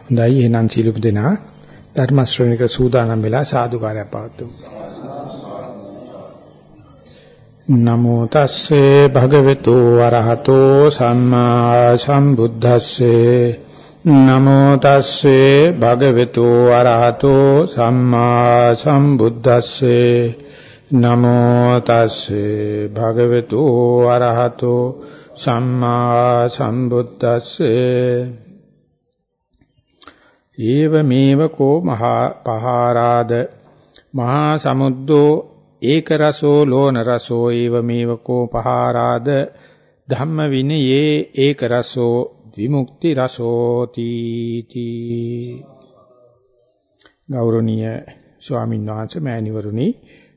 හොඳයි. එහෙනම් සීලුප දෙනා ධර්ම ශ්‍රවණික සූදානම් වෙලා සාදුකාරය පවත්වමු. නමෝ තස්සේ භගවතු වරහතෝ සම්මා සම්බුද්දස්සේ. නමෝ තස්සේ භගවතු වරහතෝ සම්මා සම්බුද්දස්සේ. නමෝ තස්සේ භගවතු වරහතෝ සම්මා සම්බුද්දස්සේ. ඒව මේව කෝ මහා පහාරාද? මහා සමුද්දෝ ඒක රසෝ ලෝණ රසෝ ඒව මේව කෝ පහාරාද? ධම්ම විනයේ ඒක රසෝ විමුක්ති රසෝ තීති ගෞරවනීය ස්වාමීන් වහන්සේ මෑණිවරුනි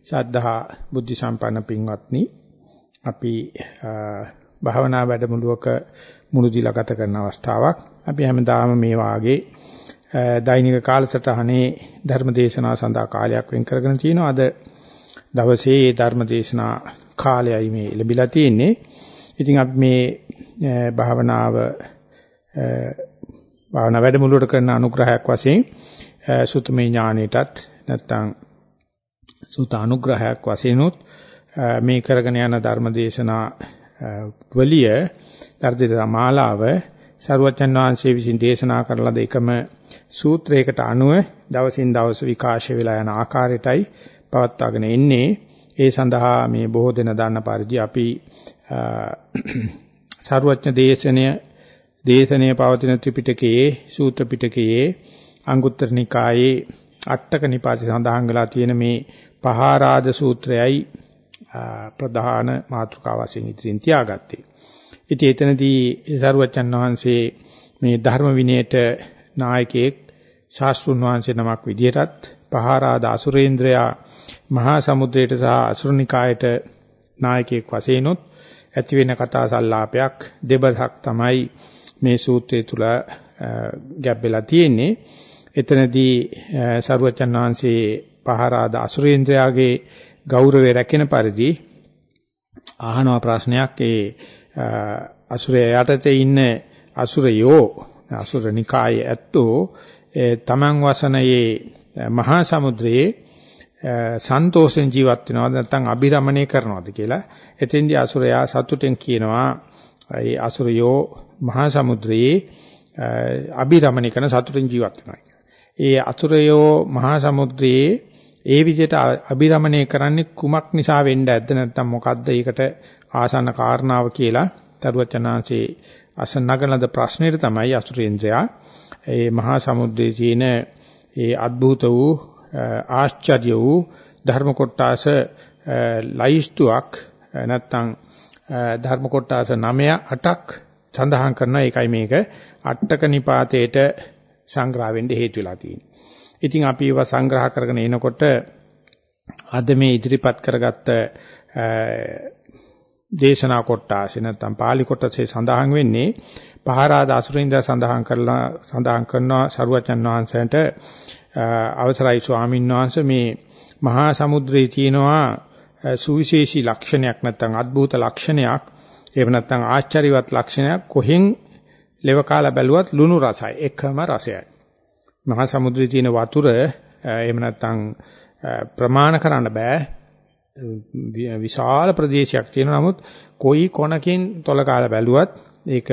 සද්ධා බුද්ධ සම්පන්න පින්වත්නි අපි භාවනා වැඩමුළුවක මුළු දිලා ගත කරන අවස්ථාවක්. අපි හැමදාම මේ වාගේ දෛනික කාලසටහනේ ධර්ම දේශනාව සඳහා කාලයක් වෙන් කරගෙන තිනවා. අද දවසේ ධර්ම දේශනා කාලයයි මේ ලැබිලා තියෙන්නේ. ඉතින් අපි මේ භාවනාව භාවනා වැඩමුළුවට කරන අනුග්‍රහයක් වශයෙන් සුතමේ ඥානෙටත් නැත්නම් සුත අනුග්‍රහයක් වශයෙන් උත් මේ කරගෙන යන ධර්ම දේශනා වලිය ධර්ම මාලාව සරුවචන් වහන්සේ විසින් දේශනා කරන ලද එකම සූත්‍රයකට අනුව දවසින් දවස විකාශය වෙලා යන ආකාරයටයි පවත්වාගෙන ඉන්නේ. ඒ සඳහා මේ බොහෝ දෙනා දන්න පරිදි අපි සරුවචන දේශනය දේශනයේ පවතින ත්‍රිපිටකයේ සූත්‍ර පිටකයේ අංගුත්තර නිකායේ අටක නිපාතේ සඳහන් වෙලා තියෙන මේ පහාරාද සූත්‍රයයි ප්‍රධාන මාතෘකාව වශයෙන් ඉදිරියෙන් තියාගත්තේ. ඉතින් එතනදී සරුවචන් වහන්සේ මේ ධර්ම විනයට නායකයෙක් ශාස්ත්‍රුන් වහන්සේ නමක් විදියටත් පහාරාද අසුරේන්ද්‍රයා මහා සමුද්‍රයට සහ අසුරනිකායට නායකයෙක් වශයෙන් උත් ඇති වෙන කතා සංලාපයක් දෙබසක් තමයි මේ සූත්‍රය තුල ගැබ්බෙලා තියෙන්නේ. එතනදී සරුවචන් වහන්සේ පහාරාද අසුරේන්ද්‍රයාගේ ගෞරවය රැකෙන පරිදි අහනවා ප්‍රශ්නයක් ඒ අසුරය යටතේ ඉන්න අසුරයෝ අසුර නිකායේ ඇත්තෝ තමන් වසනයේ මහා සමුද්‍රයේ සන්තෝෂෙන් ජීවත් වෙනවද නැත්නම් අභිරමණය කරනවද කියලා. එතෙන්දී අසුරයා සතුටෙන් කියනවා ඒ අසුරයෝ මහා සමුද්‍රයේ අභිරමණය කරන සතුටෙන් ජීවත් වෙනවා ඒ අසුරයෝ මහා සමුද්‍රයේ ඒ විදිහට අභිරමණය කරන්නේ කුමක් නිසා වෙන්න ඇද්ද නැත්නම් මොකද්ද ඒකට ආසන්න කාරණාව කියලා තරුවචනාංශේ අසන්නගලද ප්‍රශ්නෙට තමයි අසුරේන්ද්‍රයා ඒ මහා සමුද්‍රයේ තියෙන ඒ අద్භූත වූ ආශ්චර්ය වූ ධර්ම කොටාස ලයිස්තුවක් නැත්තම් ධර්ම කොටාස 9 8ක් සඳහන් කරනවා ඒකයි මේක අටක නිපාතේට සංග්‍රහ වෙන්න හේතු වෙලා තියෙන්නේ. ඉතින් අපි ඒවා සංග්‍රහ කරගෙන එනකොට අද මේ ඉදිරිපත් කරගත්ත දේශනා කොටාසේ නැත්නම් පාලි කොටසේ සඳහන් වෙන්නේ පහරාද අසුරින්ද සඳහන් කරලා සඳහන් කරනවා සරුවචන් වහන්සේට අවසරයි ස්වාමීන් වහන්සේ මේ මහා සමුද්‍රයේ තියෙනවා සුවිශේෂී ලක්ෂණයක් නැත්නම් අద్భుත ලක්ෂණයක් එහෙම නැත්නම් ආශ්චර්යවත් ලක්ෂණයක් කොහෙන් ලෙව කාලා බැලුවත් ලුණු රසයි එකම රසයයි. මහා සමුද්‍රයේ තියෙන වතුර එහෙම නැත්නම් ප්‍රමාණ කරන්න බෑ. විශාල ප්‍රදේශයක් තියෙනවා. නමුත් කොයි කොනකින් තොල කාලා බැලුවත් ඒක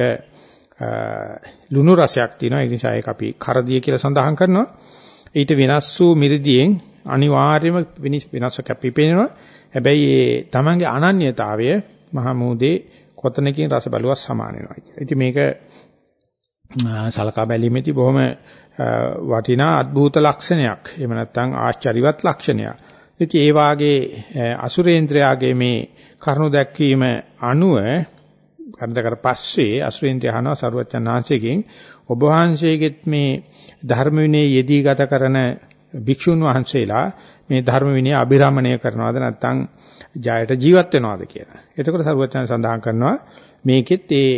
ලුණු රසයක් තියෙනවා. ඒ නිසා ඒක අපි කරදිය කියලා සඳහන් කරනවා. ඊට වෙනස් වූ මිරිදියෙන් අනිවාර්යයෙන්ම වෙනස් කැපිපෙනවා හැබැයි ඒ තමන්ගේ අනන්‍යතාවය මහමූදේ කොතනකින් රස බලුවක් සමාන වෙනවා ඉතින් මේක සලකා බැලීමේදී බොහොම වටිනා අద్භූත ලක්ෂණයක්. එහෙම නැත්නම් ආශ්චර්යවත් ලක්ෂණයක්. ඉතින් ඒ වාගේ අසුරේන්ද්‍රයාගේ මේ කරුණු දැක්වීම අනුව කන්දකට පස්සේ අසුරේන්ද්‍රය අහනවා සරුවච්චන් වහන්සේගෙන් ඔබ වහන්සේගෙත් මේ ධර්ම විනය යෙදී ගත කරන භික්ෂුන් වහන්සේලා මේ ධර්ම විනය අභිරමණය කරනවද නැත්නම් ජයයට ජීවත් වෙනවද කියලා. එතකොට සරුවච්චන් සඳහන් කරනවා මේකෙත් ඒ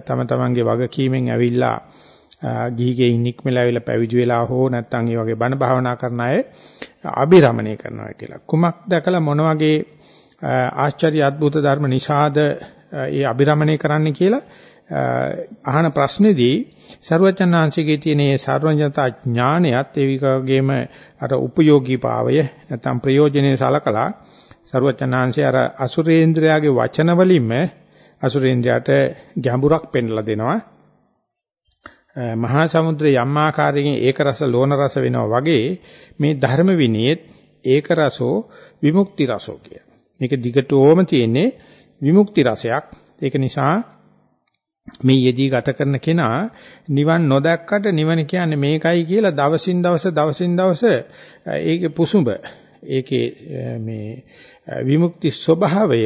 තම තමන්ගේ වගකීමෙන් ඇවිල්ලා ගිහිගේ ඉන්නික්මලා වෙලා පැවිදි වෙලා හෝ නැත්නම් ඒ වගේ බණ භාවනා කරන අය අභිරමණය කරනවා කියලා. කුමක් දැකලා මොන වගේ ආශ්චර්ය අద్భుත ධර්ම නිසාද ඒ අභිරමණය කරන්න කියලා අහන ප්‍රශ්නේදී ਸਰුවචනාංශිකේ තියෙන මේ ਸਰවඥතා ඥානයත් ඒ වගේම අර උපයෝගී භාවය නැත්නම් ප්‍රයෝජනේ සලකලා ਸਰුවචනාංශය අර අසුරේන්ද්‍රයාගේ වචන වලින්ම අසුරේන්ද්‍රයාට ගැඹුරක් පෙන්ලා දෙනවා මහා සමුද්‍රයේ යම් ආකාරයකින් ඒක රස ලෝණ රස වෙනවා වගේ මේ ධර්ම විනයෙත් ඒක රසෝ විමුක්ති රසෝ කිය. මේක දිගටම තියෙන්නේ විමුක්ති රසයක්. ඒක නිසා මේ යෙදී ගත කරන කෙනා නිවන් නොදැක්කට නිවන කියන්නේ මේකයි කියලා දවසින් දවස දවසින් දවස ඒකේ පුසුඹ ඒකේ මේ විමුක්ති ස්වභාවය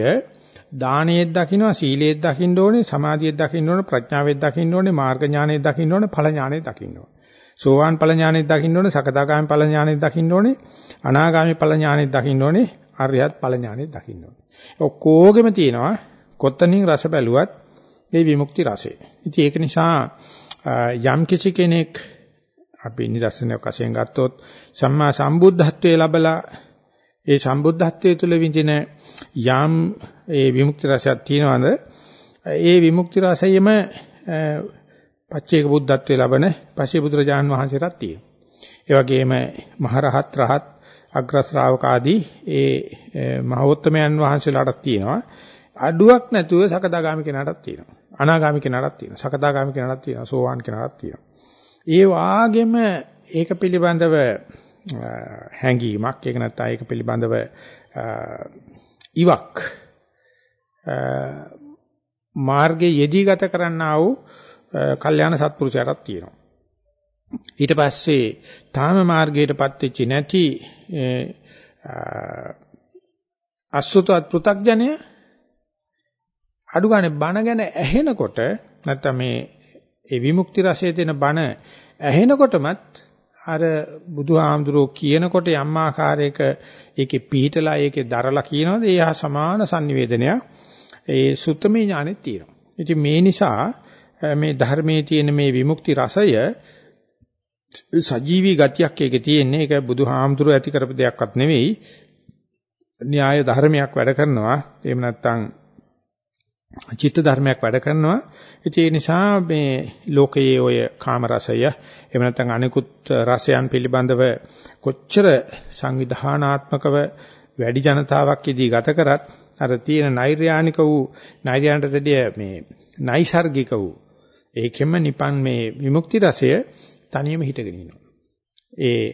දානයේත් දකින්නවා සීලයේත් දකින්න ඕනේ සමාධියේත් දකින්න ඕනේ ප්‍රඥාවේත් දකින්න ඕනේ මාර්ග ඥානයේත් දකින්න ඕනේ ඵල ඥානයේත් දකින්න ඕනේ. සෝවාන් ඵල ඥානයේත් දකින්න ඕනේ සකදාගාමී ඵල ඥානයේත් දකින්න ඕනේ අනාගාමී ඵල ඥානයේත් දකින්න ඕනේ අරියත් ඵල ඥානයේත් දකින්න ඕනේ. ඔක්කොගෙම තියෙනවා කොත්තනින් රස බැලුවත් මේ විමුක්ති රසය. ඉතින් ඒක නිසා යම් කිසි කෙනෙක් අපි නිදර්ශනයක් වශයෙන් ගත්තොත් සම්මා සම්බුද්ධත්වයේ ලැබලා ඒ සම්බුද්ධත්වයේ තුල විඳින යම් ඒ විමුක්ති රසයක් තියෙනවද ඒ විමුක්ති රසයම පච්චේක බුද්ධත්වයේ ලබන පස්සේ බුදුරජාන් වහන්සේටත් තියෙනවා. ඒ වගේම මහරහත් රහත් අග්‍ර ශ්‍රාවක ආදී ඒ මහෞත්තමයන් වහන්සේලාටත් තියෙනවා. අඩුවක් නැතුව සකදාගාමි කෙනාටත් තියෙනවා. අනාගාමි කෙනාටත් තියෙනවා. සකදාගාමි කෙනාටත් තියෙනවා. සෝවාන් කෙනාටත් තියෙනවා. ඒ වාගෙම ඒක පිළිබඳව හැඟීමක් ඒක නැත්නම් ඒක පිළිබඳව ඉවක් මාර්ගයේ යෙදී ගත කරන්නා වූ කල්යාණ සත්පුරුෂයාටත් තියෙනවා. ඊට පස්සේ තාම මාර්ගයටපත් වෙච්ච නැති අසුතවත් පෘ탁ජනය අඩු ගන්න බණ ගැන ඇහෙනකොට නැත්නම් මේ ඒ විමුක්ති රසයේ තියෙන බණ ඇහෙනකොටමත් අර බුදුහාමුදුරෝ කියනකොට යම් ආකාරයක ඒකේ පිහිටලා ඒකේ දරලා කියනවාද ඒ හා සමාන sannivedanayak ඒ සුත්තමේ ඥානෙත් තියෙනවා. ඉතින් මේ නිසා මේ ධර්මයේ තියෙන මේ විමුක්ති රසය සජීවී ගතියක් ඒකේ තියෙන්නේ. ඒක බුදුහාමුදුරෝ ඇති කරපු දෙයක්වත් නෙවෙයි. න්‍යාය ධර්මයක් වැඩ කරනවා. එහෙම නැත්නම් චිත්ත ධර්මයක් වැඩ කරනවා. ඒ නිසා මේ ලෝකයේ ඔය කාම රසය එහෙම නැත්නම් අනිකුත් රසයන් පිළිබඳව කොච්චර සංවිධානාත්මකව වැඩි ජනතාවක් ඉදී ගත කරත් අර තියෙන නෛර්යානික වූ නෛර්යානිකතදී මේ නයිසાર્ගික වූ ඒකෙම නිපන් මේ විමුක්ති රසය තනියම හිටගෙන ඉනවා. ඒ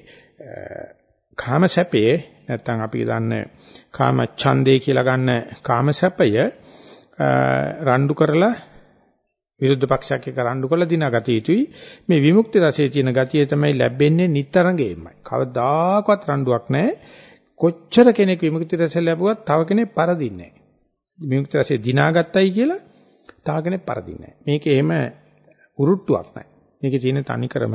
කාම සැපේ නැත්නම් අපි දන්න කාම ඡන්දේ කියලා ගන්න කාම සැපය රණ්ඩු කරලා විරුද්ධ පක්ෂයක් එක්ක රණ්ඩු කරලා දිනා ගතිය යුතුයි. මේ විමුක්ති රසයේ තියෙන ගතිය තමයි ලැබෙන්නේ නිතරංගෙමයි කවදාකවත් රණ්ඩුවක් නැහැ. කොච්චර කෙනෙක් විමුක්ති රසය ලැබුවත් තව කෙනෙක් පරදින්නේ නැහැ. විමුක්ති රසය දිනාගත්තයි කියලා තව කෙනෙක් පරදින්නේ නැහැ. මේක එහෙම උරුට්ටුවක් නැහැ. මේකේ තියෙන තනිකරම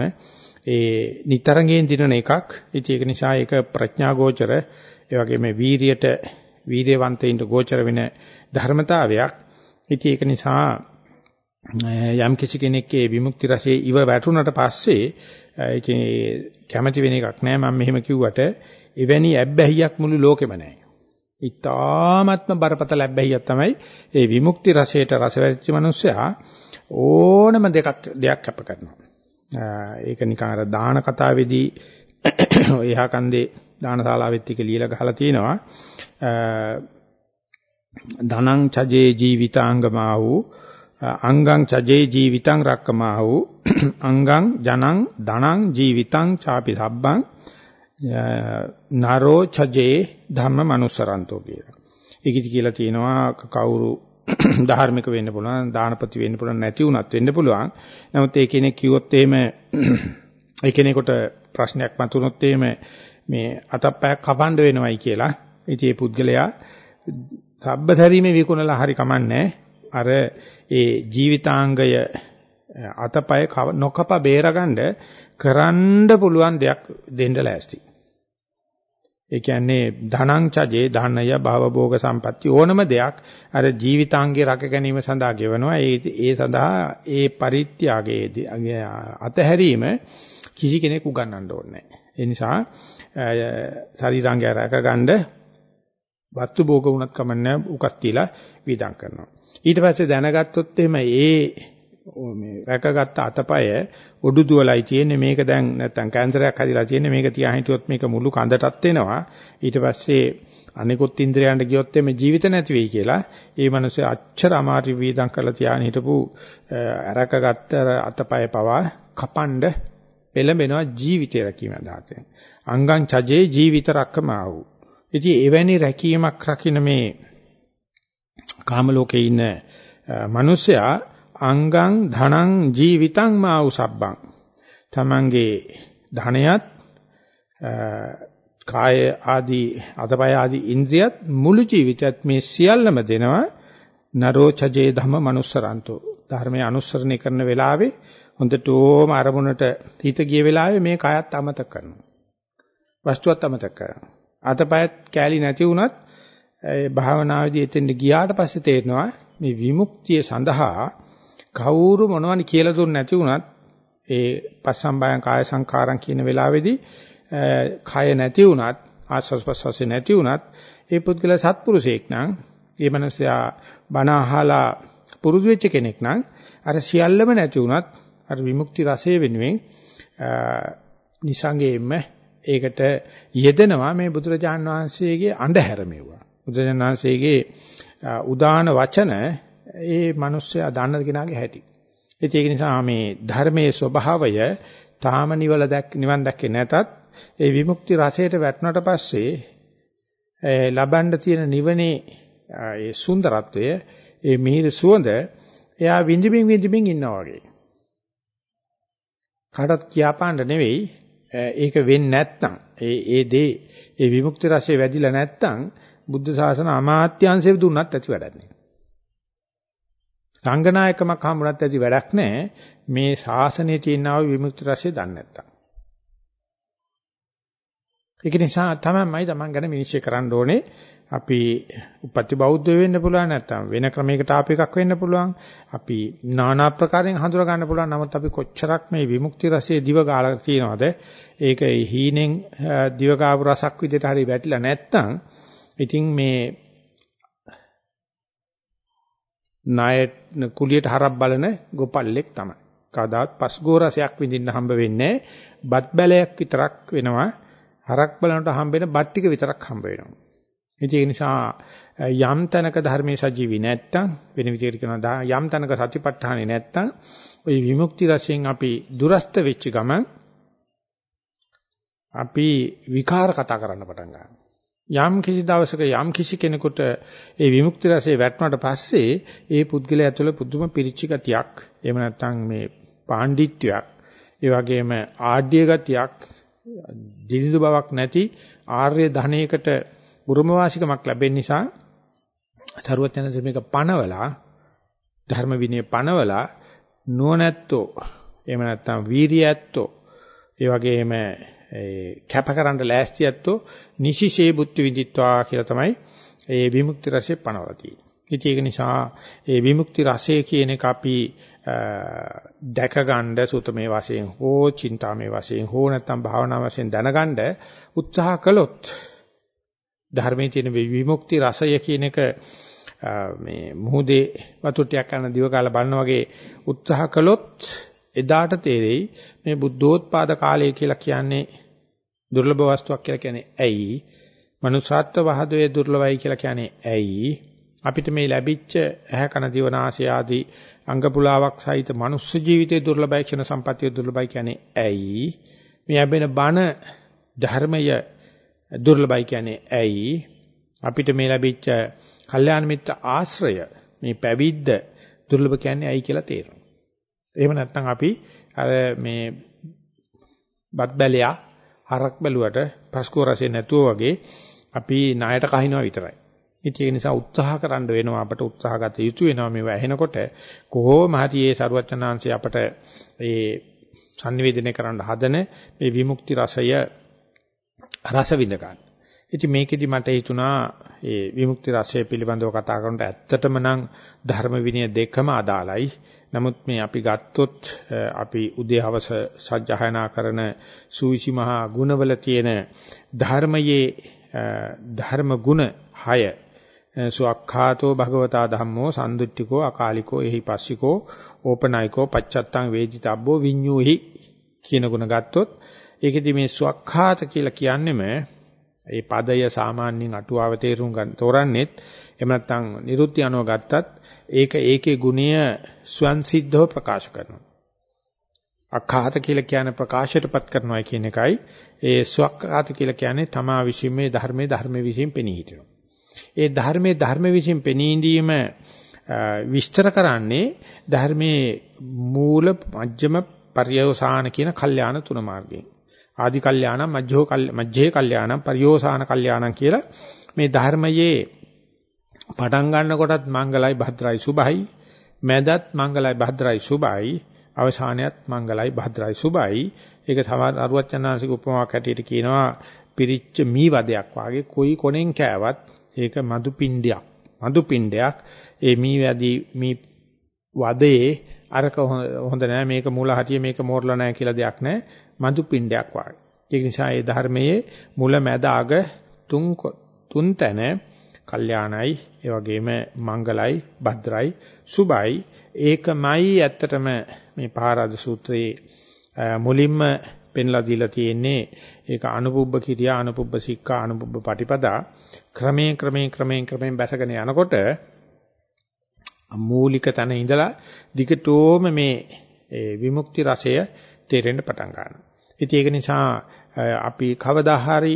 ඒ නිතරංගෙන් දිනන එකක්. ඉතින් ඒක නිසා ඒක ප්‍රඥා ගෝචර ඒ වගේම වීරියට වීර්යවන්තයින්ට ගෝචර වෙන ධර්මතාවයක්. ඉතින් ඒක නිසා යම් කිසි කෙනෙක්ගේ විමුක්ති රසයේ ඉව වැටුණට පස්සේ ඒකේ කැමැති වෙන එකක් නෑ මම මෙහෙම කිව්වට එවැනි ඇබ්බැහියක් මුළු ලෝකෙම නෑ. ඊ타ත්ම බරපතල ඇබ්බැහියක් තමයි ඒ විමුක්ති රසයට රස වෙච්ච මිනිස්සයා ඕනම දෙකක් දෙයක් කැප කරනවා. ඒක නිකන් අර දාන කතාවේදී එහා කන්දේ දානශාලාවෙත් එක ලියලා ගහලා තිනවා. ධනං චජේ ජීවිතාංගමා වූ අංගං චජේ ජීවිතං රක්කමා වූ අංගං ජනං ධනං ජීවිතං ചാපි සබ්බං නරෝ චජේ ධම්ම මනුසරන්තෝ කියලා. ඒකiti කියලා තියෙනවා කවුරු ධාර්මික වෙන්න පුළුවන් දානපති වෙන්න පුළුවන් නැති වුණත් වෙන්න පුළුවන්. නමුත් ඒ කෙනෙක් කිව්වොත් එහෙම ඒ කෙනෙකුට ප්‍රශ්නයක් මතුනොත් එහෙම මේ අතප්පයක් කපන්න වෙනවයි කියලා. ඉතින් මේ පුද්ගලයා සබ්බතරීමේ විකුණලා හරි කමන්නේ අර ඒ ජීවිතාංගය අතපය නොකප බේරගන්න කරන්න පුළුවන් දෙයක් දෙන්න ලෑස්ති. ඒ කියන්නේ ධනං චජේ ධනය භවභෝග සම්පatti ඕනම දෙයක් අර ජීවිතාංගේ රැක ගැනීම සඳහා ගෙවනවා. ඒ ඒ සඳහා ඒ පරිත්‍යාගයේ අතහැරීම කිසි කෙනෙක් උගන්වන්න ඕනේ නැහැ. ඒ නිසා ශරීරාංගය රැකගන්න වස්තු භෝග වුණත් කමන්නේ උකක් තියලා වීදම් කරනවා. ඊට පස්සේ දැනගත්තොත් එහෙම ඒ මේ රැකගත්ත අතපය ඔඩු දුවලයි තියෙන්නේ. මේක දැන් නැත්තම් කැන්සරයක් හැදිලා තියෙන්නේ. මේක තියා හිටියොත් මේක මුළු කඳටත් එනවා. ඊට පස්සේ අනිකුත් ඉන්ද්‍රයන්ට ගියොත් එමේ ජීවිත නැති වෙයි කියලා ඒ මිනිස්සේ අච්චර අමාරු වීදම් කරලා තියාගෙන හිටපු රැකගත්ත අතපය පවා කපඬ පෙළඹෙනවා ජීවිතය රැකීම අදහතෙන් අංගං චජේ ජීවිත රක්කමාවු. ඉතින් එවැනි රැකීමක් රකින්න මේ කාම ලෝකේ ඉන්න මිනිසයා අංගං ධනං ජීවිතං මා උසබ්බං තමන්ගේ ධනයත් කාය ආදී අතපය ආදී ඉන්ද්‍රියත් මුළු ජීවිතයත් මේ සියල්ලම දෙනවා නරෝචජේ ධම manussරන්තෝ ධර්මයේ අනුස්සරණය කරන වෙලාවේ හොඳටම අරමුණට හිත ගිය වෙලාවේ මේ කයත් අමතක කරනවා. වස්තුවත් අමතක කරනවා. අතපයත් කෑලි නැති වුණත් ඒ භාවනාවේදී එතෙන්ට ගියාට පස්සේ තේරෙනවා මේ විමුක්තිය සඳහා කවුරු මොනවනි කියලා දුන්නේ නැති වුණත් ඒ පස්සම්බයං කාය සංඛාරම් කියන වෙලාවේදී කය නැති වුණත් ආස්වාස් ප්‍රස්වාසේ නැති වුණත් ඒ පුද්ගල සත්පුරුෂයෙක් නම් ඒ මනසයා බණ අහලා පුරුදු වෙච්ච කෙනෙක් නම් අර සියල්ලම නැති වුණත් අර විමුක්ති රසය වෙනුවෙන් නිසංගයෙන්ම ඒකට යෙදෙනවා මේ බුදුරජාන් වහන්සේගේ අඳුර මෙවුවා. බුදුරජාන් වහන්සේගේ උදාන වචන ඒ මිනිස්සයා දන්න කෙනාගේ හැටි. ඒක නිසා මේ ධර්මයේ ස්වභාවය තාම නිවල දැක් නිවන් දැක්කේ නැතත් ඒ විමුක්ති රසයට වැටුණට පස්සේ ලබන්න තියෙන නිවනේ ඒ සුන්දරත්වය ඒ මිහිර සුවඳ එයා විඳින්මින් විඳින්මින් ඉන්නවා වගේ. කාටවත් කියාපාන්න නෙවෙයි ඒක වෙන්නේ නැත්නම් ඒ ඒ දේ ඒ විමුක්ති රසය වැඩිලා නැත්නම් බුද්ධ ශාසන අමාත්‍යාංශය දුන්නත් ඇති වැඩක් නෑ. සංගනායකමක් හම්බුනත් ඇති වැඩක් නෑ මේ ශාසනයේ තියෙනා විමුක්ති රසය දන්නේ නැත්නම්. ඒක නිසා තමයිමයි Taman ගැන විනිශ්චය කරන්න ඕනේ. අපි උපත්ති බෞද්ධ වෙන්න පුළුවන් නැත්නම් වෙන ක්‍රමයකට ආපු එකක් වෙන්න පුළුවන්. අපි নানা ආකාරයෙන් හඳුනා ගන්න පුළුවන්. නමුත් අපි කොච්චරක් මේ විමුක්ති රසයේ දිව ගාලා තියනවද? ඒක හීනෙන් දිව ගාපු රසක් විදිහට හරි වැටිලා නැත්නම් ඉතින් මේ ණය කුලියට හරක් බලන ගොපල්ලෙක් තමයි. කවදාත් පස්ගෝ රසයක් විඳින්න හම්බ වෙන්නේ බත් බැලයක් විතරක් වෙනවා. හරක් බලනට හම්බෙන බත් ටික විතරක් හම්බ වෙනවා. ඉතින් ඒ නිසා යම් තැනක ධර්මයේ සජීවි නැත්තම් වෙන විදිහට කියනවා යම් තැනක සතිපට්ඨානේ නැත්තම් ওই විමුක්ති රසයෙන් අපි දුරස්ත වෙච්ච ගමන් අපි විකාර කතා කරන්න පටන් ගන්නවා. යම් කිසි දවසක යම් කිසි කෙනෙකුට ඒ විමුක්ති රසයේ වැටුණාට පස්සේ ඒ පුද්ගලයා ඇතුළ පුදුම පිරිච්ච ගතියක් එහෙම නැත්නම් මේ පාණ්ඩිත්වයක් ඒ වගේම ආඩ්‍ය ගතියක් දිලිඳු බවක් නැති ආර්ය ධනයකට උරුම වාසිකමක් ලැබෙන නිසා සරුවත් යනසේ මේක පනවලා ධර්ම විනය පනවලා නුවණැත්තෝ එහෙම නැත්නම් වීරියැත්තෝ ඒ වගේම කැපකරන්න ලෑස්තියැත්තෝ නිසිසේ බුද්ධ විදිත්වා කියලා තමයි ඒ විමුක්ති රසය පනවලා තියෙන්නේ. ඉතින් ඒක නිසා ඒ විමුක්ති රසය කියන එක අපි දැකගන්න සුතමේ වශයෙන් හෝ චින්තාමේ වශයෙන් හෝ නැත්නම් භාවනා වශයෙන් දැනගන්න උත්සාහ කළොත් ධර්මයේ තියෙන විමුක්ති රසය කියන එක මේ මුහුදේ වතුර ටිකක් ගන්න දිව කාලා බලන වගේ උත්සාහ කළොත් එදාට තේරෙයි මේ බුද්ධෝත්පාද කාලය කියලා කියන්නේ දුර්ලභ වස්තුවක් කියලා කියන්නේ ඇයි? මනුෂ්‍යත්ව වහදේ දුර්ලභයි කියලා කියන්නේ ඇයි? අපිට මේ ලැබිච්ච ඇහැ කන දිව නාසය ආදී අංග පුලාවක් සහිත මනුස්ස ජීවිතයේ දුර්ලභයි ක්ෂණ සම්පත්තිය දුර්ලභයි කියන්නේ ඇයි? මේ ලැබෙන බණ ධර්මය දුර්ලභයි කියන්නේ ඇයි? අපිට මේ ලැබිච්ච කල්යාණ මිත්‍ර ආශ්‍රය මේ පැවිද්ද දුර්ලභ කියන්නේ ඇයි කියලා තේරෙනවා. එහෙම නැත්නම් අපි අර මේ බත් බැලයා හරක් බැලුවට පස්කෝ රසෙ නැතුව වගේ අපි ණයට කහිනවා විතරයි. ඉතින් ඒ නිසා උත්සාහ කරන්න වෙනවා අපට උත්සාහ ගත යුතු වෙනවා මේව ඇහෙනකොට කොහොම හරි ඒ සරුවචනාංශي අපට ඒ sannivedana කරන්න හදන මේ විමුක්ති රසය රස විඳ ගන්න. ඉතින් මේකෙදි මට හිතුණා ඒ විමුක්ති රසය පිළිබඳව කතා කරනකොට ඇත්තටම නම් ධර්ම විනය දෙකම අදාළයි. නමුත් මේ අපි ගත්තොත් අපි උදේ හවස සජ්ජහායනා කරන සූවිසි මහා ගුණවල තියෙන ධර්මයේ ධර්ම ගුණ 6 සුවක්ඛාතෝ භගවතා ධම්මෝ සම්දුට්ඨිකෝ අකාලිකෝ එහි පස්සිකෝ ඕපනායිකෝ පච්චත්තං වේදිතබ්බෝ විඤ්ඤූහි කියන ගුණ ගත්තොත් ඒකෙදි මේ සුවක්ඛාත කියලා කියන්නේම ඒ පදය සාමාන්‍යයෙන් අටුවාව තේරුම් ගන්න තෝරන්නේත් එහෙම නැත්නම් නිරුත්ති අනුව ගත්තත් ඒක ඒකේ ගුණය ස්වයන් සිද්ධව ප්‍රකාශ කරනවා. අඛාත කියලා කියන ප්‍රකාශයටපත් කරනවා කියන එකයි ඒ ස්වක්ඛාත කියලා කියන්නේ තමා විසින් මේ ධර්මයේ ධර්ම විසින් පෙනී හිටිනවා. ඒ ධර්මයේ ධර්ම විසින් පෙනී ඉඳීම විස්තර කරන්නේ ධර්මයේ මූල මජ්ජම පර්යවසාන කියන කල්යාණ තුන මාර්ගයෙන්. ආදි කල්යාණම් මජ්ජෝ මජ්ජේ කල්යාණම් පරියෝසాన කල්යාණම් කියලා මේ ධර්මයේ පටන් ගන්නකොටත් මංගලයි භද්‍රයි සුභයි. මැදත් මංගලයි භද්‍රයි සුභයි. අවසානයත් මංගලයි භද්‍රයි සුභයි. ඒක තමයි අරුවචනාංශික උපමාවක් හැටියට කියනවා පිරිච්ච මී වදයක් වාගේ කොයි කොනෙන් කෑවත් ඒක මදු පිණ්ඩයක් මදු පිණ්ඩයක් ඒ මී වැදි මී වදේ අරක හොඳ නෑ. මේක මූල හටිය මේක මෝරලා නෑ කියලා දෙයක් නෑ. මදු පිණ්ඩයක් වාගේ. ඒක නිසා ඒ ධර්මයේ මුල මැද අග තුන් තුන් තැන කල්යාණයි ඒ වගේම මංගලයි භද්‍රයි සුභයි. ඒකමයි ඇත්තටම මේ පහරාද සූත්‍රයේ මුලින්ම පෙන්ලා දීලා තියෙන්නේ. ඒක අනුපුබ්බ කිරියා අනුපුබ්බ සික්ඛා අනුපුබ්බ පටිපදා. ක්‍රමයෙන් ක්‍රමයෙන් ක්‍රමයෙන් ක්‍රමයෙන් බැසගෙන යනකොට මූලික තැන ඉඳලා දිගටම මේ විමුක්ති රසය තේරෙන්න පටන් ගන්නවා. ඉතින් ඒක නිසා අපි කවදා හරි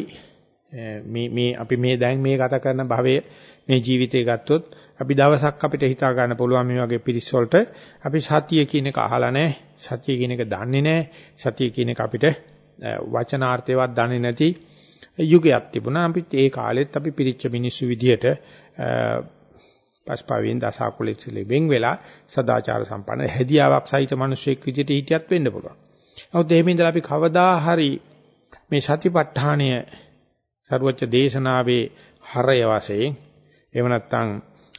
මේ මේ අපි මේ දැන් මේ ගත කරන භවයේ මේ ජීවිතය ගත්තොත් අපි දවසක් අපිට හිතා ගන්න පුළුවන් මේ වගේ පිරිස් වලට අපි සතිය කියන එක අහලා නැහැ සතිය කියන එක දන්නේ නැහැ සතිය කියන එක අපිට වචනාර්ථයවත් දන්නේ නැති යුගයක් තිබුණා අපි ඒ කාලෙත් අපි පිරිච්ච මිනිස්සු විදියට පස්පාවෙන් දසකුලෙච්චලි වෙන් වෙලා සදාචාර සම්පන්න හැදියාවක් සහිත මිනිසෙක් විදියට හිටියත් වෙන්න පුළුවන්. නමුත් එහෙම ඉඳලා අපි කවදා හරි මේ සතිපට්ඨානය සරුවච්ච දේශනාවේ හරය වශයෙන් එහෙම නැත්නම්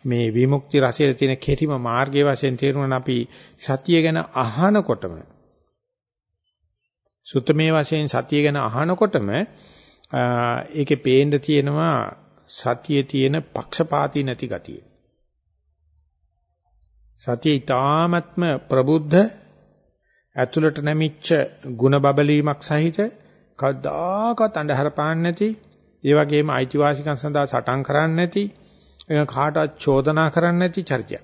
මේ විමුක්ති රසයේ තියෙන කෙටිම මාර්ගයේ වශයෙන් තේරුණා අපි සතිය ගැන අහනකොටම සුත්තමේ වශයෙන් සතිය ගැන අහනකොටම ඒකේ පේන්න තියෙනවා සතියේ තියෙන පක්ෂපාතී නැති ගතිය. සතිය ඊ타ත්ම ප්‍රබුද්ධ ඇතුළට නැමිච්ච ಗುಣ බබලීමක් සහිත කවදාකවත් අඳහර පාන්න නැති ඒ වගේම අයිතිවාසිකම් සඳහා සටන් කරන්නේ නැති කාටවත් චෝදනා කරන්නේ නැති චර්ිතයක්.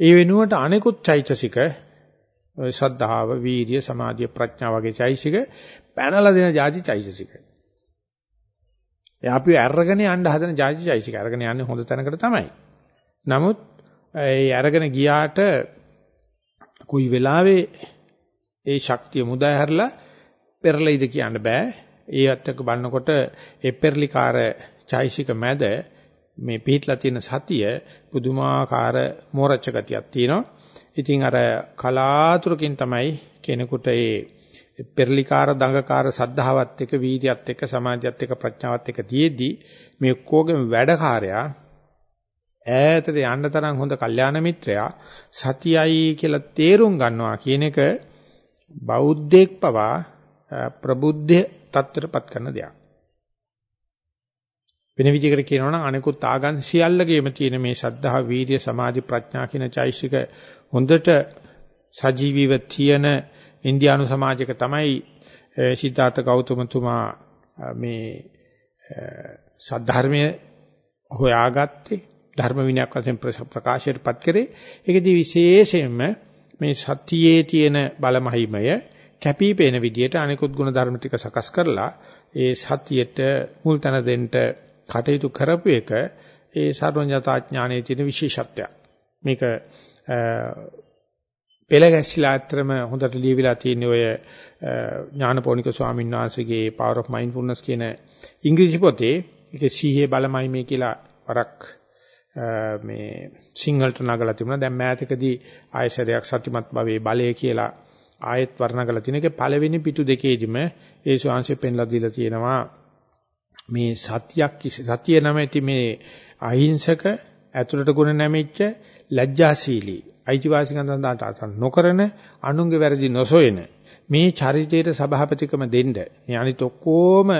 ඒ වෙනුවට අනෙකුත් චෛතසික ශ්‍රද්ධාව, වීරිය, සමාධිය, ප්‍රඥා වගේ චෛතසික පැනලා දෙන જાති චෛතසිකයි. ඒ අපි අරගෙන යන්න හදන ಜಾති චෛතසික අරගෙන යන්නේ හොඳ තැනකට තමයි. නමුත් ඒ අරගෙන ගියාට කොයි වෙලාවෙ ඒ ශක්තිය මුදා හැරලා පෙරලෙයිද කියන්න බෑ. ඒවත් එක්ක බලනකොට ඒ පෙරලිකාර චෛසික මැද මේ පිටලා තියෙන සතිය පුදුමාකාර මෝරච්ච ගතියක් තියෙනවා. ඉතින් අර කලාතුරකින් තමයි කෙනෙකුට ඒ පෙරලිකාර දඟකාර සද්ධාවත් එක්ක වීර්යයත් එක්ක සමාධියත් එක්ක ප්‍රඥාවත් එක්ක තියේදී මේ ඔක්කොගෙම වැඩකාරයා ඈතට යන්න තරම් හොඳ කල්යාණ මිත්‍රයා සතියයි කියලා තේරුම් ගන්නවා කියන එක බෞද්ධෙක් පවා ප්‍රබුද්ධ තත්ත්වයටපත් කරන දෙයක්. වෙන විදිහකට කියනවා නම් අනිකුත් ආගම් සියල්ලගේම තියෙන මේ ශද්ධා, වීර්ය, සමාධි, ප්‍රඥා කියන චෛසික හොඳට සජීවීව තියෙන ඉන්දියානු සමාජයක තමයි සිතාර්ථ ගෞතමතුමා මේ සද්ධර්මයේ හොයාගත්තේ ධර්ම විනයක් වශයෙන් ප්‍රකාශයටපත් කරේ ඒකදී විශේෂයෙන්ම මේ සතියේ තියෙන බලමහිමය කැපිපේන විදියට අනිකුත් ගුණ ධර්ම ටික සකස් කරලා ඒ සතියට මුල් තැන දෙන්න කටයුතු කරපු එක ඒ සර්වඥතා ඥානයේ තියෙන විශේෂත්වයක්. මේක පෙළ ගැස්සිලා අතරම හොඳට ලියවිලා තියෙන ඔය ඥානපෝනික ස්වාමීන් වහන්සේගේ Power of Mindfulness කියන ඉංග්‍රීසි පොතේ ඒක සීහේ බලමයි මේ කියලා වරක් මේ සිංහලට නගලා තිබුණා. දැන් මෑතකදී ආයසරයක් සත්‍යමත් භවයේ බලය කියලා ආයෙත් වර්ණගලා තියෙන එකේ පළවෙනි පිටු දෙකේදිම ඒ ශාංශය පෙන්ලා දීලා තියෙනවා මේ සතියක් සතිය නැමැති මේ අහිංසක ඇතුළට ගුණ නැමෙච්ච ලැජ්ජාශීලී අයිතිවාසිකම් සඳහා නොකරන අනුන්ගේ වැරදි නොසොයන මේ චරිතයට සභාපතිකම දෙන්න මේ අනිත් ඔක්කොම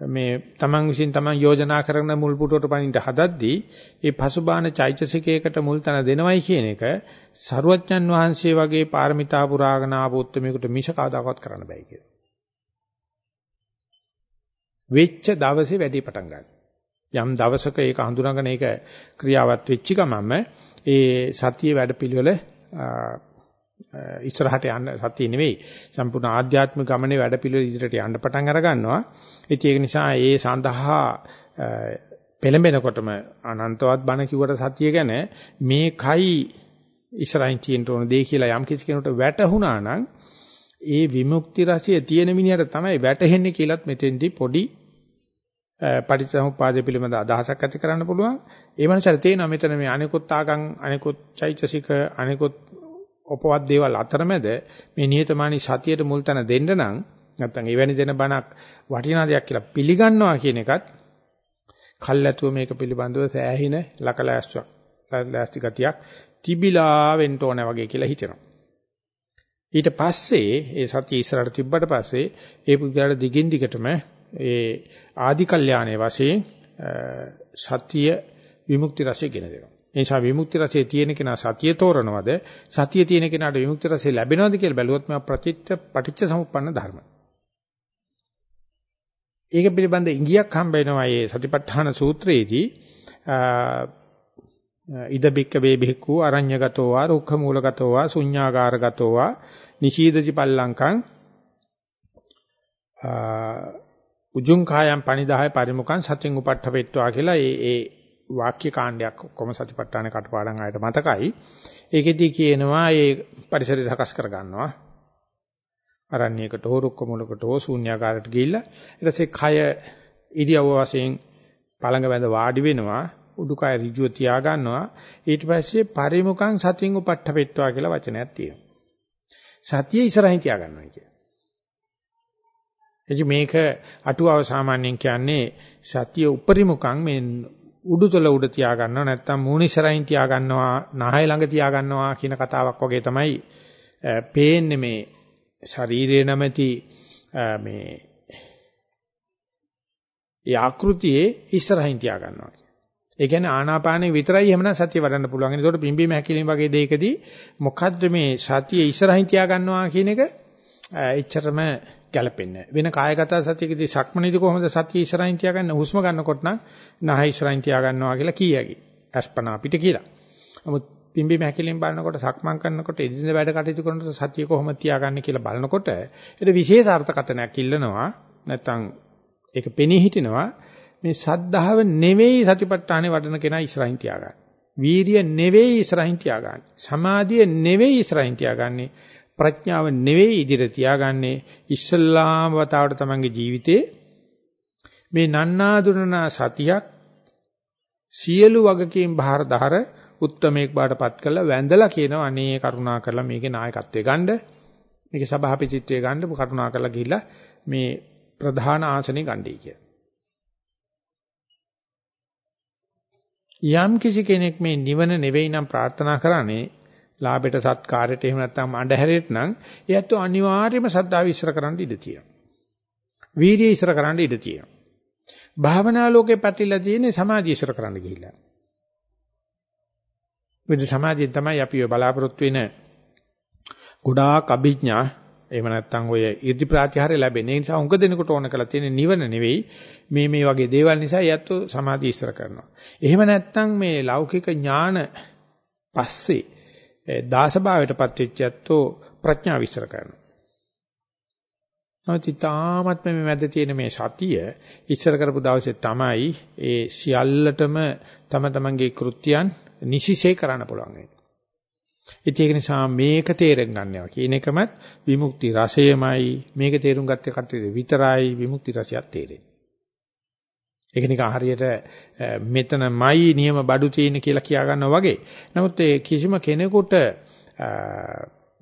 මේ තමන් විසින් තමන් යෝජනා කරන මුල් පුටුවට පනින්න හදද්දී ඒ පසුබාන චෛතසිකයකට මුල් තැන දෙනවයි කියන එක සරුවච්චන් වහන්සේ වගේ පාරමිතා පුරාගෙන ආපු උත්මයකට මිෂ කවදාකවත් කරන්න බෑ කියලා. වෙච්ච දවසේ වැඩි පටන් ගන්න. යම් දවසක ඒක හඳුනාගෙන ඒක ක්‍රියාවත් වෙච්ච ගමන්ම ඒ සතියේ වැඩපිළිවෙල ඉස්සරහට යන්න සතිය නෙවෙයි සම්පූර්ණ ආධ්‍යාත්මික ගමනේ වැඩපිළිවෙල ඉදිරියට යන්න පටන් අර ගන්නවා. ඉතින් ඒක නිසා ඒ සඳහා පෙළඹෙනකොටම අනන්තවත් බණ කිව්වට සතිය ගැන මේකයි ඉස්සරහින් තියෙන්න ඕන දෙය කියලා යම් කිසි කෙනෙකුට වැටහුණා නම් ඒ විමුක්ති රසය තියෙන මිනිහට තමයි වැටහෙන්නේ කියලත් මෙතෙන්දී පොඩි පටිච්චසමුප්පාදය පිළිබඳ අදහසක් ඇති කරන්න පුළුවන්. ඒ මනසට තේනවා මෙතන මේ අනිකුත් ආගම් අනිකුත් චෛතසික අනිකුත් උපවත් දේවල් අතරමැද මේ නියතමානී සතියට මුල් තැන දෙන්න නම් නැත්නම් එවැනි දෙන බණක් වටිනා දෙයක් කියලා පිළිගන්නවා කියන එකත් කල්ැතුව මේක පිළිබඳව සෑහින ලකලෑස්තුවක් ලෑස්ති ගතියක් තිබිලා වෙන්න ඕන වගේ කියලා හිතෙනවා. ඊට පස්සේ ඒ සතිය ඉස්සරහට තිබ්බට පස්සේ ඒ පුද්ගලයාට දිගින් දිගටම ඒ ආදි කල්යාණයේ වශයෙන් සතිය විමුක්ති රසය ගෙන දෙනවා. ඒ නිසා විමුක්ති රසයේ තියෙන කෙනා සතිය තෝරනවද සතිය තියෙන කෙනාට විමුක්ති රසය ලැබෙනවද කියලා බැලුවොත් මේ ප්‍රතිච්ඡ පටිච්ච සමුප්පන්න ධර්ම. ඒක පිළිබඳ ඉඟියක් හම්බ වෙනවා මේ සතිපට්ඨාන සූත්‍රයේදී ඉද බික්ක වේ බික්කු අරඤ්‍යගතෝ වා රුක්ඛ මූලගතෝ වා ශුඤ්ඤාගාරගතෝ වා නිශීදති පල්ලංකං උජුං කායම් පනිදාය පරිමුඛං සතින් උපට්ඨපෙත්වා කියලා ඒ ඒ වාක්‍ය කාණ්ඩයක් ඔක්කොම සතිපට්ඨාන කටපාඩම් ආයත මතකයි. ඒකෙදි කියනවා ඒ පරිසරය සකස් කර ගන්නවා. අරණ්‍යයකට හෝ රුක්ක මුලකට හෝ ශූන්‍යාකාරයට ගිහිල්ලා ඊට පස්සේ කය ඉරියව්ව වශයෙන් පළඟ වැඳ වාඩි වෙනවා උඩුකය ඍජුව තියා ගන්නවා ඊට පස්සේ පරිමුඛං සතින් උපට්ඨපෙත්වා කියලා වචනයක් තියෙනවා සතිය ඉස්සරහින් තියා ගන්නවා කියන්නේ එදි මේක අටුවාව සාමාන්‍යයෙන් කියන්නේ සතිය උපරිමුඛං මේ උඩුතල උඩ තියා ගන්නවා නැත්නම් මූණිසරයින් තියා ගන්නවා නහය ළඟ තියා ගන්නවා කියන කතාවක් වගේ තමයි පේන්නේ මේ ශරීරයේ නැමැති මේ ඒ ආකෘතියේ ඉස්සරහින් තියා ගන්නවා. ඒ කියන්නේ ආනාපානෙ විතරයි එහෙමනම් සතිය වඩන්න පුළුවන්. ඒකට පිම්බීම හැකිලිම වගේ දෙයකදී මොකද්ද මේ සතිය ඉස්සරහින් තියා ගන්නවා කියන එක එච්චරම ගැලපෙන්නේ වෙන කායගත සතියකදී සක්මනේදී කොහොමද සතිය ඉස්සරහින් තියාගන්න හුස්ම ගන්නකොට නම් නහය ඉස්සරහින් තියාගන්නවා කියලා කියයි. අස්පනා පිට කියලා. නමුත් පිම්බීම හැකිලින් බලනකොට සක්මන් කරනකොට එදිනෙද වැඩ කටයුතු කරනකොට සතිය කොහොමද තියාගන්නේ කියලා බලනකොට ඒක විශේෂ අර්ථකථනයක් ඉල්ලනවා. නැත්තම් ඒක පෙනී හිටිනවා. මේ සද්ධාව නෙවෙයි සතිපට්ඨානේ වඩන කෙනා ඉස්සරහින් තියාගන්න. වීරිය නෙවෙයි ඉස්සරහින් තියාගන්න. සමාධිය නෙවෙයි ඉස්සරහින් තියාගන්නේ. ප්‍රඥාව නෙවෙයි ඉදිරිය තියාගන්නේ. ඉස්සල්ලාම වතාවට තමන්ගේ ජීවිතේ මේ නන්නාඳුනනා සතියක් සියලු වගකීම් බාහිර දහර උත්තමයෙක් බාටපත් කළා වැඳලා කියනවා අනේ කරුණා කරලා මේකේ නායකත්වයේ ගන්න. මේකේ සභාපතිත්වයේ ගන්න. කරුණා කරලා ගිහිල්ලා මේ ප්‍රධාන ආසනේ ගන්නයි කියලා. යම් කිසි කෙනෙක් මේ නිවන නෙවෙයි නම් ප්‍රාර්ථනා කරන්නේ ලාභයට සත්කාරයට එහෙම නැත්නම් අඬහැරෙට නම් එයත් අනිවාර්යයෙන්ම සද්ධාව ඉස්සර කරන්න ඉඩ තියෙනවා. වීර්යය ඉස්සර කරන්න ඉඩ තියෙනවා. භාවනා ලෝකේ පැතිලා තියෙන්නේ සමාධිය ඉස්සර කරන්න ගිහිල්ලා. විද සමාධියෙන් තමයි අපි බලාපොරොත්තු වෙන ගොඩාක් අභිඥා එහෙම නැත්නම් ඔය ඉර්ධි ප්‍රාතිහාරය ලැබෙන්නේ. ඒ නිසා උඟ දෙනකොට ඕන කරලා තියෙන නිවන නෙවෙයි මේ මේ වගේ දේවල් නිසා යැත්තු සමාධිය ඉස්සර කරනවා. එහෙම නැත්නම් මේ ලෞකික ඥාන පස්සේ දාසභාවයටපත් වෙච්ච ඇත්තෝ ප්‍රඥාව විස්තර කරනවා. නමුත් ඊටාමත් මේ මැද තියෙන මේ සතිය ඉස්සර කරපු දවසේ තමයි ඒ සියල්ලටම තම තමන්ගේ කෘත්‍යයන් නිසිසේ කරන්න පුළුවන් වෙන්නේ. ඒක නිසා මේක තේරුම් ගන්නවා කියන එකමත් විමුක්ති රසයමයි මේක තේරුම් ගත්ත කට්ටිය විතරයි විමුක්ති රසයක් තේරෙන්නේ. ඒක නිකන් හරියට මෙතනමයි නියම බඩු තියෙන කියලා කියා ගන්නවා වගේ. නමුත් ඒ කිසිම කෙනෙකුට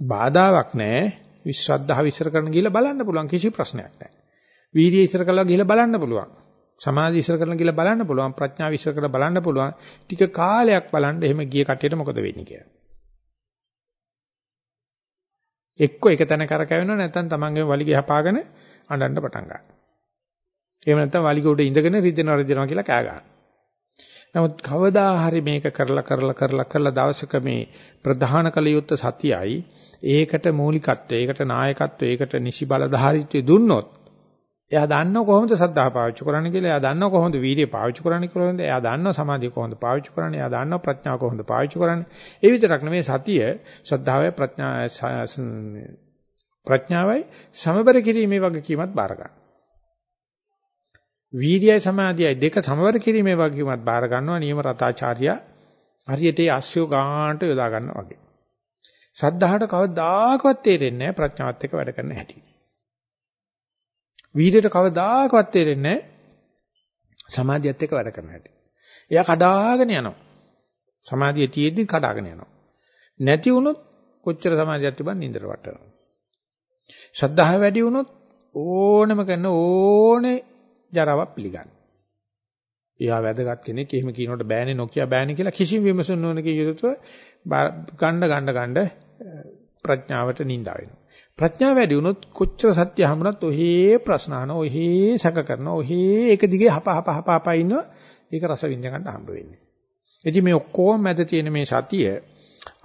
බාධාවක් නැහැ. විශ්‍රද්ධාව විශ්ර කරන ගිහිල්ලා බලන්න පුළුවන් කිසි ප්‍රශ්නයක් නැහැ. වීර්යය ඉස්සර කළා ගිහිල්ලා බලන්න පුළුවන්. සමාධි ඉස්සර කරලා ගිහිල්ලා බලන්න පුළුවන්. ප්‍රඥාව ඉස්සර කරලා බලන්න පුළුවන්. ටික කාලයක් බලන්න එහෙම ගිය කටියට මොකද වෙන්නේ කියලා. එක්ක එක තැන කරකැවෙනවා නැත්නම් තමන්ගේ වලිගය හපාගෙන අඬන්න පටන් ගන්නවා. එහෙම නැත්නම් වලිග උඩ ඉඳගෙන රිදෙනවා රිදෙනවා කියලා කෑ ගන්නවා. නමුත් කවදා හරි මේක කරලා කරලා කරලා කරලා දවසක මේ ප්‍රධාන කලියුත් සතියයි ඒකට මූලිකත්වය, ඒකට නායකත්වය, ඒකට නිසි බලධාරීත්වය දුන්නොත් එයා දන්නව කොහොමද සද්ධා පාවිච්චි කරන්න කියලා. එයා දන්නව කොහොමද වීර්යය පාවිච්චි කරන්න කියලා. එයා දන්නව සමාධිය කොහොමද පාවිච්චි කරන්නේ. එයා දන්නව ප්‍රඥාව කොහොමද පාවිච්චි කරන්නේ. ඒ විතරක් නෙමෙයි සතිය, ශ්‍රද්ධාවයි ප්‍රඥා ප්‍රඥාවයි සමබර කිරීමේ වගකීමත් බාර ගන්න. වීර්යයි සමාධියයි දෙක සමවර කිරීමේ වගකීමත් බාර ගන්නවා නියම රතාචාර්යා හරියට ඒ අස්සිය ගානට යොදා ගන්නවා වගේ. සද්ධාහට කවදාකවත් තේරෙන්නේ නැහැ ප්‍රඥාවත් එක්ක වැඩ කරන්න හැටි. වීර්යයට කවදාකවත් තේරෙන්නේ නැහැ සමාධියත් එක්ක වැඩ කරන්න හැටි. එයා කඩාගෙන යනවා. සමාධිය තියෙද්දි කඩාගෙන යනවා. නැති වුණොත් කොච්චර සමාධියක් තිබන් නින්දට වටනවා. ශ්‍රද්ධාව වැඩි වුණොත් ඕනම කරන ඕනේ ජරාවක් පිළිගන්න. එයා වැදගත් කෙනෙක් එහෙම කියනකොට බෑනේ නොකිය බෑනේ කියලා කිසිම විමසන්න ඕන කියුතුව ගණ්ඩ ගණ්ඩ ගණ්ඩ ප්‍රඥාවට නිඳා වෙනවා. ප්‍රඥාව වැඩි වුණොත් කොච්චර සත්‍ය හමුණත් ඔහේ ප්‍රශ්න අහන ඔහේ සැක කරන ඔහේ එක දිගේ හප හප හප හප ඉන්නවා ඒක රස විඳ ගන්න හම්බ වෙන්නේ. ඉතින් මේ ඔක්කොම මැද තියෙන මේ සතිය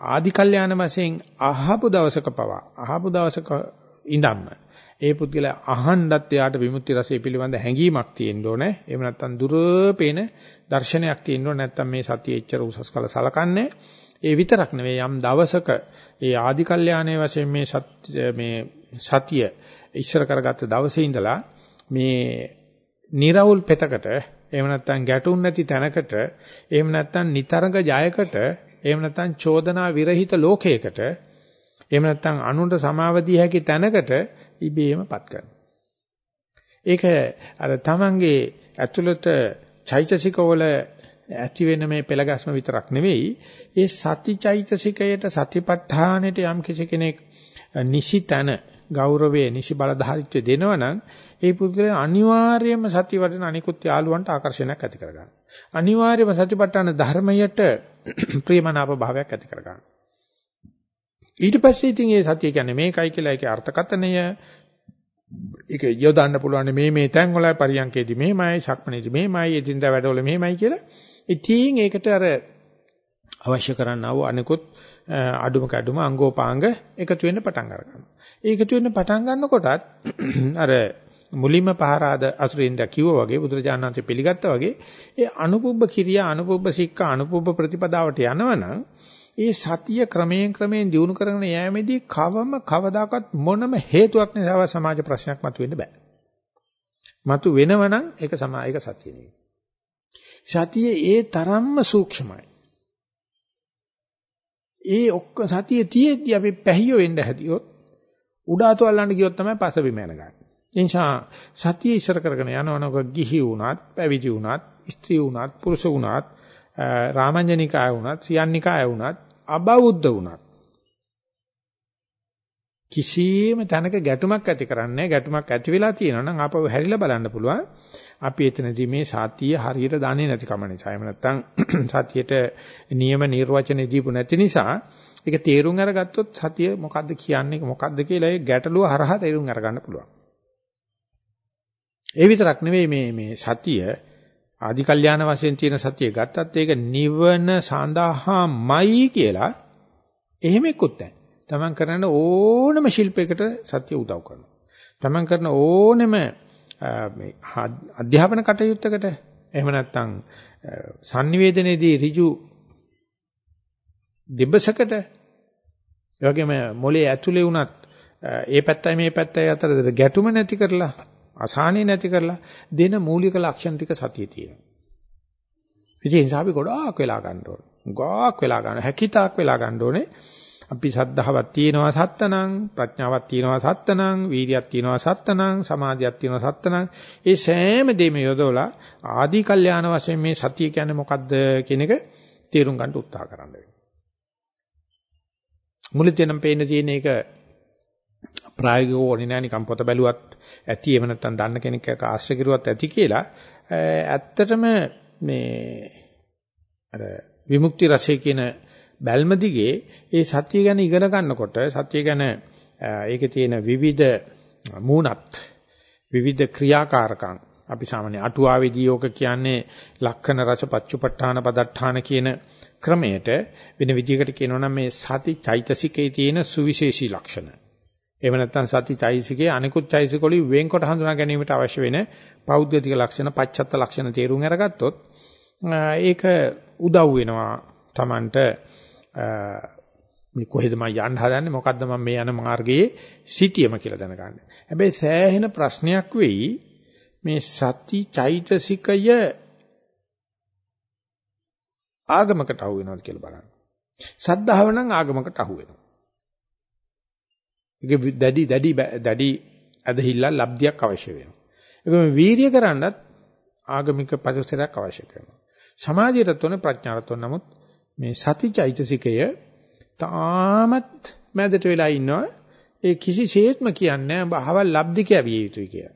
ආදි කල්යාණ වශයෙන් අහපු දවසක පවා අහපු දවසක ඉඳන්ම ඒ පුද්ගලයා අහන්නත් එයාට විමුක්ති රසය පිළිබඳ හැඟීමක් තියෙන්න ඕනේ. එහෙම නැත්නම් දුර පේන දර්ශනයක් තියෙන්න ඕනේ. නැත්නම් මේ සතිය එච්චර උසස් කළ සලකන්නේ. ඒ විතරක් නෙවෙයි යම් දවසක ඒ ආදි කල්යාණයේ වශයෙන් මේ සත්‍ය මේ සතිය ඉස්සර කරගත්ත දවසේ ඉඳලා මේ निराවුල් පෙතකට එහෙම නැත්නම් ගැටුම් නැති තැනකට එහෙම නැත්නම් නිතරංග ජයකට එහෙම නැත්නම් චෝදනා විරහිත ලෝකයකට එහෙම නැත්නම් අනුන්ට සමාවදී හැකි තැනකට ඉබේමපත් කරනවා. ඒක අර තමන්ගේ ඇතුළත චෛතසිකවල ඇති වෙන මේ පෙළගස්ම විතරක් නෙවෙයි ඒ සති චෛතසිකයට සතිපට්ඨානෙට යම් කිසි කෙනෙක් නිසිතන ගෞරවයේ නිසි බලධාරීත්වය දෙනවනම් ඒ පුද්ගලයා අනිවාර්යයෙන්ම සතිය වඩන අනිකුත් යාළුවන්ට ආකර්ෂණයක් ඇති කරගන්නවා. අනිවාර්යයෙන්ම සතිපට්ඨාන ධර්මයට ප්‍රේමනාප භාවයක් ඇති කරගන්නවා. ඊට පස්සේ ඉතින් ඒ සතිය කියන්නේ මේකයි කියලා ඒකේ අර්ථකතනය ඒක යොදන්න පුළුවන් මේ මේ තැන් වල පරියන්කේදී මෙහෙමයි ශක්මනේදී මෙහෙමයි එදින්දා වැඩවල මෙහෙමයි කියලා ඉතින් ඒකට අර අවශ්‍ය කරන්නා වූ අනිකුත් අඩුම කැඩුම අංගෝපාංග එකතු වෙන්න පටන් ගන්නවා. ඒකතු වෙන්න පටන් ගන්නකොටත් අර මුලින්ම පහරාද අසුරින්ද කිව්වා වගේ බුදුරජාණන් වහන්සේ පිළිගත්තා වගේ ඒ අනුපුබ්බ කිරියා අනුපුබ්බ සික්ඛා අනුපුබ්බ ප්‍රතිපදාවට යනවනම් ඒ සතිය ක්‍රමයෙන් ක්‍රමයෙන් දියුණු කරගෙන යෑමේදී කවම කවදාකවත් මොනම හේතුවක් නිසා සමාජ ප්‍රශ්නයක් මතුවෙන්න බෑ. මතු වෙනවනම් ඒක සමා ඒක සතිය නෙවෙයි. සතිය ඒ තරම්ම සූක්ෂමයි. ඒ ඔක්ක සතිය තියෙද්දි අපි පැහිය වෙන්න හැදියොත් උඩාතු අල්ලන්න ගියොත් තමයි පස බිම යනගන්නේ. ඒ නිසා සතිය ඉස්සර කරගෙන යනවනක ගිහි වුණත්, පැවිදි වුණත්, ස්ත්‍රී වුණත්, පුරුෂ වුණත් රාමඤ්ඤනිකාය වුණත් සියන්නිකාය වුණත් අබෞද්ධ වුණත් කිසියම් තැනක ගැටුමක් ඇති කරන්නේ ගැටුමක් ඇති වෙලා තියෙනවා නම් ආපහු හැරිලා බලන්න පුළුවන්. අපි එතනදී මේ සතිය හරියට දන්නේ නැති කම නිසා. එහෙම නැත්නම් සතියට නියම නිර්වචන දීපු නැති නිසා ඒක තේරුම් අරගත්තොත් සතිය මොකද්ද කියන්නේ මොකද්ද කියලා ඒ ගැටලුව හරහා තේරුම් අරගන්න පුළුවන්. ඒ විතරක් නෙවෙයි මේ මේ සතිය ආදි කල්යාණ වශයෙන් තියෙන සතිය ගත්තත් ඒක නිවන සඳහාමයි කියලා එහෙම එක්කුත් නැහැ. තමන් කරන ඕනම ශිල්පයකට සතිය උදව් කරනවා. තමන් කරන ඕනෙම මේ අධ්‍යාපන කටයුත්තකට එහෙම නැත්නම් sannivedanayේදී ඍජු දෙබසකට ඒ වගේම මොලේ ඇතුලේ වුණත් ඒ පැත්තයි මේ පැත්තයි අතර ගැටුම නැති කරලා අසහනෙ නැති කරලා දෙන මූලික ලක්ෂණ ටික සතියේ තියෙනවා. ඉතින් ඒ නිසා අපි ගොඩාක් වෙලා ගන්න ඕනේ. ගොඩාක් වෙලා ගන්න හැකිතාක් වෙලා ගන්න ඕනේ. අපි සද්ධාවක් තියෙනවා සත්තනං ප්‍රඥාවක් තියෙනවා සත්තනං වීර්යයක් තියෙනවා සත්තනං සමාධියක් තියෙනවා සත්තනං ඒ සෑම දෙයක්ම යොදවලා ආදී කල්යාණ වශයෙන් මේ සතිය කියන්නේ මොකද්ද කියන එක තේරුම් ගන්න උත්සාහ කරන්න වෙනවා මුලින් දෙනම් පේන්න තියෙන එක ප්‍රායෝගිකව ඕනේ නෑ නිකන් පොත බැලුවත් ඇති එහෙම නැත්නම් දන්න කෙනෙක් එක්ක ආශ්‍රය කරුවත් ඇති කියලා ඇත්තටම මේ අර විමුක්ති රසය කියන බැල්ම දිගේ ඒ සත්‍ය ගැන ඉගෙන ගන්නකොට සත්‍ය ගැන ඒකේ තියෙන විවිධ මූණත් විවිධ ක්‍රියාකාරකම් අපි සාමාන්‍ය අටුවාවේදී යෝග කියන්නේ ලක්ෂණ රස පච්චුපට්ඨාන පදට්ඨාන කියන ක්‍රමයට වෙන විදිහකට කියනවා නම් මේ සති චෛතසිකයේ තියෙන සුවිශේෂී ලක්ෂණ. එහෙම නැත්නම් සති චෛතසිකයේ අනිකුත් චෛතසික වලින් වෙන්කොට හඳුනා ගැනීමට අවශ්‍ය වෙන පෞද්ගලික ලක්ෂණ, පච්චත්ත ලක්ෂණ තේරුම් අරගත්තොත් ඒක උදව් වෙනවා Tamanට මේ කොහෙද මම යන්න හදන්නේ මොකද්ද මම මේ යන මාර්ගයේ සිටියම කියලා දැනගන්න. හැබැයි සෑහෙන ප්‍රශ්නයක් වෙයි මේ සති චෛතසිකය ආගමකට අහු වෙනවද කියලා බලන්න. සද්ධාව නම් ආගමකට අහු වෙනවා. ඒක දැඩි දැඩි දැඩි ඇදහිල්ල ලබ්ධියක් අවශ්‍ය වෙනවා. ඒකම වීරිය කරන්නත් ආගමික පරිසරයක් අවශ්‍ය කරනවා. සමාධියටත් ඕනේ ප්‍රඥාවටත් ඕනේ. නමුත් මේ සතිචෛතසිකය තාමත් මැදට වෙලා ඉන්නවා. ඒ කිසිසේත්ම කියන්නේ නැහැ ඔබ අහවල් ලබ්ධික යවිය යුතුයි කියලා.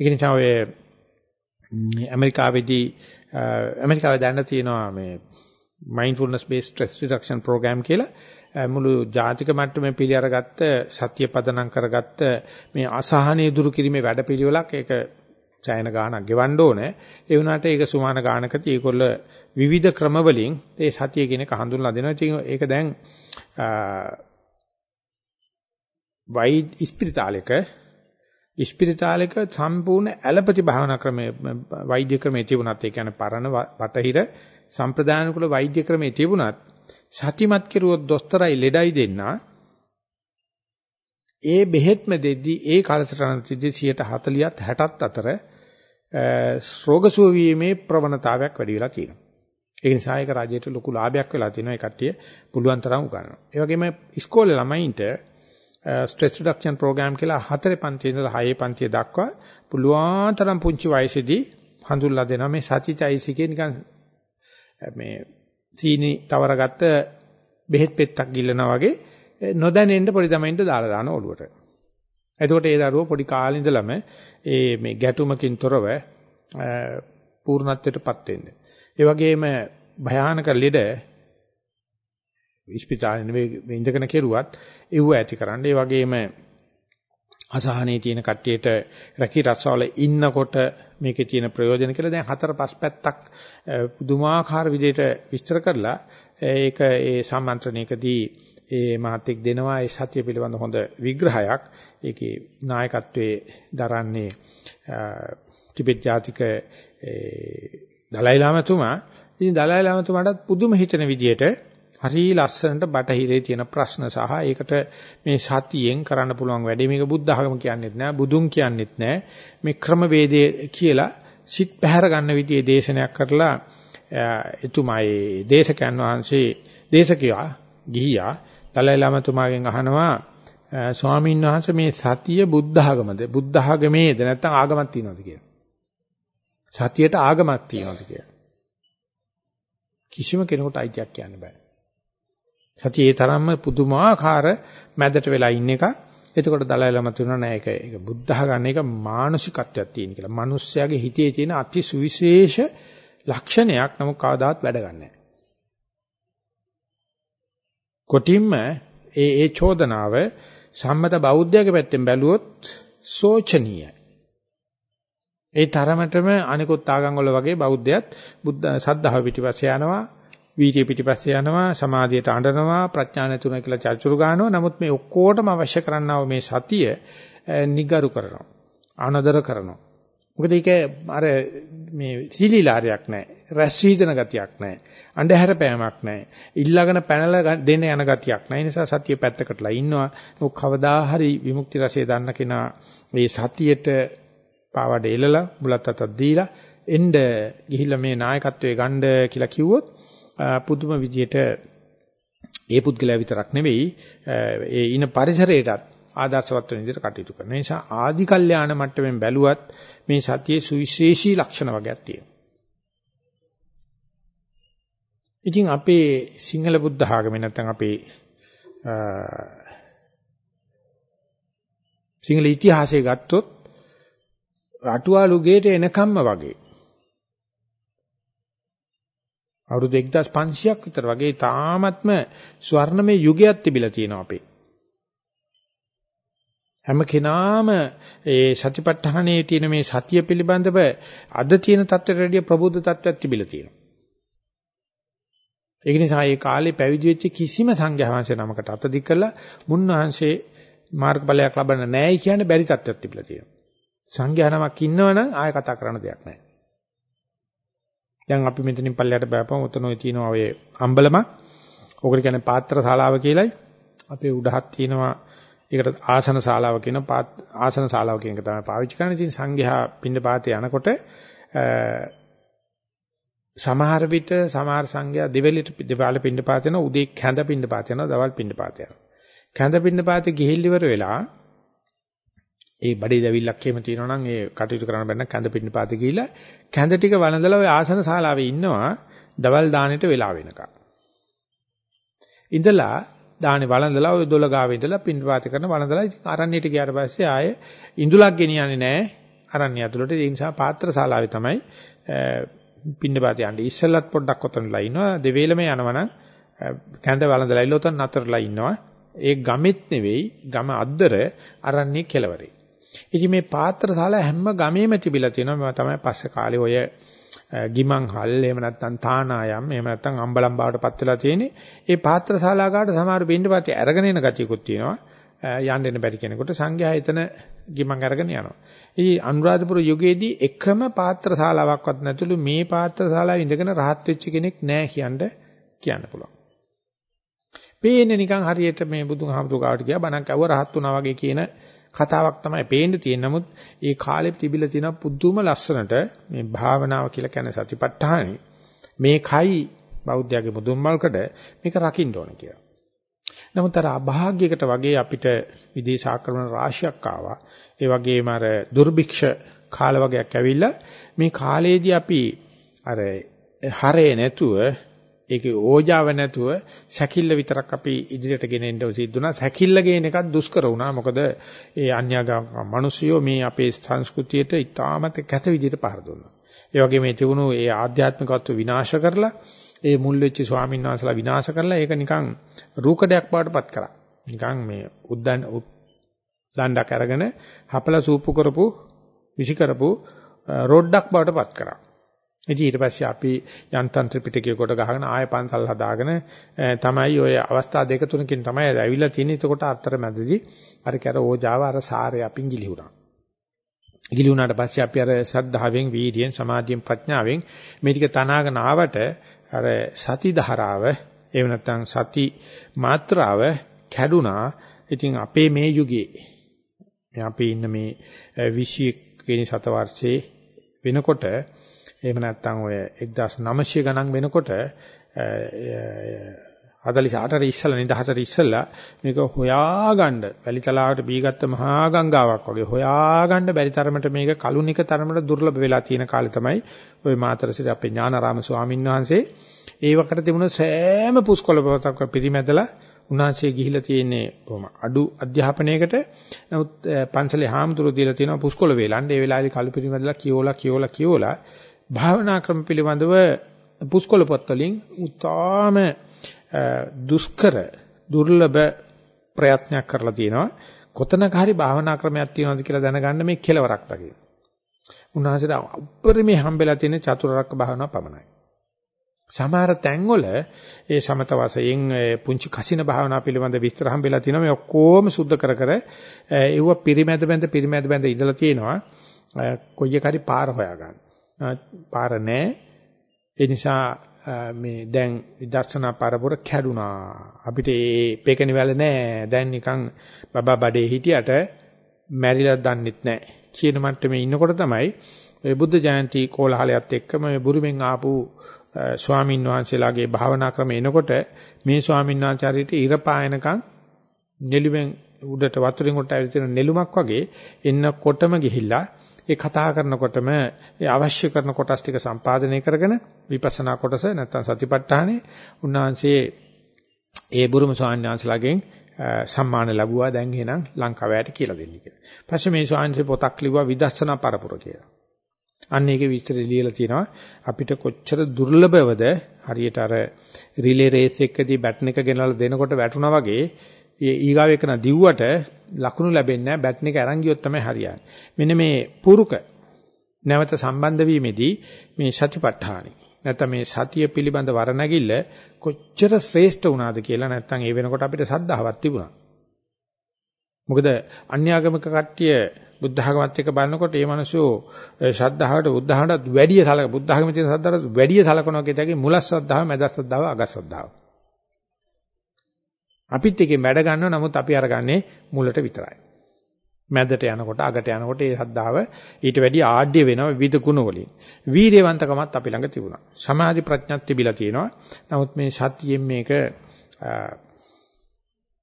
ඒක නිසා ඔය ඇමරිකාවේදී ඇමරිකාවේ දැන්න තියෙනවා මේ mindfulness based stress reduction program කියලා මුළු ජාතික මට්ටමේ පිළි අරගත්ත සත්‍ය පදනම් කරගත්ත මේ අසහනය දුරු කිරීමේ වැඩපිළිවෙලක් ඒක ඡායන ගානක් ගෙවන්න ඕනේ. ඒ වුණාට ඒක සුමාන ගානකදී ඒගොල්ල විවිධ ක්‍රම වලින් ඒ සතිය කියන එක හඳුන්ලා දෙනවා. ඉතින් ඒක දැන් වයිඩ් ස්පිරිතාලයක ඉස්පිරිතාලයක සම්පූර්ණ ඇලපති භාවනා ක්‍රමයේ වෛද්‍ය ක්‍රමයේ තිබුණත් ඒ කියන්නේ පරණ වටහිර සම්ප්‍රදාන කුල වෛද්‍ය ක්‍රමයේ තිබුණත් සතිමත් කෙරුවොත් දොස්තරයි ලෙඩයි දෙන්නා ඒ බෙහෙත්ම දෙද්දී ඒ කාලසටහන තිද්දී 140ත් 60ත් අතර රෝග සුව වීමේ ප්‍රවණතාවයක් වැඩි වෙලා තියෙනවා. ඒ නිසා ඒක රජයට ලොකු ලාභයක් වෙලා තියෙනවා. ඒ කට්ටිය පුළුවන් තරම් උගන්වනවා. ඒ වගේම ඉස්කෝලේ ළමයින්ට ස්ට්‍රෙස් රිඩක්ෂන් ප්‍රෝග්‍රෑම් කියලා හතරේ පන්තියේ ඉඳලා හයේ පන්තිය දක්වා පුළුවන් තරම් පුංචි වයසේදී හඳුල්ලා දෙනවා මේ සතිචෛසිකේ නිකන් මේ සීනි තවරගත්ත බෙහෙත් පෙත්තක් ගිල්ලනවා වගේ නොදැනෙන්න පොඩි ළමයින්ට දාලා දාන ඔළුවට. එතකොට ඒ දරුවෝ පොඩි කාලේ ඉඳලම ඒ මේ ගැටුමකින් තොරව පූර්ණත්වයටපත් වෙන්නේ. ඒ වගේම භයානක ලෙඩ ඉස්පිතාලේ නෙවෙයි ඉඳගෙන කෙරුවත් ඒව ඇතිකරන්න. ඒ වගේම අසහනේ තියෙන කට්ටියට රැකී රස්සාවල ඉන්නකොට මේකේ තියෙන ප්‍රයෝජන කියලා දැන් හතර පහ පැත්තක් පුදුමාකාර විදිහට විස්තර කරලා ඒක ඒ සම්මන්ත්‍රණයකදී ඒ මහත්ෙක් දෙනවා ඒ සත්‍ය පිළිබඳ හොඳ විග්‍රහයක්. ඒකේ නායකත්වයේ දරන්නේ ටිබෙට් ජාතික දලයි ලාමතුමා. ඉතින් දලයි ලාමතුමාටත් පුදුම හිතන විදිහට හරි ලස්සනට බටහිරේ තියෙන ප්‍රශ්න සහ ඒකට මේ සතියෙන් කරන්න පුළුවන් වැඩේ. මේක බුද්ධ ආගම කියන්නේත් නෑ බුදුන් කියන්නේත් නෑ. මේ ක්‍රමවේදයේ කියලා සිත් පැහැර ගන්න විදිහේ දේශනයක් කරලා එතුමායි දේශකයන් වහන්සේ දේශකයා ගිහියා දලයි ලාමතුමාගෙන් අහනවා ස්වාමීන් වහන්සේ මේ සතිය බුද්ධ ආගමද බුද්ධ ආගමේද නැත්නම් ආගමක් තියනවද කියලා? සතියට ආගමක් තියනවද කියලා. කිසිම කෙනෙකුට අයිතියක් කියන්න බෑ. සතියේ තරම්ම පුදුමාකාර මැදට වෙලා ඉන්න එක. එතකොට දලයි ළම තුනන නෑ ඒක ඒක බුද්ධහ ගන්න එක මානසිකත්වයක් තියෙන කියලා. මිනිස්යාගේ හිතේ තියෙන අති සුවිශේෂ ලක්ෂණයක් නමුත් කවදාවත් වැඩ ගන්නෑ. කොටින්ම ඒ ඒ චෝදනාව සම්මත බෞද්ධයාගේ පැත්තෙන් බැලුවොත් සෝචනීයයි. ඒ තරමටම අනිකුත් ආගම් වල වගේ බෞද්ධයත් බුද්ධ සද්ධාව පිටිපස්සේ යනවා වීර්ය පිටිපස්සේ යනවා සමාධියට අඬනවා ප්‍රඥා නැතුණ කියලා චර්චුරු ගන්නවා. නමුත් මේ ඔක්කොටම අවශ්‍ය කරන්නව මේ සතිය නිගරු කරනවා. අනදර කරනවා. මොකද ඒක අර මේ සීලීලාරයක් නැහැ. රැස් වීදන ගතියක් නැහැ. අන්ධහැර පෑමක් නැහැ. ඊළඟන පැනලා දෙන්න යන ගතියක් නැහැ. ඒ නිසා සතිය පැත්තකටලා ඉන්නවා. මොක කවදා හරි විමුක්ති රසය දන්න කෙනා මේ සතියට පාවඩ එලලා බුලත් අතක් දීලා එන්න ගිහිල්ලා මේ නායකත්වයේ ගන්න කියලා කිව්වොත් පුදුම විදියට ඒ පුද්ගලයා විතරක් නෙවෙයි ඒ ඉන පරිසරයටත් ආදර්ශවත් වෙන විදිහට කටයුතු කරන නිසා ආදි කල්යාණ මට්ටමින් බැලුවත් මේ සතියේ සුවිශේෂී ලක්ෂණ වර්ගයක් තියෙනවා. ඉතින් අපේ සිංහල බුද්ධ ආගමේ නැත්නම් අපේ සිංහල ඉතිහාසය ගත්තොත් අටුවාලු ගේට එනකම්ම වගේ අවුරුදු 1500ක් විතර වගේ තාමත්ම ස්වර්ණමය යුගයක් තිබිලා තියෙනවා අපේ. හැම කෙනාම ඒ සතිපට්ඨානයේ තියෙන මේ සතිය පිළිබඳව අද තියෙන தත්ත්වයට වැඩිය ප්‍රබුද්ධ தත්ත්වයක් තිබිලා තියෙනවා. ඒක නිසා ඒ කාලේ පැවිදි වෙච්ච කිසිම සංඝයා වහන්සේ නමකට අත දික් කළා මුන්වහන්සේ මාර්ගඵලයක් ලබන්න නැහැයි කියන්නේ බැරි තත්ත්වයක් තිබිලා තියෙනවා. සංඝයා නමක් ඉන්නවනම් ආයෙ කතා කරන්න දෙයක් නැහැ. දැන් අපි මෙතනින් පල්ලයට බෑපම උතන ඔය තියෙනවා ඔය අම්බලමක්. ඕකට කියන්නේ පාත්‍ර ශාලාව කියලයි. අපේ උඩහක් තියෙනවා ඒකට ආසන ශාලාව කියන ආසන ශාලාව කියන එක තමයි පාවිච්චි කරන්නේ. ඉතින් සංඝයා පින්න පාතේ යනකොට සමහර විට සමහර සංඝයා දෙවලට දෙපාල පින්න පාත යනවා උදේ කැඳ පින්න පාත යනවා දවල් පින්න පාත යනවා. කැඳ පින්න පාතේ ගිහිල් ඉවර වෙලා ඒ බඩේ දැවිල්ලක් එහෙම තියෙනවා නම් ඒ කටයුතු කරන්න බැන්න කැඳ පින්න පාතේ ගිහිල්ලා කැඳ ටික වළඳලා ওই ආසන ශාලාවේ ඉන්නවා දවල් දානෙට වෙලා වෙනකම්. ඉඳලා දානේ වළඳලා ওই දොල ගාවේ ඉඳලා පින්න පාත කරන වළඳලා ඉතින් අරණියට ගියාට පස්සේ ආයේ ඉඳුලක් ගෙනියන්නේ නැහැ අරණිය ඇතුළට ඒ නිසා පාත්‍ර ශාලාවේ තමයි පින්න පාත යන්නේ ඉස්සෙල්ලත් පොඩ්ඩක් ඔතනලා ඉන්නවා දෙවේලම යනවනම් කැඳ වළඳලා ඉල්ල ඔතන නතරලා ඉන්නවා ඒ ගමෙත් නෙවෙයි ගම අද්දර අරණිය කෙලවරේ ඉතින් මේ පාත්‍ර ශාලා හැම ගමේම තිබිලා තියෙනවා මම තමයි පස්සේ කාලේ ඔය ගිමන් හල් එහෙම නැත්නම් තානායම් එහෙම නැත්නම් අම්බලම් බවට පත් වෙලා තියෙන්නේ. ඒ පාත්‍ර ශාලාකාට සමහර බින්දපති අරගෙන එන ගතියකුත් තියෙනවා. යන්න එන්න බැරි කෙනෙකුට සංඝයා එතන ගිමන් අරගෙන යනවා. ඉතින් අනුරාධපුර යුගයේදී එකම පාත්‍ර ශාලාවක්වත් නැතුළු මේ පාත්‍ර ශාලාවේ ඉඳගෙන rahat වෙච්ච කෙනෙක් නැහැ කියන්න කියන්න පුළුවන්. පේන්නේ නිකන් හරියට මේ බුදුහාමුදුරුවෝ ගාවට ගියා බණක් ඇහුවා rahat වුණා වගේ කියන කතාවක් තමයි පේන්න තියෙන්නේ. නමුත් ඒ කාලෙත් තිබිලා තියෙන පුදුම ලස්සනට මේ භාවනාව කියලා කියන සතිපට්ඨානෙ මේකයි බෞද්ධයාගේ මුදුන්මල්කඩ මේක රකින්න ඕන කියලා. නමුත් අර අභාග්‍යයකට වගේ අපිට විදේශ ආක්‍රමණ රාශියක් ආවා. ඒ වගේම අර දුර්භික්ෂ කාල වගේක් ඇවිල්ලා මේ කාලේදී අපි අර හරේ නැතුව ඒකේ ඕජාව නැතුව සැකිල්ල විතරක් අපි ඉදිරියට ගෙනෙන්න සිද්ධුණා. සැකිල්ල ගේන එකත් දුෂ්කර වුණා. මොකද ඒ අන්‍යගම මිනිස්සුયો මේ අපේ සංස්කෘතියට ඉතාමත් කැත විදිහට පහර දුන්නා. ඒ වගේ මේ තිබුණු ඒ ආධ්‍යාත්මිකත්ව විනාශ කරලා ඒ මුල් වෙච්ච ස්වාමීන් වහන්සේලා විනාශ කරලා ඒක නිකන් රූකඩයක් බවටපත් කරා. නිකන් මේ උද්දන් දණ්ඩක් අරගෙන හපලා සූපු කරපු විසි කරපු රොඩ්ඩක් බවටපත් කරා. ඉතින් ඊට පස්සේ අපි යන්තම් ත්‍රිපිටකය කොට ගහගෙන ආය පන්සල් හදාගෙන තමයි ওই අවස්ථා දෙක තුනකින් තමයි ඇවිල්ලා තියෙන්නේ. එතකොට අතරමැදදී අර කර ඕජාව අර සාරය අපින් ගිලිහුණා. ගිලිහුණාට පස්සේ අපි අර සද්ධාවෙන්, වීර්යයෙන්, සමාධියෙන්, ප්‍රඥාවෙන් මේ ටික තනාගෙන ආවට අර සති ධාරාව, එහෙම නැත්නම් සති මාත්‍රාව කැඩුනා. ඉතින් අපේ මේ යුගයේ අපි ඉන්න මේ 21 වෙනි සතවර්ෂයේ වෙනකොට එහෙම නැත්නම් ඔය 1900 ගණන් වෙනකොට 48 ඉස්සලා නිදහසට ඉස්සලා මේක හොයාගන්න. වැලිතලාවට බීගත්ත මහා ගංගාවක් වගේ හොයාගන්න බැරි තරමට මේක කලුනික තරමට දුර්ලභ වෙලා තියෙන කාලේ තමයි ওই මාතරසිරි අපේ ඥානාරාම ස්වාමීන් වහන්සේ ඒ වකට තිබුණ සෑම පුස්කොළ පොතක් පිරිමැදලා උන්වහන්සේ ගිහිලා තියෙන්නේ කොහොම? අඩු අධ්‍යාපනයකට. නමුත් පන්සලේ හාමුදුරුවෝ දීලා තියෙනවා පුස්කොළ වේලන්න. ඒ වෙලාවේදී කලු පිරිමැදලා කියෝලා කියෝලා කියෝලා භාවනා ක්‍රම පිළිබඳව පුස්කොළ පොත් වලින් උතාම දුෂ්කර දුර්ලභ ප්‍රයත්නයක් කරලා තියෙනවා. කොතනක හරි භාවනා ක්‍රමයක් තියෙනවද කියලා දැනගන්න මේ කෙලවරක් දකින්න. උන්වහන්සේට උපරිමේ හම්බෙලා තියෙන චතුරාර්ය භාවනාව පමණයි. සමහර තැන්වල ඒ සමත වශයෙන් පුංචි කසින භාවනා පිළිබඳ විස්තර හම්බෙලා තියෙනවා මේ ඔක්කොම සුද්ධ කර කර ඒව පිරිමැද බැඳ පිරිමැද බැඳ ඉඳලා තියෙනවා කොයි එකරි පාර හොයාගන්න. පාර නැහැ. ඒ නිසා මේ දැන් විදර්ශනා පරපුර කැඩුනා. අපිට ඒ පේකෙන වැල නැහැ. දැන් නිකන් බබා බඩේ හිටියට මැරිලා දන්නෙත් නැහැ. කියන මට්ටමේ ඉන්නකොට තමයි ඔය බුද්ධ ජයන්ති කෝලහලයත් එක්කම මේ බුරුමෙන් ආපු ස්වාමින් වහන්සේලාගේ භාවනා ක්‍රම එනකොට මේ ස්වාමින් වහන්සේට ඉර පායනකම් නෙළුවෙන් උඩට වතුරෙන් උඩට ඇවිත් නෙළුමක් වගේ එන්නකොටම ගිහිල්ලා ඒ කතා කරනකොටම ඒ අවශ්‍ය කරන කොටස් ටික සම්පාදනය කරගෙන විපස්සනා කොටස නැත්තම් සතිපට්ඨානේ උන්වහන්සේ ඒ බුරුම ස්වාමීන් වහන්සේලාගෙන් සම්මාන ලැබුවා දැන් එහෙනම් ලංකාවට කියලා දෙන්න කියලා. පස්සේ මේ ස්වාමීන් පොතක් ලිව්වා විදර්ශනා පරපුර කියලා. අන්න ඒකේ විස්තර ලියලා තියෙනවා අපිට කොච්චර දුර්ලභවද හරියට අර රිලේ රේස් එකකදී බැටන් එක ගෙනල්ලා දෙනකොට වැටුණා වගේ ඊගාව එකන දිව්වට ලකුණු ලැබෙන්නේ නැහැ බැටන් එක අරන් ගියොත් තමයි හරියන්නේ. මෙන්න මේ පුරුක නැවත සම්බන්ධ වීමේදී මේ සතිපට්ඨානෙ නැත්නම් මේ සතිය පිළිබඳ වරණගිල්ල කොච්චර ශ්‍රේෂ්ඨ වුණාද කියලා නැත්නම් ඒ වෙනකොට අපිට සද්ධාවක් තිබුණා. මොකද අන්‍යාගමික කට්ටිය බුද්ධ ධර්මවත් එක්ක බලනකොට මේ මිනිස්සු ශ්‍රද්ධාවට බුද්ධ ධර්මයට වැඩිය සලක බුද්ධ ධර්මයේ තියෙන ශ්‍රද්ධාවට වැඩිය සලකනවා කියතගේ මුල ශ්‍රද්ධාව මැද ශ්‍රද්ධාව අග ශ්‍රද්ධාව. අපිත් එකේ වැඩ ගන්නවා නමුත් අපි අරගන්නේ මුලට විතරයි. මැදට යනකොට අගට යනකොට ඒ ශ්‍රද්ධාව ඊට වැඩිය ආඩ්‍ය වෙනවා විවිධ ගුණ වලින්. වීරියවන්තකමත් අපි ළඟ තිබුණා. සමාධි ප්‍රඥාත් තිබිලා තියෙනවා. නමුත් මේ සතියෙන් මේක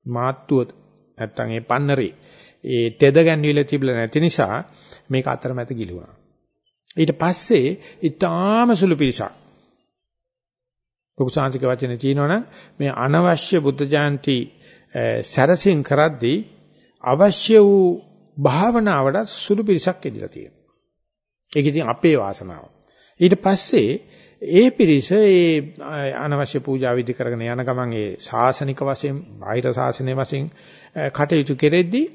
මාත්තුව නැත්තම් ඒ පන්නරේ ඒ තෙද ගැන්විලා තිබුණා නැති නිසා මේක අතරමැද ගිලුණා. ඊට පස්සේ ඊටාම සුළු පිරිසක් ලොකු සාන්තික වචනේ තියෙනවනම් මේ අනවශ්‍ය බුද්ධ ජයන්ති සැරසින් කරද්දී අවශ්‍ය වූ භාවනාවට සුළු පිරිසක් එදිලා තියෙනවා. ඒක ඉතින් අපේ වාසනාව. ඊට පස්සේ ඒ පිරිස ඒ අනවශ්‍ය පූජා විදි කරගෙන යන ගමන් ඒ ශාසනික වශයෙන් බාහිර ශාසනයේ වශයෙන් කටයුතු කෙරෙද්දී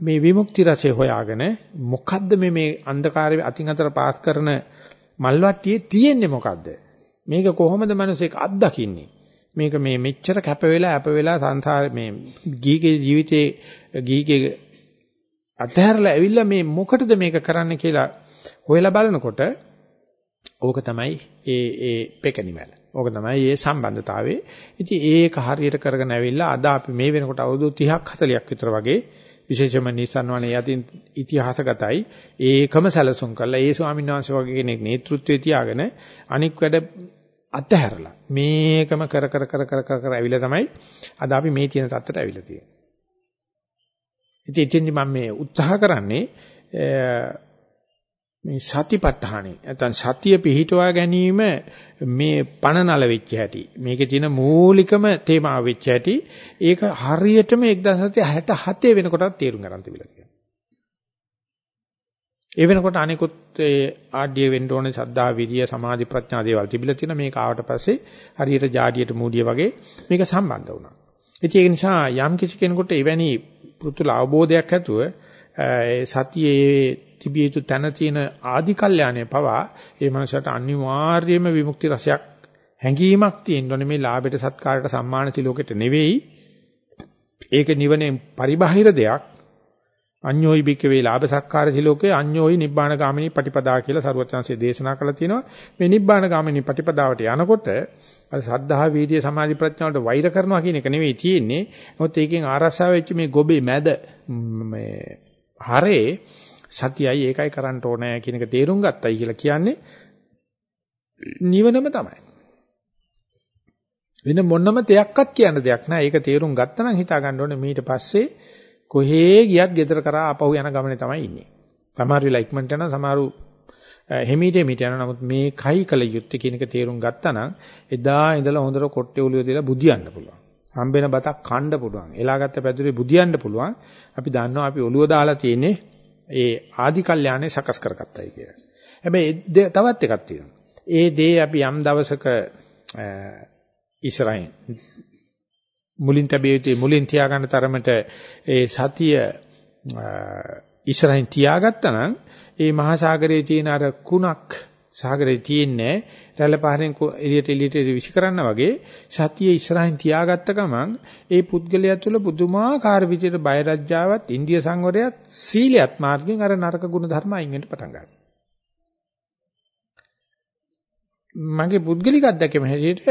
මේ විමුක්ති රසය හොයාගෙන මොකද්ද මේ මේ අන්ධකාරයේ අතින් අතර පාස් කරන මල්වට්ටියේ තියෙන්නේ මොකද්ද මේක කොහොමද මිනිසෙක් අත්දකින්නේ මේක මේ මෙච්චර කැප වෙලා අප වෙලා සංසාර මේ ගීගේ ජීවිතේ ගීගේ අතහැරලා ඇවිල්ලා මේ මොකටද මේක කරන්න කියලා හොයලා බලනකොට ඕක තමයි ඒ ඒ පෙකනිමැල. ඕක තමයි ඒ සම්බන්ධතාවය. ඉතින් ඒක හරියට කරගෙන ඇවිල්ලා අද අපි මේ වෙනකොට අවුරුදු 30ක් 40ක් විතර වගේ විශේෂම නිසන් වනේ යටින් ඉතිහාසගතයි ඒකම සැලසුම් කරලා ඒ ස්වාමීන් වහන්සේ වගේ කෙනෙක් නේතෘත්වයේ තියාගෙන අනික් වැඩ අතහැරලා මේකම කර කර කර කර කර කර ඇවිල්ලා තමයි අද අපි මේ තියෙන තත්ත්වයට ඇවිල්ලා තියෙන්නේ. ඉතින් එතෙන්දි මම මේ උත්සාහ කරන්නේ මේ සතිපට්ඨානෙ නැත්නම් සතිය පිහිටුවා ගැනීම මේ පණනල වෙච්ච හැටි මේකේ තියෙන මූලිකම තේමාව වෙච්ච හැටි ඒක හරියටම 1967 වෙනකොටත් තේරුම් ගන්න තිබිලා තියෙනවා. ඒ වෙනකොට අනිකුත් ඒ ආඩ්‍ය වෙන්න ඕනේ සද්ධා විරිය සමාධි ප්‍රඥා දේවල් තිබිලා තියෙන මේක ආවට පස්සේ හරියට ජාඩියට මූඩිය වගේ මේක සම්බන්ධ වුණා. ඉතින් ඒක නිසා යම් කිසි කෙනෙකුට එවැනි පෘතුල අවබෝධයක් ඇතුව සතියේ තිබිය යුතු තැන තියෙන ආදි කල්යාණය පවා ඒ මනසට අනිවාර්යයෙන්ම විමුක්ති රසයක් හැඟීමක් තියෙන්න ඕනේ. මේ ලාභයට සත්කාරයට සම්මාන සිලෝකෙට නෙවෙයි. ඒක නිවනේ පරිබාහිර දෙයක්. අඤ්ඤෝයි බිකවේ ලාභ සත්කාර සිලෝකේ අඤ්ඤෝයි නිබ්බාන ගාමිනී පටිපදා කියලා සරුවචාන්සේ දේශනා කළා තියෙනවා. මේ නිබ්බාන ගාමිනී පටිපදාවට යනකොට අර සද්ධා වීර්ය සමාධි ප්‍රඥාවට වෛර කරනවා කියන එක නෙවෙයි තියෙන්නේ. මොකද ඒකෙන් ආරසාව වෙච්ච මේ ගොබේ මැද මේ හරේ සතියයි ඒකයි කරන්න ඕනේ කියන එක තේරුම් ගත්තයි කියලා කියන්නේ නිවනම තමයි. වෙන මොනම දෙයක්වත් කියන්න දෙයක් නෑ. ඒක තේරුම් ගත්තා නම් හිතා ගන්න ඕනේ ඊට පස්සේ කොහේ ගියත් ගෙදර කරා ආපහු යන ගමනේ තමයි ඉන්නේ. සමහර වෙලා ඉක්මනට යනවා සමහරු හිමීට මිට යනවා. නමුත් මේ කයි කල යුත්තේ කියන එක තේරුම් ගත්තා නම් එදා ඉඳලා හොඳට කොට්ටේ ඔලිය දාලා බුදියන්න පුළුවන්. හම්බෙන බතක් කන්න පුළුවන්. එලාගත්ත පැදුරේ බුදියන්න පුළුවන්. අපි දන්නවා අපි ඔළුව දාලා තියෙන්නේ ඒ ආදි කල්යාණේ සකස් කරගත්තයි කියලා. හැබැයි තවත් එකක් තියෙනවා. ඒ දේ අපි යම් දවසක ඉස්සරහින් මුලින් තැබිය යුතු මුලින් තියාගන්න තරමට ඒ සතිය ඉස්සරහින් තියාගත්තා නම් ඒ මහා සාගරයේ තියෙන අර කුණක් සාගරේ තියෙන්නේ රැළ පහරෙන් එළියට එළියට විසි කරන්න වගේ සතිය ඉස්සරහින් තියාගත්ත ගමන් ඒ පුද්ගලයා තුළ පුදුමාකාර විදිහට බයරජ්ජාවත් ඉන්දිය සංවරයත් සීලයත් මාර්ගයෙන් අර නරක ගුණ ධර්ම අයින් වෙන්න පටන් ගන්නවා. මගේ පුද්ගලික අත්දැකීම හැටියට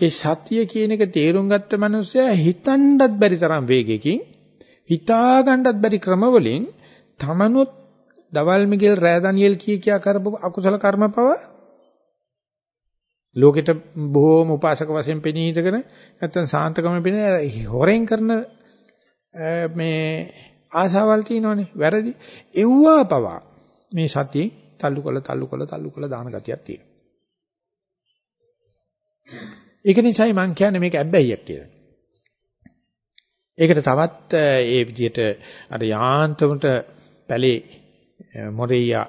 ඒ සතිය කියන එක තේරුම් ගත්ත මනුස්සයා හිතන්නත් බැරි තරම් වේගයකින් හිතා ගන්නත් බැරි ක්‍රමවලින් තමනුත් දවල් මිගෙල් රෑ ඩැනියෙල් කී කියා කරපු අකුසල කර්ම පව ලෝකෙට බොහෝම උපාසක වශයෙන් පෙනී හිටගෙන නැත්තම් සාන්තකම පෙනී හොරෙන් කරන මේ ආශාවල් තියෙනවනේ. වැරදි. එව්වා පවා මේ සතියෙන් තල්ලු කළ තල්ලු කළ තල්ලු කළ දාන ගතියක් තියෙනවා. ඒක නිසායි මම කියන්නේ මේක ඇබ්බැහියක් කියලා. ඒකට තවත් ඒ විදිහට අර යාන්තමට පැලේ මොරෙයියා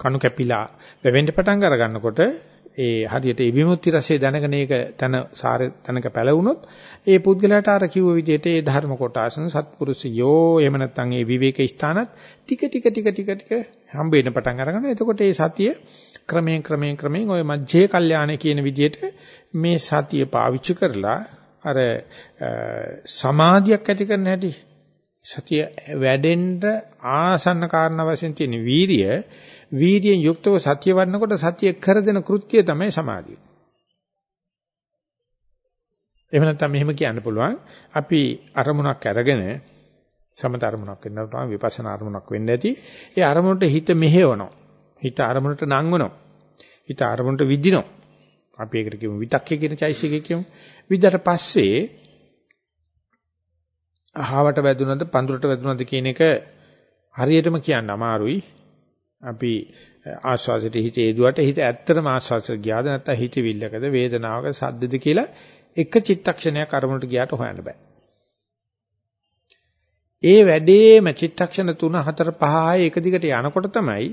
කණු කැපිලා වැවෙන්න පටන් අර ගන්නකොට ඒ හරියට ඒ විමුක්ති රසය දැනගෙන ඒක තන සාර තනක පැලවුනොත් ඒ පුද්ගලයාට අර කිව්ව විදිහට ඒ ධර්ම කොටාසන සත්පුරුෂයෝ එහෙම නැත්නම් ඒ විවේක ස්ථානත් ටික ටික ටික ටික ටික හම්බ වෙන පටන් අරගන්න. එතකොට ඒ සතිය ක්‍රමයෙන් ක්‍රමයෙන් ක්‍රමයෙන් ওই මජ්ජේ කල්යාණ කියන විදිහට මේ සතිය පාවිච්චි කරලා අර සමාධියක් ඇති කරන හැටි සතිය වැඩෙන්න ආසන්න කාරණා වශයෙන් තියෙන වීරිය වීර්යයෙන් යුක්තව සතිය වඩනකොට සතිය කර දෙන කෘත්‍යය තමයි සමාධිය. එහෙම නැත්නම් මෙහෙම කියන්න පුළුවන් අපි අරමුණක් අරගෙන සමත අරමුණක් වෙන්න පුළුවන් විපස්සනා අරමුණක් වෙන්න ඇති. ඒ අරමුණට හිත මෙහෙවනවා. හිත අරමුණට නංවනවා. හිත අරමුණට විදිනවා. අපි ඒකට කියමු විතක්කේ කියන චෛසිකේ කියමු. විද්දට පස්සේ අහවට වැදුනද පඳුරට වැදුනද කියන එක හරියටම කියන්න අමාරුයි. අපි ආස්වාසයට හිත ඒදුවට හිත ඇත්තටම ආස්වාසයට ගියාද නැත්නම් හිතවිල්ලකද වේදනාවක සද්දද කියලා එක චිත්තක්ෂණයක් අරමුණට ගියාට හොයන්න බෑ. ඒ වැඩේම චිත්තක්ෂණ 3 4 5 6 එක දිගට යනකොට තමයි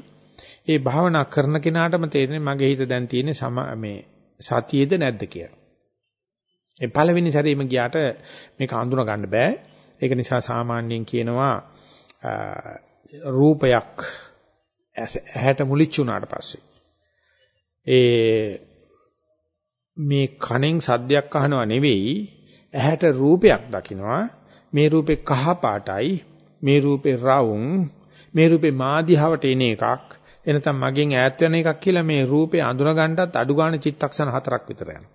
ඒ භාවනා කරන කෙනාටම තේරෙන්නේ මගේ හිත දැන් තියෙන්නේ මේ සතියේද නැද්ද කියලා. ඒ පළවෙනි සැරේම ගියාට මේක හඳුනා ගන්න බෑ. ඒක නිසා සාමාන්‍යයෙන් කියනවා රූපයක් ඇහැට මුලිච්ච වුණාට පස්සේ ඒ මේ කණෙන් සද්දයක් අහනවා නෙවෙයි ඇහැට රූපයක් දකින්නවා මේ රූපේ කහ පාටයි මේ රූපේ රවුම් මේ රූපේ මාදිහවට එන එකක් එනතම් මගෙන් ඈත් වෙන එකක් කියලා මේ රූපේ අඳුන ගන්නටත් අඩු ගන්න චිත්තක්ෂණ හතරක් විතර යනවා.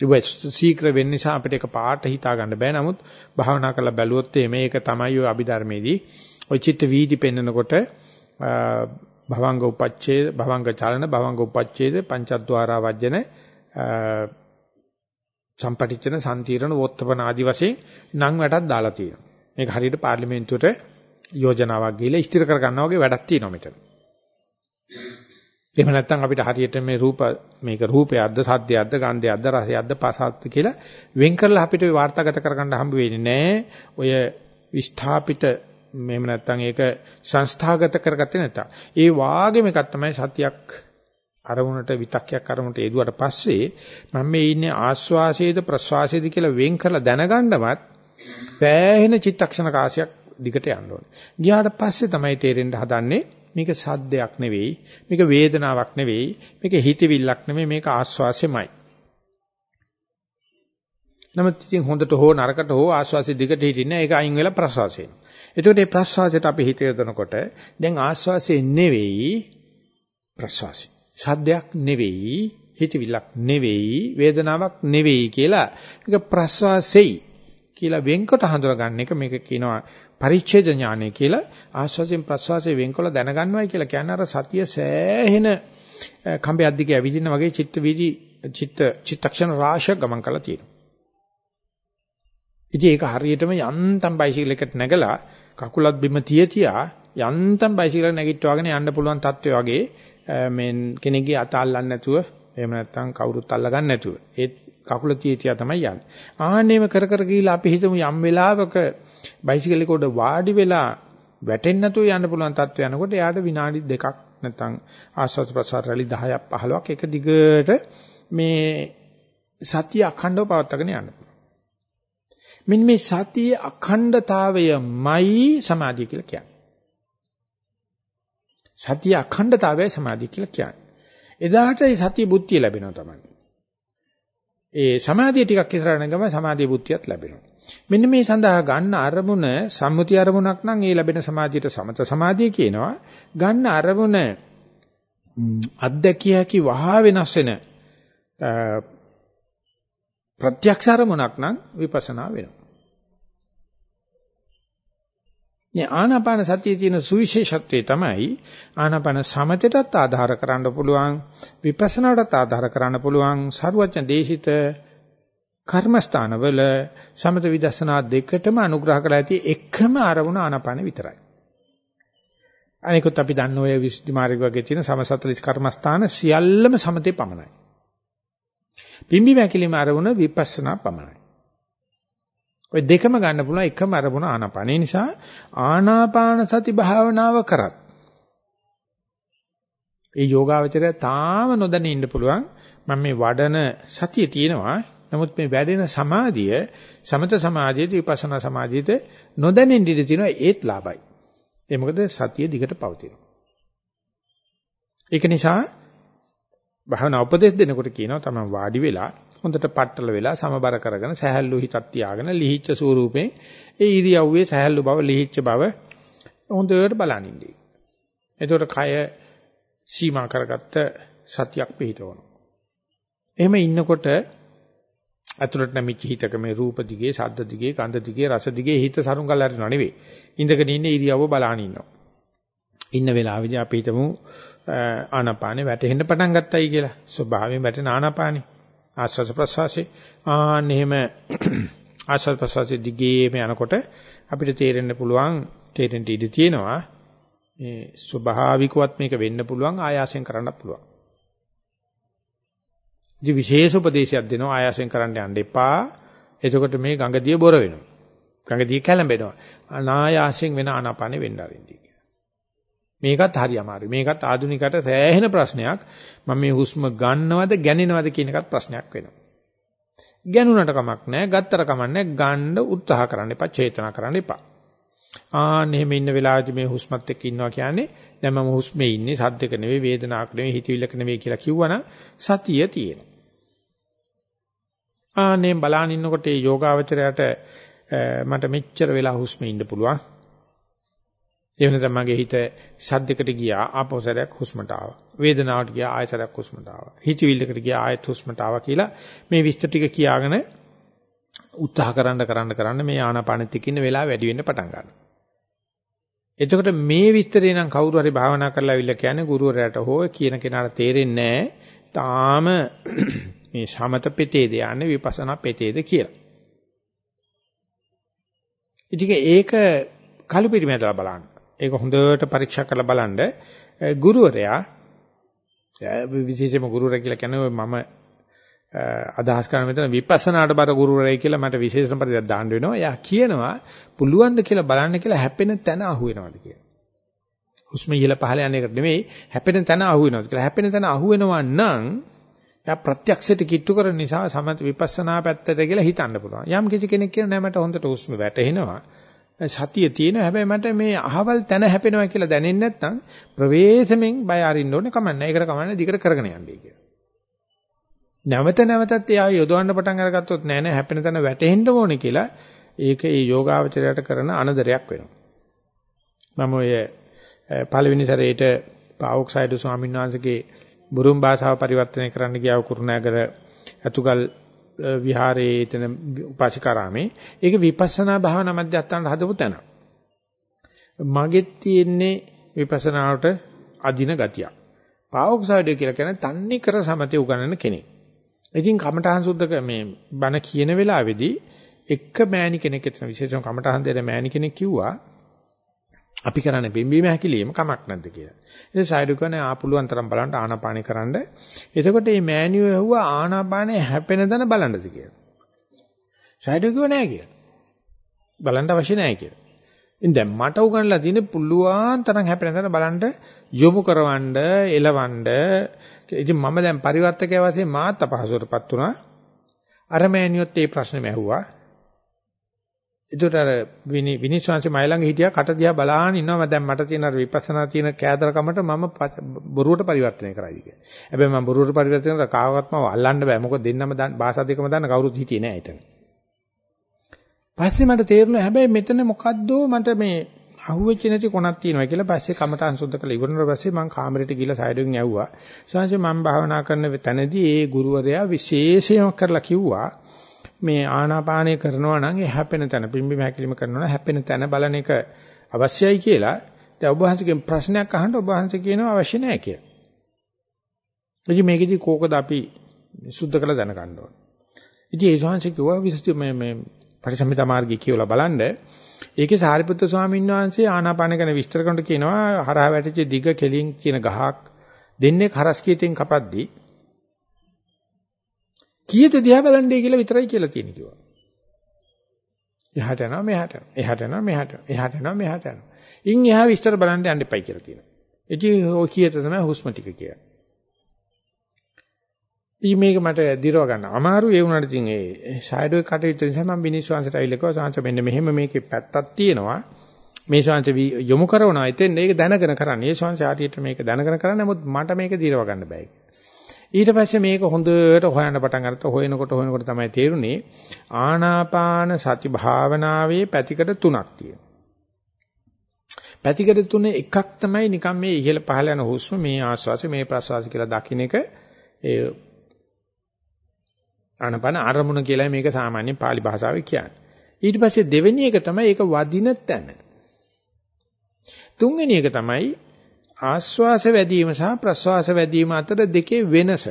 ඒක සීක්‍ර වෙන්න නිසා අපිට ඒක පාට හිතා ගන්න බෑ. නමුත් භාවනා කරලා බැලුවොත් මේක තමයි ඔය අභිධර්මයේදී ওই චිත්ත වීදි පෙන්නකොට භවංග උපච්ඡේද භවංග චලන භවංග උපච්ඡේද පංචද්වාරා වජ්ජන සම්පටිච්චන සම්තිරණ වොත්තපන ආදි වශයෙන් නම් වැටක් දාලා තියෙනවා. මේක හරියට පාර්ලිමේන්තුවට යෝජනාවක් ගිහලා ස්ථිර කර ගන්නවා වගේ වැඩක් තියෙනවා මෙතන. එහෙම නැත්නම් අපිට හරියට මේ රූප මේක රූපයක්ද සද්දයක්ද ගන්ධයක්ද රසයක්ද පසක්ද කියලා වෙන් කරලා අපිට වාර්තාගත කරගන්න හම්බ වෙන්නේ නැහැ. ඔය විස්ථාපිත මෙහෙම නැත්නම් ඒක සංස්ථාගත කරගත්තේ නැත්තම්. ඒ වාගේම එකක් තමයි සතියක් අරමුණට විතක්යක් අරමුණට එදුවට පස්සේ මම මේ ඉන්නේ ආස්වාසයේද ප්‍රස්වාසයේද කියලා වෙන් කරලා දැනගන්නවත් පෑහෙන චිත්තක්ෂණ කාසියක් දිගට යන්න ඕනේ. ගියාට පස්සේ තමයි තේරෙන්න හදන්නේ මේක සද්දයක් නෙවෙයි, මේක වේදනාවක් නෙවෙයි, මේක හිතවිල්ලක් නෙවෙයි, මේක ආස්වාසෙමයි. නමුත් ඉතින් හොඳට හෝ නරකට හෝ ආස්වාසි දිගට හිටින්නේ ඒක අයින් වෙලා ප්‍රසවාසයෙන්. එතකොට මේ ප්‍රස්වාසයට අපි හිත යොදනකොට දැන් ආස්වාසයේ නෙවෙයි ප්‍රස්වාසය. ශබ්දයක් නෙවෙයි, හිතවිල්ලක් නෙවෙයි, වේදනාවක් නෙවෙයි කියලා මේක ප්‍රස්වාසෙයි කියලා වෙන්කොට හඳුනගන්න එක මේක කියනවා පරිච්ඡේද ඥානය කියලා ආස්වාසයෙන් ප්‍රස්වාසයෙන් වෙන්කොල දැනගන්නවයි කියලා කියන්නේ අර සතිය සෑහෙන කම්බේ අද්දිකේ ඇවිදින්න වගේ චිත්ත වීදි චිත්ත චිත්තක්ෂණ රාශියක් ගමන් කරලා තියෙනවා. ඉතින් ඒක හරියටම යන්තම් බයිසිකල් එකට නැගලා කකුලත් බිම තිය තියා යන්තම් බයිසිකල් නැගිට්ටවාගෙන යන්න පුළුවන් තත්ත්වය වගේ මේ කෙනෙක්ගේ අත අල්ලන්නේ නැතුව එහෙම නැත්නම් කවුරුත් අල්ලගන්න නැතුව ඒ කකුල තිය තියා තමයි යන්නේ. ආන්නේම කර කර ගිහිලා අපි හිතමු යම් වෙලාවක බයිසිකල් එක උඩ වාඩි වෙලා වැටෙන්නේ නැතුව යන්න පුළුවන් තත්ත්වය යනකොට එයාට විනාඩි දෙකක් නැත්නම් ආස්වාද ප්‍රසාර රැලි 10ක් 15ක් එක දිගට මේ සතිය අඛණ්ඩව පවත්වාගෙන යන්න පුළුවන්. මෙන්න මේ සතියේ අඛණ්ඩතාවයමයි සමාධිය කියලා කියන්නේ. සතිය අඛණ්ඩතාවයයි සමාධිය කියලා කියන්නේ. එදාට මේ සතිය බුද්ධිය ලැබෙනවා තමයි. ඒ සමාධිය ටිකක් ඉස්සරහට ගම සමාධිය බුද්ධියත් ලැබෙනවා. මෙන්න මේ සඳහා ගන්න අරමුණ සම්මුති අරමුණක් නම් ඒ ලැබෙන සමාධියට සමත සමාධිය කියනවා. ගන්න අරමුණ අත්දැකිය හැකි වහා වෙනස් වෙන ප්‍රත්‍යක්ෂ අරමුණක් නම් විපස්සනා වෙනවා. මේ ආනාපාන සතියේ තියෙන සුවිශේෂත්වය තමයි ආනාපාන සමතයටත් ආධාර කරන්න පුළුවන් විපස්සනාටත් ආධාර කරන්න පුළුවන් සරුවචන දේශිත කර්මස්ථානවල සමත විදර්ශනා දෙකටම අනුග්‍රහ කරලා ඇති එකම අරමුණ ආනාපාන විතරයි. අනිකුත් අපි දන්න ඔය විසුද්ධි මාර්ග වගේ තියෙන සමසතලිස් කර්මස්ථාන සියල්ලම සමතේ පමණයි. පිම්බි මැකිලිම අරමුණ විපස්සනා පමණයි. ඔය දෙකම ගන්න පුළුවන් එකම අරමුණ ආනාපාන. ඒ නිසා ආනාපාන සති භාවනාව කරත් ඒ යෝගාවචරය තාම නොදැන ඉන්න පුළුවන් මම මේ වඩන සතිය තියෙනවා නමුත් මේ වැඩෙන සමාධිය සමත සමාධියද විපස්සනා සමාධියද නොදැනෙන්න ඉඳී තියෙනවා ඒත් ලාභයි. ඒ මොකද සතිය දිගට පවතිනවා. ඒක නිසා භාවනා උපදේශ දෙනකොට කියනවා තමයි වාඩි වෙලා හොඳට පట్టල වෙලා සමබර කරගෙන සහැල්ලු හිතක් තියාගෙන ලිහිච්ච ස්වරූපේ ඒ ඉරියව්වේ සහැල්ලු බව ලිහිච්ච බව හොඳට බලනින්නේ. එතකොට කය සීමා කරගත්ත සතියක් පිහිටවනවා. එහෙම ඉන්නකොට අතුරට නැමිච්ච හිතක මේ රූප දිගේ, ශබ්ද දිගේ, ගන්ධ දිගේ, රස දිගේ හිත සරුංගල් හරිනව නෙවෙයි. ඉඳගෙන ඉන්න ඉරියව්ව බලාන ඉන්නවා. ඉන්න වෙලාවේදී අපි හිතමු ආනාපානේ වැටෙන්න පටන් ගත්තයි කියලා. ස්වභාවයෙන් වැටෙන ආනාපානේ. ආස්වාද ප්‍රසවාසී ආන්න එහෙම ආස්වාද ප්‍රසවාසී දිගේම යනකොට අපිට තේරෙන්න පුළුවන් තේරෙන්න ඉඩ තියෙනවා මේ ස්වභාවිකවත් මේක වෙන්න පුළුවන් ආයාසයෙන් කරන්නත් පුළුවන්. ඉතින් විශේෂ උපදේශයක් දෙනවා ආයාසයෙන් කරන්න යන්න එපා. එතකොට මේ ගඟදිය බොර වෙනවා. ගඟදිය කැළඹෙනවා. අනායාසයෙන් වෙන ආනාපානෙ වෙන්න ආරින්දී. මේකත් හරි අමාරුයි. මේකත් ආධුනිකට සෑහෙන ප්‍රශ්නයක්. මම මේ හුස්ම ගන්නවද ගැනෙනවද කියන එකත් ප්‍රශ්නයක් වෙනවා. ගැනුණට කමක් නැහැ, ගත්තට කමක් නැහැ. ගන්න උත්සාහ කරන්න එපා, චේතනා කරන්න එපා. ආන්න එහෙම ඉන්න වෙලාවදී මේ හුස්මත් එක්ක ඉන්නවා කියන්නේ දැන් මම හුස්මේ ඉන්නේ සද්දක නෙවෙයි වේදනාවක් නෙවෙයි හිතවිල්ලක නෙවෙයි කියලා කිව්වනම් සතිය තියෙනවා. ආනේ බලන ඉන්නකොට මේ යෝගාවචරයට මට මෙච්චර වෙලා හුස්මේ ඉන්න පුළුවන්. ඒ වෙනතම මගේ හිත සද්දයකට ගියා ආපෝසරයක් හුස්මට ආවා. වේදනාවට ගියා ආයතරයක් හුස්මට ආවා. හිතවිල්ලකට ගියා ආයත හුස්මට ආවා කියලා මේ විස්තර ටික කියාගෙන උත්සාහ කරන්න කරන්න කරන්න මේ ආනාපානෙත් එක්ක ඉන්න වෙලාව වැඩි වෙන්න පටන් ගන්නවා. එතකොට මේ විස්තරේ නම් කවුරු හරි භාවනා කරලා අවිල්ල කියන්නේ ගුරුවරයාට හෝ කියන කෙනාට තේරෙන්නේ තාම මේ සමත පෙතේද යන්නේ විපස්සනා පෙතේද කියලා. ඉතින් ඒක කලු පිරිමැදලා බලන්න. ඒක හොඳට පරීක්ෂා කරලා බලන්න ගුරුවරයා විශේෂයෙන්ම ගුරුවරයා කියලා කියන්නේ මම අදහස් කරන මෙතන විපස්සනාට බර ගුරුවරයෙක් කියලා මට විශේෂම පරිදි දාන්න වෙනවා. එයා කියනවා පුළුවන් ද කියලා බලන්න කියලා හැපෙන තැන අහු වෙනවද කියලා. හුස්ම ඉහළ පහළ යන එකට නෙමෙයි හැපෙන තැන අහු වෙනවද කියලා. හැපෙන තැන අහු වෙනවා නම් එයා ප්‍රත්‍යක්ෂයට කිට්ටු කරන නිසා සමත විපස්සනා පැත්තට කියලා හිතන්න පුළුවන්. යම් කිසි කෙනෙක් කියන නෑ මට හොඳට හුස්ම වැටෙනවා. සතිය තියෙනවා. හැබැයි මට මේ අහවල් තැන හැපෙනවා කියලා දැනෙන්නේ නැත්නම් ප්‍රවේශමෙන් බය අරින්න ඕනේ කමන්නේ. ඒකට කමන්නේ දිගට කරගෙන යන්නේ කියලා. නැවත නැවතත් එයා යොදවන්න පටන් අරගත්තොත් නෑ නෑ හැපෙන තැන වැටෙන්න ඕනේ කියලා ඒක ඒ යෝගාවචරයට කරන අනදරයක් වෙනවා. මම ඔය පළවෙනි සැරේට පාවොක්සයිඩ් ස්වාමීන් වහන්සේගේ බුරුම් භාෂාව පරිවර්තනය කරන්න ගියාව කුරුණෑගල අතුගල් විහාරයේ එතන උපාසිකාරාමේ ඒක විපස්සනා භාවනා මධ්‍යස්ථානට හදපු තැන. මගෙත් තියෙන්නේ විපස්සනාවට අදින ගතිය. පාවොක්සයිඩ් කියලා කියන්නේ තන්නේ කර සමතේ උගන්වන කෙනෙක්. ඉතින් කමඨහං සුද්ධක මේ බණ කියන වෙලාවේදී එක මෑණි කෙනෙක් එතන විශේෂම කමඨහං දෙන මෑණි කෙනෙක් කිව්වා අපි කරන්නේ බිම්බීම හැකිලිම කමක් නැද්ද කියලා. ඉතින් සයිඩු කියන්නේ ආ පුළුවන් තරම් බලන්න ආනාපානේ කරන්න. එතකොට මේ මෑණියෝ ඇහුවා ආනාපානේ හැපෙන දන බලන්නද කියලා. සයිඩු කිව්ව නෑ කියලා. බලන්න අවශ්‍ය නෑ කියලා. ඉතින් දැන් මට උගන්ලා තියෙන්නේ පුළුවන් තරම් හැපෙන දන බලන්න යොමු කරවන්න, එලවන්න. ඉතින් මම දැන් පරිවර්තකයා වශයෙන් මාත් අපහසුවටපත් වුණා. අර මෑණියොත් මේ ප්‍රශ්නේම ඇහුවා. ඒකට අර විනිශ්වාංශ මයි ළඟ හිටියා කට දිහා බලාගෙන ඉන්නවා මම දැන් මට තියෙන අර විපස්සනා තියෙන කෑදරකමට මම බොරුවට පරිවර්තනය කරයි කියලා. හැබැයි මම බොරුවට පරිවර්තනය කරලා කාවත්ම අල්ලන්න බෑ. මොකද දෙන්නම භාෂා දෙකම දන්න කවුරුත් හිටියේ නෑ එතන. පස්සේ මට තේරුණා හැබැයි මෙතන මොකද්ද මට මේ අහුවෙච්ච නැති කොනක් තියෙනවා කියලා පස්සේ කමටහන් සුද්ධ කළා. ඉවරනට පස්සේ මම කාමරේට ගිහලා සයිඩින් ඇව්වා. ඊට මම භාවනා කරන තැනදී ඒ ගුරුවරයා විශේෂයෙන් කරලා කිව්වා මේ ආනාපානය කරනවා නම් ඒ හැපෙන තැන පිම්බි මහැකිලිම කරනවා නම් හැපෙන තැන බලන එක අවශ්‍යයි කියලා. දැන් ඔබ වහන්සේගෙන් ප්‍රශ්නයක් අහන්න ඔබ වහන්සේ කියනවා අවශ්‍ය නැහැ කියලා. ඉතින් මේකෙදි කෝකද අපි සුද්ධ කළ දැනගන්න ඕනේ. ඉතින් ඒ ශාංශ කිව්වා විශේෂ මේ මේ පරිසම්මිත මාර්ගය කියලා බලන්න. ඒකේ සාරිපුත්‍ර ස්වාමීන් වහන්සේ ආනාපාන ගැන විස්තර කරනකොට කියනවා හරහා වැටිච්ච දිග කෙලින් කියන ගහක් දෙන්නේ හරස් කීතෙන් කපද්දී කීයද දිහා බලන්නේ කියලා විතරයි කියලා තියෙන කිව්වා. එහාට යනවා මෙහාට යනවා. එහාට යනවා මෙහාට යනවා. එහාට යනවා මෙහාට යනවා. ඉන් එහා විස්තර බලන්න යන්න එපයි කියලා තියෙනවා. ඉතින් ඔය කීයට තමයි හුස්ම ටික කියන්නේ. ඉතින් මේක මට දිරව ගන්න අමාරු ඒ වුණාට ඉතින් ඒ ෂයිඩෝ එක කටයුතු නිසා මම බිනිස් වංශයට අවිලකව සාංශ මෙන්න මෙහෙම මේකේ පැත්තක් තියෙනවා. මේ ශාංශ යොමු කරනවා. ඉතින් ඒක දැනගෙන කරන්නේ. ඒ ශාංශ ආටියට මේක දැනගෙන කරන්නේ. නමුත් මට මේක දිරව ගන්න බෑ. ඊට පස්සේ මේක හොඳට හොයන්න පටන් ගත්තා. හොයනකොට හොයනකොට තමයි තේරුනේ ආනාපාන සති භාවනාවේ පැතිකඩ තුනක් තියෙනවා. පැතිකඩ තුන එකක් තමයි නිකන් මේ ඉහළ පහළ යන හුස්ම මේ ආස්වාසය මේ ප්‍රස්වාසය කියලා දකින්න එක ඒ ආනපන අරමුණ කියලා මේක සාමාන්‍ය pāli භාෂාවේ කියන්නේ. ඊට පස්සේ දෙවෙනි එක තමයි ඒක වදින තැන. තුන්වෙනි එක තමයි ආස්වාස වැඩිම සහ ප්‍රස්වාස වැඩිම අතර දෙකේ වෙනස.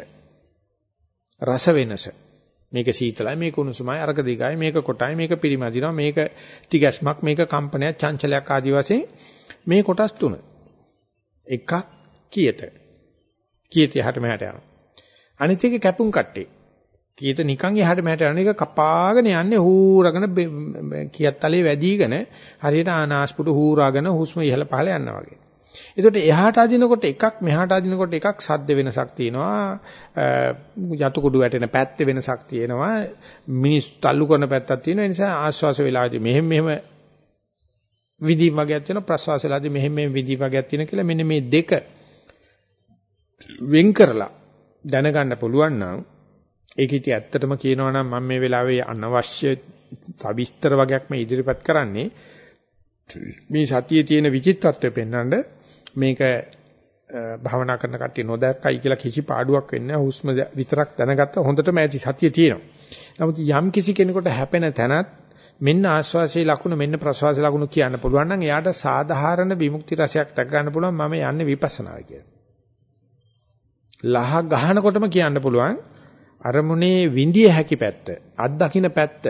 රස වෙනස. මේක සීතලයි මේක උණුසුමයි අරක දිගයි මේක කොටයි මේක පිරිමදිනවා මේක තිගැස්මක් මේක කම්පනයක් චංචලයක් ආදී වශයෙන් මේ කොටස් තුන. එකක් කීයට. කීයට යහට මෙහාට යනවා. අනිත් එක කැපුම් කට්ටේ. කීයට නිකන් එහාට මෙහාට යන එක කපාගෙන යන්නේ හූරගෙන කියත් තලේ වැඩිගෙන හරියට ආනාස්පුඩු හූරාගෙන හුස්ම ඉහළ පහළ යනවා වගේ. ඒකට එහාට අදිනකොට එකක් මෙහාට අදිනකොට එකක් සද්ද වෙනසක් තියෙනවා. යතු කුඩු වැටෙන පැත්තේ වෙනසක් තියෙනවා. මිනිස් තල්ලු කරන පැත්තක් තියෙනවා. ඒ නිසා ආශ්වාස වෙලාවදී මෙහෙම මෙහෙම විදි වගේක් තියෙනවා ප්‍රශ්වාස වෙලාදී මෙහෙම මෙහෙම විදි වගේක් තියෙනවා කියලා මෙන්න මේ දෙක වෙන් කරලා දැනගන්න පුළුවන් නම් ඒක ඉතින් ඇත්තටම කියනවා නම් මම මේ වෙලාවේ අනවශ්‍ය සවිස්තර වගේක් මේ ඉදිරිපත් කරන්නේ මේ සතියේ තියෙන විචිත්තත්වය පෙන්වන්න මේක භාවනා කරන කට්ටිය නොදැක්කයි කියලා කිසි පාඩුවක් වෙන්නේ නැහැ. හුස්ම විතරක් දැනගත්ත හොඳටම ඇති සතිය තියෙනවා. නමුත් යම් කිසි කෙනෙකුට හැපෙන තැනත් මෙන්න ආශ්වාසයේ ලකුණු මෙන්න ප්‍රශ්වාසයේ ලකුණු කියන්න පුළුවන් නම් එයාට සාධාරණ විමුක්ති රසයක් දක් ගන්න පුළුවන් මම යන්නේ විපස්සනායි කියලා. ලහ ගහනකොටම කියන්න පුළුවන් අරමුණේ විඳිය හැකි පැත්ත, අත්දකින්න පැත්ත,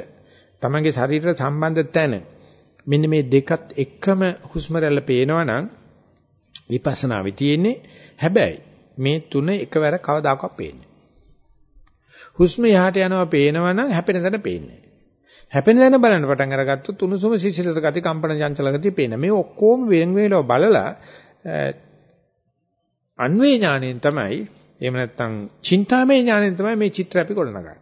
තමන්ගේ ශරීරයට සම්බන්ධ තැන මෙන්න මේ දෙකත් එකම හුස්ම රැල්ල පේනවනම් විපස්සනාවේ තියෙන්නේ හැබැයි මේ තුන එකවර කවදාකවත් පේන්නේ. හුස්ම යහට යනවා පේනවනම් හැපෙන තැන පේන්නේ. හැපෙන දැන බලන්න පටන් අරගත්තොත් උණුසුම සිසිලස ගති කම්පන චංචල ගති පේන. මේ ඔක්කොම වෙන වෙනව බලලා අන්වේ ඥාණයෙන් තමයි එහෙම නැත්නම් චින්තාමය ඥාණයෙන් තමයි මේ චිත්‍ර අපි ගොඩනගන්නේ.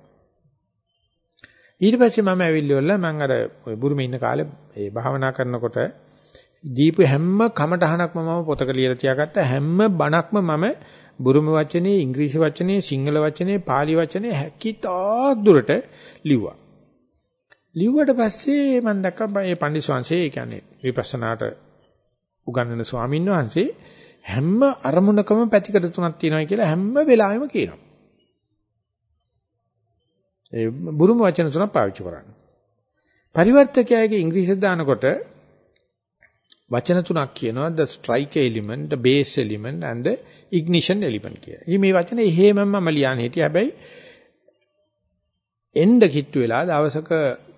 ඊට පස්සේ මම ඇවිල්ලිවල මම අර ওই බුරුමේ ඉන්න කාලේ ඒ භාවනා කරනකොට දීපු හැම කමටහනක්ම මම පොතක ලියලා තියාගත්ත හැම බණක්ම මම බුරුම වචනේ ඉංග්‍රීසි වචනේ සිංහල වචනේ pāli වචනේ හැකිතාක් දුරට ලිව්වා. ලිව්වට පස්සේ මම දැක්කා මේ පඬිස්වංශේ ඒ කියන්නේ විපස්සනාට උගන්වන ස්වාමීන් වහන්සේ හැම අරමුණකම පැතිකඩ තුනක් තියෙනවා කියලා හැම වෙලාවෙම කියනවා. ඒ බුරුම වචන තුනක් පාවිච්චි කරන්නේ. පරිවර්තකයාගේ ඉංග්‍රීසි දානකොට වචන තුනක් කියනවා. The strike element, the base element and the ignition element කියලා. ඉතින් මේ වචනේ එහෙමම මම ලියන්නේ හිටිය. හැබැයි එන්න කිට්ටු වෙලා දවසක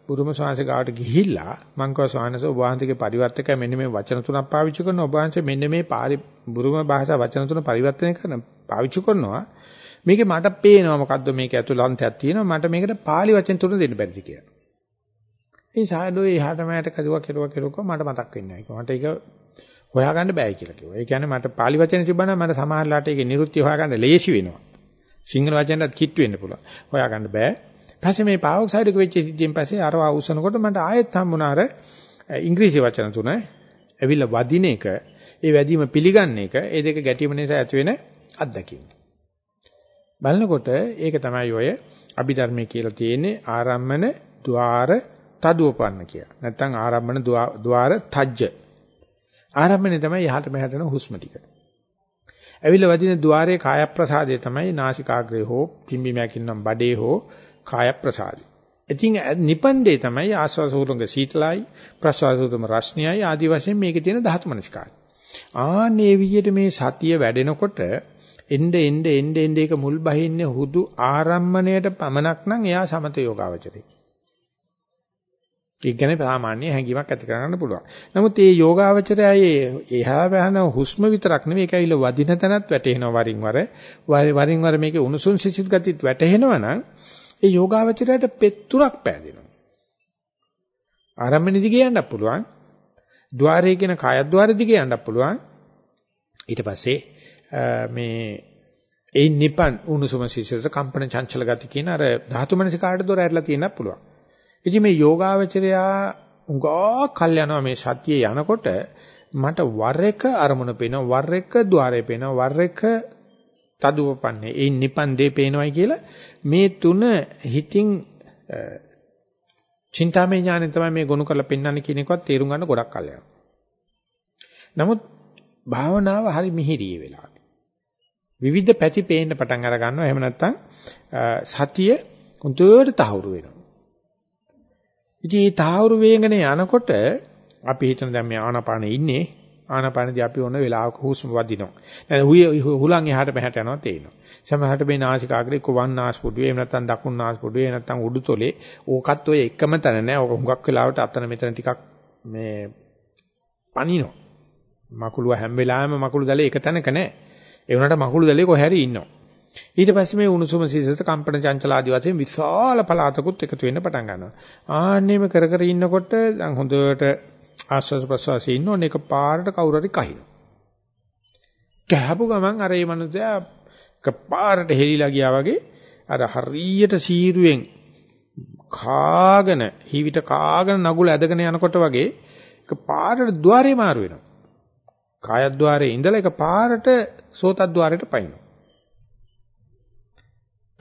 බුරුම ස්වාමීන් ගාවට ගිහිල්ලා මං කව ස්වාමීන් ඔබ වහන්සේගේ පරිවර්තකය මෙන්න මේ වචන තුනක් පාවිච්චි කරනවා. ඔබ වහන්සේ මෙන්න මේ බුරුම භාෂා වචන තුන පරිවර්තනය කරන පාවිච්චි කරනවා. මේකේ මට පේනවා මොකද්ද මේක ඇතුළන්තයක් තියෙනවා. මට මේකට pāli වචන තුන දෙන්න බැරිද කියලා. ඒ සායදෝ එහාට මෑට කරුවා කෙරුවා කෙරුවා මට මතක් වෙන්නේ නැහැ. මට ඒක හොයාගන්න බෑ කියලා කිව්වා. ඒ කියන්නේ මට pāli වචන තිබ්බනම් මට සමහරලාට ඒකේ නිරුත්ති හොයාගන්න ලේසි වෙනවා. සිංහල වචනටත් කිට්ටු වෙන්න පුළුවන්. හොයාගන්න බෑ. පස්සේ මේ පාවොක්සයිඩ් එක වෙච්ච සිද්ධියෙන් පස්සේ අර අවසනකොට මට ආයෙත් හම්බුණා අර ඉංග්‍රීසි වචන තුන ඇවිල්ලා වදින එක ඒ වැදීම පිළිගන්න එක ඒ දෙක ගැටීම නිසා ඇති වෙන අත්දැකීම. බලනකොට ඒක තමයි ඔය අභිධර්මයේ කියලා තියෙන්නේ ආරම්මන ద్వාර තදුවපන්න කියලා. නැත්නම් ආරම්භන ద్వාර තජ්ජ. ආරම්භනේ තමයි යහට මෙහාට යන හුස්ම ටික. ඇවිල්ලා වදින ద్వාරයේ කාය ප්‍රසාදය තමයි නාසිකාග්‍රේ හෝ පිම්බි මැකින්නම් බඩේ හෝ කාය ප්‍රසාදය. ඉතින් නිපන්දේ තමයි ආස්වාස උරුංග සීතලයි ප්‍රසවාස උරුම රස්නියයි ආදි වශයෙන් මේකේ තියෙන ධාතු මනස්කාරය. ආනේ විදියට මේ සතිය වැඩෙනකොට එnde එnde එnde එnde එක මුල් බහින්නේ හුදු ආරම්මණයට පමණක් නම් එයා සමත යෝගාවචරේ. ඒ කියන්නේ සාමාන්‍ය හැඟීමක් ඇති කරගන්න පුළුවන්. නමුත් මේ යෝගාවචරයයේ එහා බහන හුස්ම විතරක් නෙවෙයි ඒක ඇවිල්ලා වදින තැනත් වැටෙනවා වරින් වර. වරින් වර මේකේ උණුසුම් සිසිල් ගතිත් වැටෙනවා නම් ඒ යෝගාවචරයට පෙත්තුරක් පෑදෙනවා. ආරම්භන දිගේ යන්නත් පුළුවන්. ద్వාරයේ කියන කායද්්වාර දිගේ යන්නත් පුළුවන්. ඊට පස්සේ මේ ඒ නිපන් උණුසුම සිසිලස කම්පන චංචල ගති කියන අර ධාතු මනසිකාට දොර ඇරලා තියෙන්නත් පුළුවන්. ඉතින් මේ යෝගාවචරයා උඟා කල් යනවා මේ සතියේ යනකොට මට වර එක අරමුණ පේනවා වර එක ద్వාරය පේනවා වර එක තදුවපන්නේ ඒ නිපන්දේ පේනවායි කියලා මේ තුන හිතින් චින්තාමය ඥාණයෙන් තමයි මේ ගොනු කරලා පෙන්වන්නේ කියන එකවත් තේරුම් ගන්න ගොඩක් කල් යනවා. නමුත් භාවනාව හරි මිහිරී වෙලාවට. විවිධ පැති පේන්න පටන් අර ගන්නවා. එහෙම නැත්නම් සතිය හොඳට තහවුරු වෙනවා. ඉතින් මේ තහවුරු වේගන යනකොට අපි හිතන දැන් මේ ආනාපානෙ ඉන්නේ ආනාපානදී අපි ඕන වෙලාවක හුස්ම වදිනවා. නැත්නම් හුලං එහාට මෙහාට යනවා තේිනවා. සමහරට මේ නාසිකාග්‍රේ කොවන් නාස්පුඩුවේ එහෙම නැත්නම් දකුණු නාස්පුඩුවේ එහෙම නැත්නම් උඩුතොලේ ඕකත් ඔය එකම තැන නෑ. ඕක හුඟක් වෙලාවට අතන මෙතන ටිකක් මේ පනිනවා. මකුළුව හැම වෙලාවෙම මකුළු දැලේ එක තැනක නෑ. ඒ වුණාට මකුළු දැලේ කොහේ හරි ඉන්නවා. ඊට පස්සේ මේ උණුසුම සීසත කම්පන චංචල ආදී වශයෙන් විශාල පළාතකුත් එකතු වෙන්න පටන් ගන්නවා. ආන්නේම කර කර ඉන්නකොට දැන් හොඳට ආස්වාද ප්‍රසවාසයේ ඉන්න ඕන එක පාරට කවුරු හරි කහිනවා. කැහපු ගමන් අර මේ මනුස්සයා පාරට හෙලිලා ගියා වගේ අර හරියට සීරුවෙන් කාගෙන හිවිත කාගෙන නගුල ඇදගෙන යනකොට වගේ එක පාරට ద్వාරේ මාරු වෙනවා. කායද්්වාරයේ ඉඳලා එක පාරට සෝතද්්වාරයට පයින්නවා.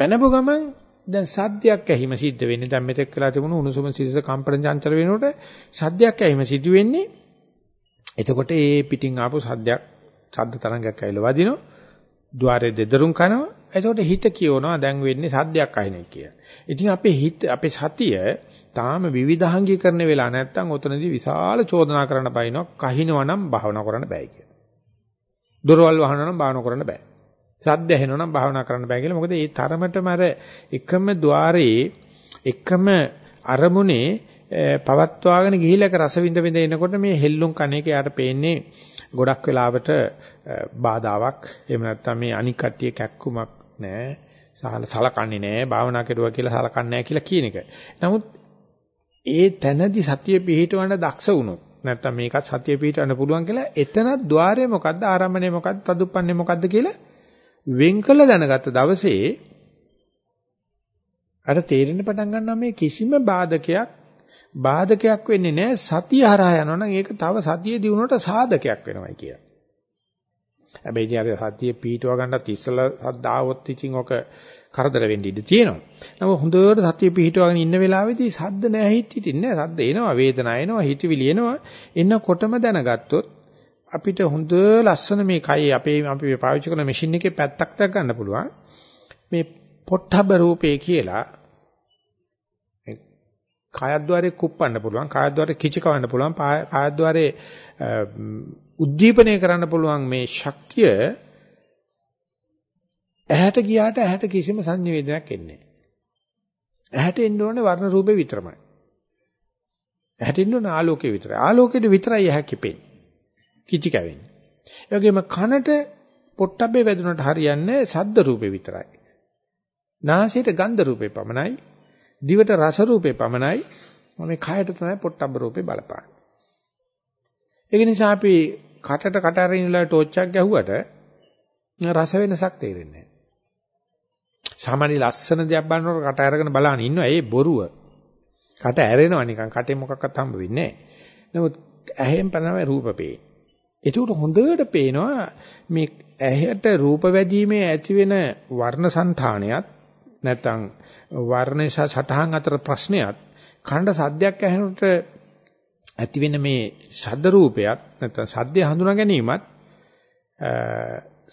පැනපු ගමන් දැන් සද්දයක් ඇහිම සිද්ධ වෙන්නේ. දැන් මෙතෙක් වෙලා තිබුණු උණුසුම සිසිස කම්පන චංචල වෙනකොට සද්දයක් ඇහිම සිදු වෙන්නේ. එතකොට ඒ පිටින් ආපු සද්දයක් සද්ද තරංගයක් ඇවිල්ලා වදිනවා. ద్వාරයේ දෙදරුම් කනවා. එතකොට හිත කියවනවා දැන් වෙන්නේ සද්දයක් අහිනේ කියලා. ඉතින් අපේ හිත අපේ සතිය තාම විවිධාංගීකරණය වෙලා නැත්තම් ඔතනදී විශාල චෝදනා කරන්න බයිනවා. කහිනවා නම් භාවනා කරන්න බෑ කියලා. දොරවල් වහනවා නම් භාවනා කරන්න බෑ. සද්ද ඇහෙනවා නම් භාවනා කරන්න බෑ කියලා. මොකද ඒ තරමටම අර එකම ద్వාරයේ එකම අරමුණේ පවත්වාගෙන ගිහිලක රස විඳ විඳ එනකොට මේ හෙල්ලුම් කණේක යාට පේන්නේ ගොඩක් වෙලාවට බාධාවක්. එහෙම නැත්නම් මේ අනික් කට්ටිය කැක්කුමක් නෑ. සලකන්නේ නෑ. භාවනා කෙරුවා කියලා සලකන්නේ නෑ කියලා කියන එක. නමුත් ඒ තැනදී සතිය පිහිටවන්න දක්ෂ වුණොත් නැත්නම් මේකත් සතිය පිහිටවන්න පුළුවන් කියලා එතනත් ద్వාරය මොකද්ද ආරම්භණය මොකද්ද තදුප්පන්නේ මොකද්ද කියලා වෙන් කළ දැනගත්ත දවසේ අර තේරෙන්න පටන් ගන්නවා මේ කිසිම බාධකයක් බාධකයක් වෙන්නේ නැහැ සතිය හරහා යනවනම් ඒක තව සතිය දිනුනට සාධකයක් වෙනවයි කිය. හැබැයි ඉතින් අර සතිය පීටව ගන්නත් ඉස්සලා සද්දාවොත් ඉතින් ඔක කරදර වෙන්න ඉඩ තියෙනවා. නමුත් හොඳට සතිය පීටවගෙන ඉන්න වෙලාවෙදී සද්ද නැහැ හිට හිටින්නේ නැහැ. සද්ද එනවා, වේදනාව එනවා, හිතවිලි එනවා. එන්නකොටම දැනගත්තොත් අපිට හොඳ ලස්සන මේ කයි අපේ අපි පාවිච්චි කරන මැෂින් එකේ පැත්තක් දක් ගන්න පුළුවන්. මේ පොට්ටබ රූපේ කියලා කායද්්වාරේ කුප්පන්න පුළුවන් කායද්්වාරේ කිචකවන්න පුළුවන් කායද්්වාරේ උද්දීපනය කරන්න පුළුවන් මේ ශක්තිය ඇහැට ගියාට ඇහැට කිසිම සංනිවේදනයක් එන්නේ නැහැ. ඇහැට එන්න ඕනේ වර්ණ රූපේ විතරමයි. ඇහැට එන්න ඕනේ ආලෝකේ විතරයි. ආලෝකෙට විතරයි ඇහැ කිපෙන්නේ. කිචි කැවෙන්නේ. ඒ වගේම කනට පොට්ටබ්බේ වැදුනට හරියන්නේ සද්ද රූපේ විතරයි. නාසයට ගන්ධ රූපේ පමණයි. දිවට රස රූපේ පමණයි. මේ කයට තමයි පොට්ටබ්බ රූපේ බලපාන්නේ. ඒක නිසා අපි කටට කට අරින්න වෙලාව ටෝච් එකක් ගැහුවට රස වෙනසක් තේරෙන්නේ නැහැ. සාමාන්‍ය ලස්සන දෙයක් බලනකොට කට අරගෙන බලන ඉන්නවා ඒ බොරුව. කට ඇරෙනවා නිකන් කටේ මොකක්වත් හම්බ වෙන්නේ නැහැ. නමුත් ඇහෙන් පනම රූප පේන්නේ. ඒකට හොඳට පේනවා මේ ඇහැට රූප වැදීමේ ඇති වෙන වර්ණ సంతානයත් නැත්නම් වර්ණ සහ සටහන් අතර ප්‍රශ්නයත් ඛණ්ඩ සද්දයක් ඇහෙනකොට ඇති වෙන මේ ශබ්ද රූපයත් නැත්නම් සද්දය හඳුනා ගැනීමත්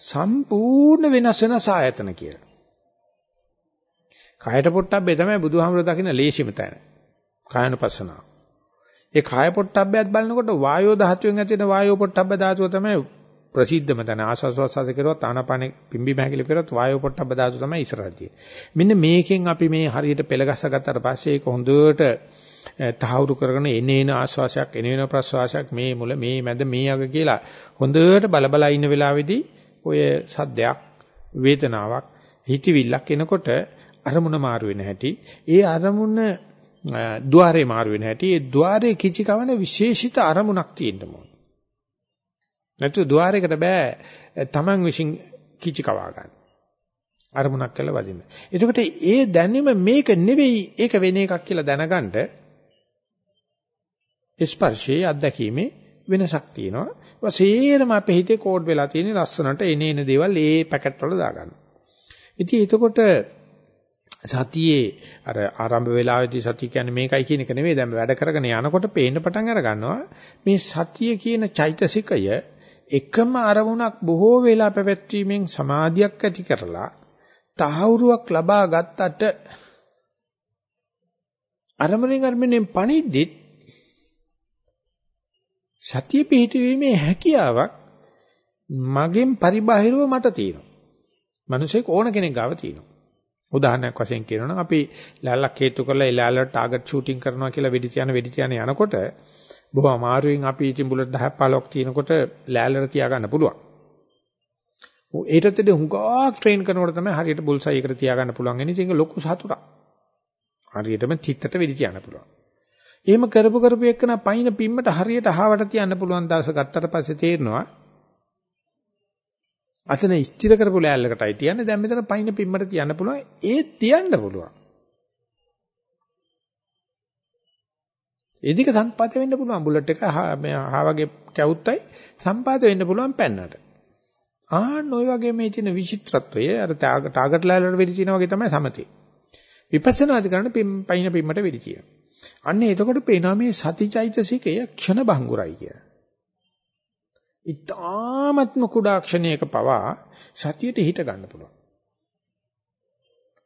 සම්පූර්ණ වෙනස් වෙන සායතන කියලා. කායට පොට්ටබ්බේ තමයි බුදුහාමුදුරුවෝ දකින්න ලේසිම තැන. කායනුපස්සනාව. ඒ කාය පොට්ටබ්බයත් බලනකොට වායෝ ධාතුවෙන් ඇති වෙන වායෝ පොට්ටබ්බ ධාතුව තමයි ප්‍රසිද්ධම තැන ආස්වාස් වාස්වාස කරුවත් ආනාපානෙ පිම්බි මහකිලි කරුවත් වායෝ පොට්ටබ්බ ධාතු තමයි ඉස්සරහදී. මෙන්න මේකෙන් අපි මේ හරියට පෙළගස්ස ගත්තට පස්සේ ඒක හොඳට තහවුරු කරගෙන එනේන ආස්වාසයක් එනේන ප්‍රස්වාසයක් මේ මුල මේ මැද මේ අග කියලා හොඳට බලබලා ඉන්න වෙලාවේදී ඔය සද්දයක් වේදනාවක් හිතවිල්ලක් එනකොට අරමුණ මාරු වෙන හැටි ඒ අරමුණ ద్వාරේ මාරු වෙන හැටි ඒ ద్వාරේ කිචි කවන විශේෂිත අරමුණක් තියෙන්න ඕන. නැත්නම් ద్వාරයකට බෑ Taman විසින් කිචි කවා ගන්න. අරමුණක් කළ වදින්න. එතකොට ඒ දැනීම මේක නෙවෙයි ඒක වෙන එකක් කියලා දැනගන්න ස්පර්ශයේ අත්දැකීමේ වෙනසක් තියෙනවා. ඒක සේරම අපේ හිතේ කෝඩ් වෙලා තියෙන ලස්සනට එන එන දේවල් ඒ පැකට් වල දාගන්න. ඉතින් එතකොට සතියේ අර ආරම්භ වෙලාවේදී සතිය කියන්නේ මේකයි කියන එක නෙවෙයි දැන් වැඩ කරගෙන යනකොට පේන්න පටන් අර ගන්නවා මේ සතිය කියන චෛතසිකය එකම අරමුණක් බොහෝ වෙලා පැවැත්වීමෙන් සමාධියක් ඇති කරලා තහවුරුවක් ලබා ගත්තට අරමුණෙන් අරමුණෙන් පණිද්දිත් සතිය පිහිටීමේ හැකියාවක් මගෙන් පරිබාහිරව මට තියෙනවා. මිනිසෙක් ඕන කෙනෙක් ගාව තියෙනවා. උදාහරණයක් වශයෙන් කියනවා නම් අපි ලෑල්ලක් හේතු කරලා ඒ ලෑල්ලට ටාගට් ෂූටින් කරනවා කියලා වෙඩි තියන වෙඩි තියන යනකොට බොහොම අමාරුවෙන් අපි ඉතින් බුලට් 10ක් 15ක් තියනකොට ලෑල්ලට තියාගන්න පුළුවන්. ඒකට දෙද හුඟක් ට්‍රේන් කරනකොට තමයි හරියට බුල්සයි එකට තියාගන්න පුළුවන්. එනිසා ඒක ලොකු සතුටක්. හරියටම තිත්තට වෙඩි තියන්න පුළුවන්. එහෙම කරපු කරපු එක්කන පයින් පිම්මට හරියට අහවට තියන්න පුළුවන් දවස ගත්තට පස්සේ තේරෙනවා අසන ස්ථිර කරපු ලෑල්ලකටයි තියන්නේ. දැන් මෙතන පයින් පිම්මට තියන්න පුළුවන්. ඒ තියන්න පුළුවන්. එදික සම්පාත වෙන්න පුළුවන්. බුලට් එක මේ හා වගේ කැවුත්තයි සම්පාත වෙන්න පුළුවන් පෙන්නට. ආන්න ওই වගේ මේ තියෙන විචිත්‍රත්වය අර ටාගට් ලෑල්ලට වෙඩි තියන වගේ තමයි සමතේ. විපස්සනාදි කරන පයින් පිම්මට වෙඩි තියනවා අන්න එතකොට පේනවා මේ සතිචෛතසිකය ක්ෂණ භංගුරයි කිය. ඊ타ත්ම කුඩා ක්ෂණයක පවා සතියට හිට ගන්න පුළුවන්.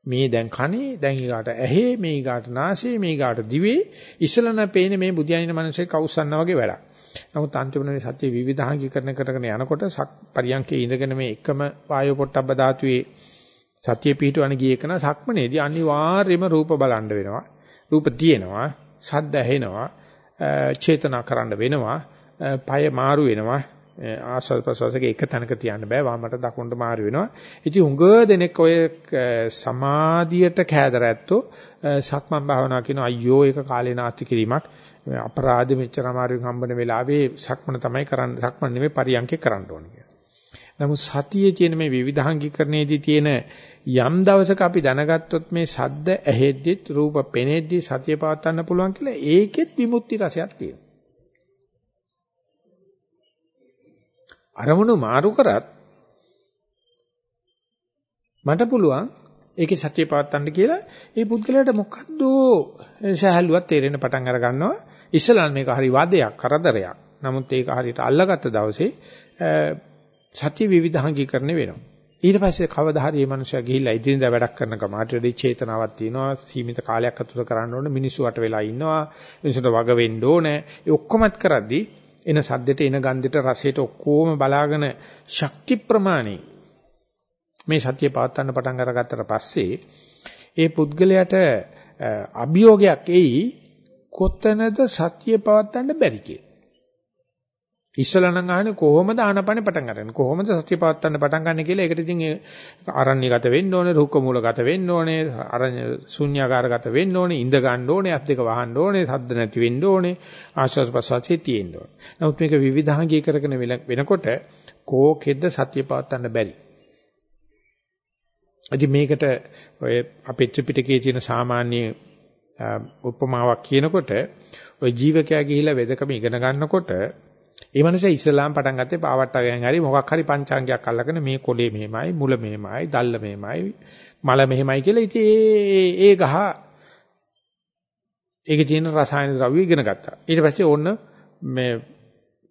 මේ දැන් කනේ දැන් ඊගාට ඇහි මේ ඊගාට නාසයේ මේ ඊගාට දිවේ ඉස්සලන පේන්නේ මේ බුදියානින මිනිස්සේ කවුස්සන්න වගේ වැඩක්. නමුත් අන්තිමට මේ සත්‍ය විවිධාංගීකරණ කරගෙන යනකොට පරියන්කේ ඉඳගෙන මේ එකම වායු පොට්ටබ්බ ධාතුවේ සත්‍ය පිහිටවන ගිය එකන සක්මනේදී අනිවාර්යයෙන්ම රූප බලන්න වෙනවා. රූප තියෙනවා, ශබ්ද ඇහෙනවා, චේතනා කරන්න වෙනවා, පය මාරු වෙනවා. ආස්වාද ප්‍රසවාසයේ එක තැනක තියන්න බෑ වමට දකුණට මාරු වෙනවා. ඉතින් උඟ දෙනෙක් ඔය සමාධියට කෑදර ඇත්තෝ සක්මන් භාවනා කියන අයියෝ ඒක කාලේ නාස්ති කිරීමක් අපරාධ මෙච්චර අමාරුවෙන් හම්බෙන වෙලාවේ සක්මන තමයි කරන්න සක්මන් නෙමෙයි පරියන්කේ කරන්න ඕනේ කියලා. නමුත් සතියේ තියෙන මේ විවිධාංගීකරණයේදී තියෙන යම් දවසක අපි දැනගත්තොත් මේ ශබ්ද ඇහෙද්දිත් රූප පෙනෙද්දි සතිය පවත්වන්න පුළුවන් කියලා ඒකෙත් විමුක්ති රසයක් තියෙනවා. අරමුණු මාරු කරත් මට පුළුවන් ඒකේ සත්‍ය පවත්තන්න කියලා ඒ පුද්ගලයාට මොකද්ද සහැල්ලුවක් තේරෙන්න පටන් අර ගන්නවා. ඉස්සලා මේක හරි වාදයක් කරදරයක්. නමුත් ඒක හරියට අල්ලගත්ත දවසේ සත්‍ය විවිධාංගීකරණය වෙනවා. ඊට පස්සේ කවදා හරි මේ මනුස්සයා ගිහිල්ලා ඉදින්දා වැඩක් කරන කමාට වැඩි චේතනාවක් තියෙනවා. සීමිත කාලයක් අතුර කරන්න ඕනේ. මිනිස්සු වට වෙලා ඉන්නවා. මිනිස්සුන්ට වග වෙන්න ඕනේ. ඒ ඔක්කොමත් කරද්දී එන සද්දෙට එන ගන්ධෙට රසයට ඔක්කොම බලාගෙන ශක්ති ප්‍රමාණය මේ සතිය පවත්වන්න පටන් අරගත්තට පස්සේ ඒ පුද්ගලයාට අභියෝගයක් එයි කොතනද සතිය පවත්වන්න බැරි කියලා. ඉස්සලා නම් අහන්නේ කොහොමද ආනපනේ පටන් ගන්න කොහොමද සත්‍ය පවත්වන්න පටන් ගන්න කියලා ඒකට ඉතින් ආරණ්‍යගත වෙන්න ඕනේ රුක්ක මූලගත වෙන්න ඕනේ අරඤ්‍ය ශුන්‍යාකාරගත වෙන්න ඕනේ ඉඳ ගන්න ඕනේ අත් දෙක වහන්න ඕනේ සද්ද නැති වෙන්න ඕනේ ආශ්වාස ප්‍රශ්වාසයේ තියෙන්න ඕනේ. නමුත් මේක විවිධාංගී කරගෙන වෙනකොට කෝකෙද්ද සත්‍ය පවත්වන්න බැරි. ඉතින් මේකට ඔය අපේ ත්‍රිපිටකයේ තියෙන සාමාන්‍ය උපමාවක් කියනකොට ඔය ජීවකයා ගිහිලා වෙදකම ඉගෙන ගන්නකොට ඒ මනුස්සයා ඉස්ලාම් පටන් ගත්තේ පාවට්ටගෙන් හරි මොකක් හරි පංචාංගයක් අල්ලගෙන මේ කොලේ මෙහෙමයි මුල මෙහෙමයි දල්ල මෙහෙමයි මල මෙහෙමයි කියලා ඉතින් ඒ ඒ ගහ ඒකේ තියෙන රසායන ද්‍රව්‍ය ඉගෙන ගත්තා. ඊට පස්සේ ඕන්න මේ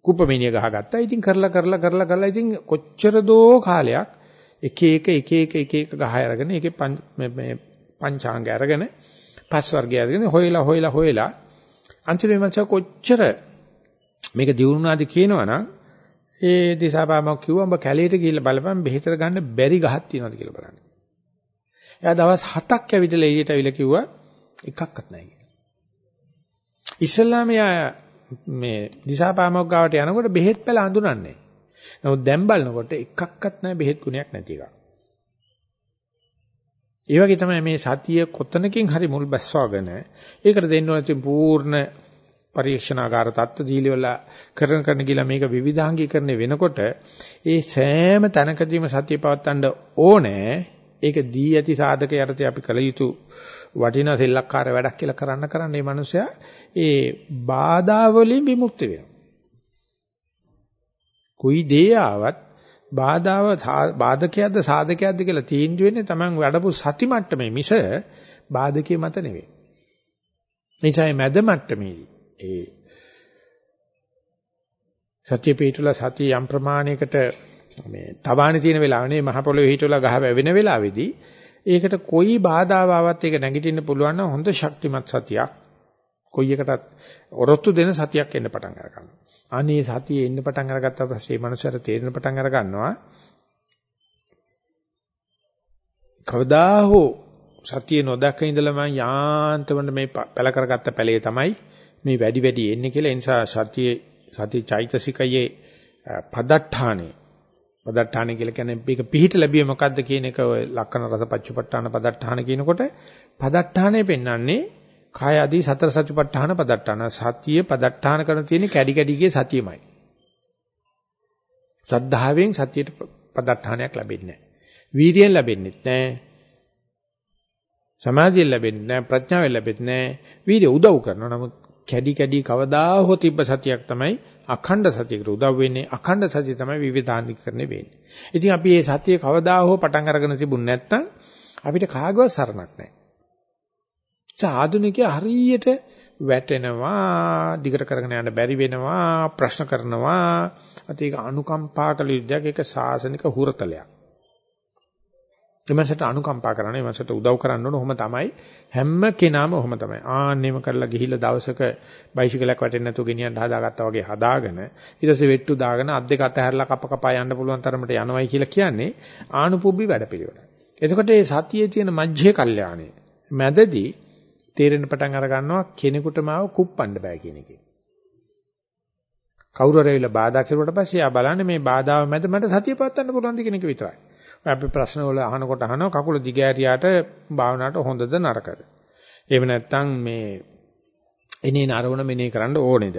කුප්පමීනිය ගහ ගත්තා. ඉතින් කරලා කරලා කරලා කරලා ඉතින් කොච්චර දෝ කාලයක් එක එක එක එක එක එක ගහ අරගෙන ඒකේ මේ පංචාංග අරගෙන පස් වර්ගය අරගෙන හොයලා හොයලා හොයලා අන්තිමට කොච්චර මේක දියුණුවාද කියනවනම් ඒ දිසාපාමක් කිව්වා උඹ කැලේට ගිහිල්ලා බලපන් බෙහෙතර ගන්න බැරි ගහක් තියෙනවද කියලා බලන්න. එයා දවස් 7ක් ඇවිදලා එළියට අවිලා කිව්වා එකක්වත් නැහැ කියලා. ඉස්ලාම යා මේ දිසාපාමක් ගාවට යනකොට බෙහෙත් පැල අඳුනන්නේ. නමුත් දැන් බලනකොට එකක්වත් නැහැ බෙහෙත් ගුණයක් නැති එකක්. ඒ වගේ තමයි මේ සතිය කොතනකින් හරි මුල් බැස්සවගෙන ඒකට දෙන්න ඕන පූර්ණ පරීක්ෂණාගාර தত্ত্ব දීලිවල කරන කරන ගිලා මේක විවිධාංගීකරණය වෙනකොට ඒ සෑම තැනකදීම සතිය පවත්තන්න ඕනේ ඒක දී ඇති සාධක යටතේ අපි කළ යුතු වටිනා සෙල්ලක්කාර වැඩක් කියලා කරන්න කරන්න මේ මිනිසයා ඒ බාධා වලින් විමුක්ත වෙනවා. કોઈ දේ ආවත් බාධාව බාධකයක්ද සාධකයක්ද කියලා තීන්දුව වෙන්නේ Taman වැඩපු සති මට්ටමේ මිස බාධකයේ මත නෙවෙයි. නිසා මේ මැද මට්ටමේදී ඒ සත්‍ය පිටුලා සතිය යම් ප්‍රමාණයකට මේ තවාණි තියෙන වෙලාවනේ මහ පොළොවේ හිටවලා ගහ වැවෙන වෙලාවේදී ඒකට කොයි බාධාව ආවත් ඒක නැගිටින්න පුළුවන් නම් හොඳ ශක්තිමත් සතියක් කොයි එකටත් ඔරොත්තු දෙන සතියක් එන්න පටන් ගන්නවා. අනේ සතිය එන්න පටන් අරගත්ත පස්සේ මනුස්සයර තේරෙන පටන් අර ගන්නවා. කවදා හෝ සතිය නොදක ඉඳලා මම යාන්තමට මේ පැල කරගත්ත පැලේ තමයි මේ වැඩි වැඩි එන්නේ කියලා. ඒ නිසා සතියේ සති චෛතසිකයේ පදට්ඨානේ පදට්ඨාන කියලා කියන්නේ මේක පිහිට ලැබිය මොකද්ද කියන එක ඔය ලක්කන රස පච්චපට්ඨාන පදට්ඨාන කියනකොට පදට්ඨානේ පෙන්වන්නේ කාය ආදී සතර සතිපට්ඨාන පදට්ඨාන සතිය පදට්ඨාන කරන තියෙන කැඩි කැඩිගේ සතියමයි. සද්ධාවෙන් සතියට පදට්ඨානයක් ලැබෙන්නේ නැහැ. වීර්යයෙන් ලැබෙන්නේ නැහැ. සමාධියෙන් ලැබෙන්නේ නැහැ. ප්‍රඥාවෙන් ලැබෙන්නේ නැහැ. වීර්ය උදව් කරනවා. නමුත් කැඩි කැඩි කවදා හෝ තිබ්බ සතියක් තමයි අඛණ්ඩ සතියකට උදව් වෙන්නේ අඛණ්ඩ සතිය තමයි විවිධානිකරණය වෙන්නේ. ඉතින් අපි මේ සතිය කවදා හෝ පටන් අරගෙන තිබුණ නැත්නම් අපිට කාගවත් සරණක් නැහැ. ආධුනිකයා හරියට වැටෙනවා, දිගට කරගෙන යන්න බැරි වෙනවා, ප්‍රශ්න කරනවා. අත ඒක අනුකම්පා කළ යුද්ධයක් ඒක සාසනික හුරතලයක්. එමසට අනුකම්පා කරන්න එමසට උදව් කරන්න ඕන ඔහොම තමයි හැම කෙනාම ඔහොම තමයි ආන්නෙම කරලා ගිහිල්ලා දවසක බයිසිකලයක් වැටෙන්නේ නැතුව ගෙනියන්න හදාගත්තා වගේ හදාගෙන ඊට පස්සේ වෙට්ටු දාගෙන අත් දෙක අතහැරලා කප කපා යන්න පුළුවන් තරමට යනවයි කියලා කියන්නේ ආනුපුබ්බි වැඩපිළිවෙල. එතකොට මේ සතියේ තියෙන මජ්ජේ කල්යාණය මැදදී තේරෙන පටන් අර ගන්නවා කෙනෙකුටම ආව කුප්පන්න බෑ කියන එක. කවුරු හරි ඇවිල්ලා බාධා කරුවට පස්සේ ආ බලන්නේ මේ බාධාව මැද මට සතිය පවත්වන්න පුළුවන්ද කියන එක විතරයි. අපි ප්‍රශ්න වල අහනකොට අහනවා කකුල දිගෑරියාට භාවනාවට හොඳද නරකද? එහෙම නැත්නම් මේ එනේ නරවණ මෙනේ කරන්න ඕනේද?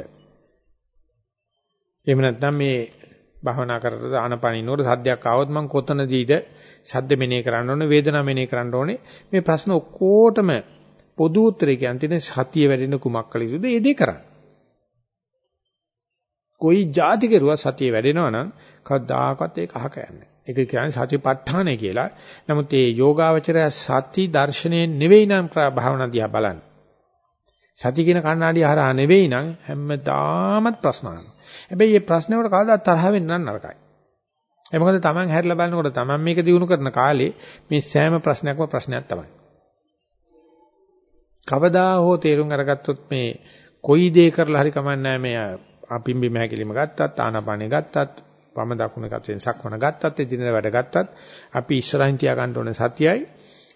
එහෙම නැත්නම් මේ භාවනා කරද්දී ආනපනිනෝර සද්දයක් ආවොත් මං කොතනදීද සද්ද මෙනේ කරන්න ඕනේ වේදනාව මෙනේ කරන්න ඕනේ මේ ප්‍රශ්න ඔක්කොටම පොදු උත්තරේ කියන්නේ සතිය වැඩෙන කුමක් කළ යුතුද ඒ දේ කරන්න. කොයි જાති කෙරුවා සතිය වැඩෙනවා නම් කවදාකවත් ඒක අහක යන්නේ. ඒක කියන්නේ සතිපට්ඨානය කියලා. නමුත් මේ යෝගාවචරය සති දර්ශනයේ නෙවෙයි නම් භාවනා දිහා බලන්න. සති කියන කණ්ණාඩිය හරහා නෙවෙයි නම් හැමදාමත් ප්‍රශ්න අහනවා. හැබැයි මේ ප්‍රශ්න වලට කවදාවත් තරහ වෙන්න නරකයි. ඒ මොකද Taman හැරිලා බලනකොට Taman මේක දිනු කරන කාලේ මේ සෑම ප්‍රශ්නයක්ම ප්‍රශ්නයක් තමයි. කවදා හෝ තේරුම් අරගත්තොත් මේ කොයි දේ කරලා හරි කමන්නේ නැහැ මේ අපිම්බි මහැකිලිම ගත්තත් ආනාපානෙ ගත්තත් වම දකුණ කතෙන් සක්මන ගත්තත් එදිනෙද වැඩ ගත්තත් අපි ඉස්සරහින් තියා ගන්න ඕනේ සතියයි.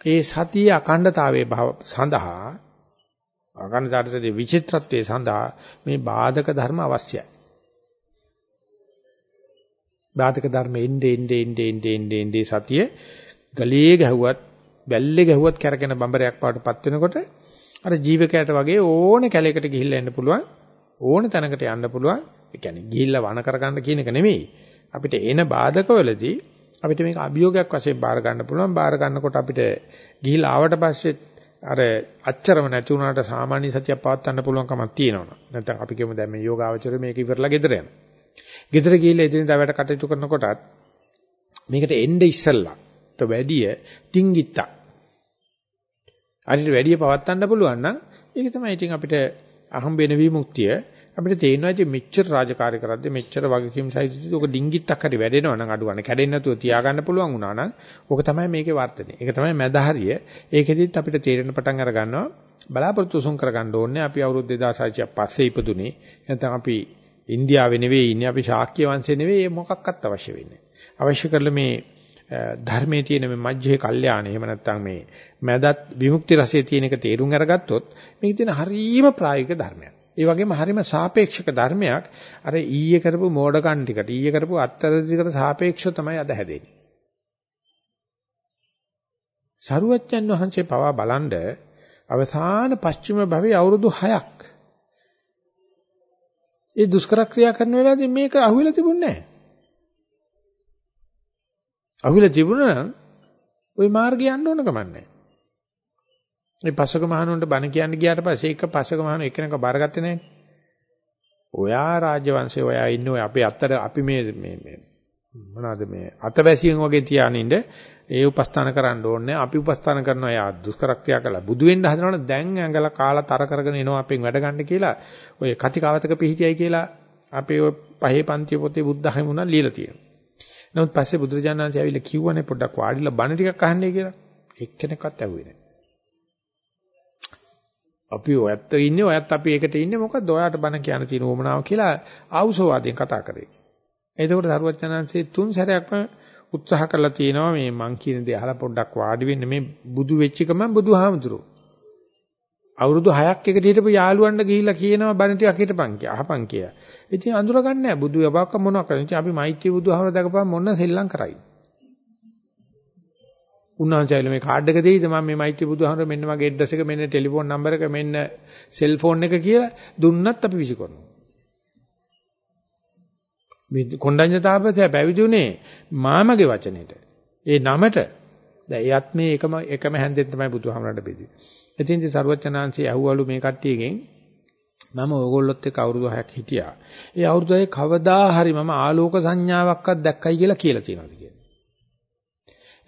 ඒ සතියේ අඛණ්ඩතාවයේ භව සඳහා අඛණ්ඩතාවයේ විචිත්‍රත්වයේ සඳහා මේ බාධක ධර්ම අවශ්‍යයි. බාධක ධර්ම එන්නේ එන්නේ එන්නේ එන්නේ එන්නේ සතිය ගලේ ගැහුවත් බැල්ලේ ගැහුවත් කැරගෙන බඹරයක් පාටපත් වෙනකොට අර ජීවකයට වගේ ඕනේ කැලයකට ගිහිල්ලා එන්න පුළුවන් ඕනේ තැනකට යන්න පුළුවන් ඒ කියන්නේ ගිහිල්ලා වණ කරගන්න කියන එක නෙමෙයි අපිට එන බාධකවලදී අපිට මේක අභියෝගයක් වශයෙන් බාර ගන්න පුළුවන්. බාර ගන්නකොට අපිට ගිහිලා ආවට පස්සේ අර අච්චරම නැති වුණාට සාමාන්‍ය සතියක් පවත්වන්න පුළුවන් කමක් තියෙනවා. නැත්නම් අපි කියමු දැන් මේ යෝගාවචරය මේක ඉවරලා ගෙදර යනවා. ගෙදර ගිහිල්ලා එදිනෙදා වැඩ කටයුතු කරනකොටත් මේකට එන්න ඉස්සෙල්ලා તો වැඩිය ටින්ගිත්ත. අරිට වැඩිය පවත්වන්න පුළුවන් නම් ඒක තමයි ඉතින් අපිට අහම්බෙන විමුක්තිය අපිට තේරෙනවා ඉතින් මෙච්චර රාජකාරී කරද්දී මෙච්චර වගකීම් සහිතව ඔක ඩිංගිත්තක් හරි වැඩෙනවා නම් අඩුවන්නේ කැඩෙන්නේ නැතුව තියාගන්න පුළුවන් වුණා නම් ඕක තමයි මේකේ වර්ධනය. ඒක තමයි මැදහරිය. ඒකෙදිත් අපිට තේරෙන පටන් අර ගන්නවා බලාපොරොත්තු සුන් කරගන්න ඕනේ අපි අවුරුදු 2600ක් පස්සේ ඉපදුනේ. නැත්නම් අපි ඉන්දියාවේ නෙවෙයි ඉන්නේ අපි ශාක්‍ය වංශේ නෙවෙයි මොකක්වත් අවශ්‍ය වෙන්නේ. අවශ්‍ය කරලා මේ ධර්මයේ තියෙන මේ මජ්ජේ කල්යාණ එහෙම නැත්නම් මේ මැදත් විමුක්ති රසයේ තියෙන එක තේරුම් අරගත්තොත් මේක තියෙන හරීම ප්‍රායෝගික ධර්මයක්. ඒ වගේම හරිම සාපේක්ෂක ධර්මයක් අර ඊයේ කරපු මෝඩකම් ටිකට ඊයේ කරපු අත්තරදිකට සාපේක්ෂව තමයි අද හැදෙන්නේ. සරුවච්චන් වහන්සේ පවා බලන්ඩ අවසාන පස්චිම භවයේ අවුරුදු 6ක් ඒ දුෂ්කර ක්‍රියා කරන වෙලාවේදී මේක අහුවෙලා තිබුණේ නැහැ. අහුවෙලා තිබුණා නම් ওই මාර්ගය යන්න ඕන කමක් නැහැ. මේ පස්සක මහනුන්ට බණ කියන්න ගියාට පස්සේ එක පස්සක මහණු එක්කෙනෙක් බාරගත්තේ නැහැ. ඔයා රාජ්‍ය වංශේ ඔයා ඉන්නේ ඔය අපේ අත්තර අපි මේ මේ මේ මොනවාද මේ අතවැසියෙන් වගේ තියානින්ද ඒ උපස්ථාන කරන්න ඕනේ අපි උපස්ථාන කරනවා යා දුෂ්කර ක්‍රියා කළා බුදු වෙන්න හදනවනේ දැන් ඇඟල කාලා තර කරගෙන එනවා අපෙන් වැඩ ගන්න කියලා ඔය කතිකාවතක පිහිටියයි කියලා අපේ ඔය පහේ පන්ති පොතේ බුද්ධ හිමුණා ලියලා තියෙනවා. නමුත් පස්සේ බුදුරජාණන් වහන්සේ ඇවිල්ලා කිව්වනේ පොඩ්ඩක් වාඩිලා බණ ටිකක් අහන්නේ කියලා. එක්කෙනෙක්වත් ඇහුවේ නැහැ. අපි ඔයත් ඉන්නේ ඔයත් අපි එකට ඉන්නේ මොකද්ද ඔයාට බණ කියන්න තියෙන උවමනාව කියලා ආවුසෝවාදයෙන් කතා කරේ. එතකොට සරුවචනන්සේ තුන් සැරයක්ම උත්සාහ කළා තියෙනවා මේ මං කියන දේ අහලා පොඩ්ඩක් වාඩි වෙන්න මේ බුදු වෙච්ච ගමන් බුදුහාමුදුරුවෝ. අවුරුදු 6ක් එකට හිටපු යාළුවන්ට ගිහිල්ලා කියනවා බණ ටිකක් හිටපන් කිය අහපන් කිය. ඉතින් අඳුර ගන්න නැහැ බුදු යබක්ක මොනවා කරන්නේ. ඉතින් අපි මෛත්‍රී බුදුහාමර දකපන් මොන සෙල්ලම් කරයි. උන්වහන්සේලා මේ කාඩ් එක දෙයිද මම මේ මෛත්‍රී බුදුහාමර මෙන්න මගේ ඇඩ්‍රස් එක මෙන්න ටෙලිෆෝන් නම්බර එක මෙන්න සෙල්ෆෝන් එක කියලා දුන්නත් අපි විසිකරනවා. මේ කොණ්ඩඤ්ඤ තාපසය පැවිදුනේ මාමගේ වචනෙට. ඒ නමට දැන් එයත් මේ එකම එකම හැන්දෙන් තමයි බුදුහාමරට බෙදුවේ. ඉතින් ඉතින් සරුවචනාංශي ඇහුවලු මේ කට්ටියගෙන් මම ඕගොල්ලොත් එක්ක අවුරුදු 6ක් හිටියා. ඒ අවුරුදු 6 කවදා හරි මම ආලෝක සංඥාවක්වත් දැක්කයි කියලා කියලා තියෙනවාද කියලා.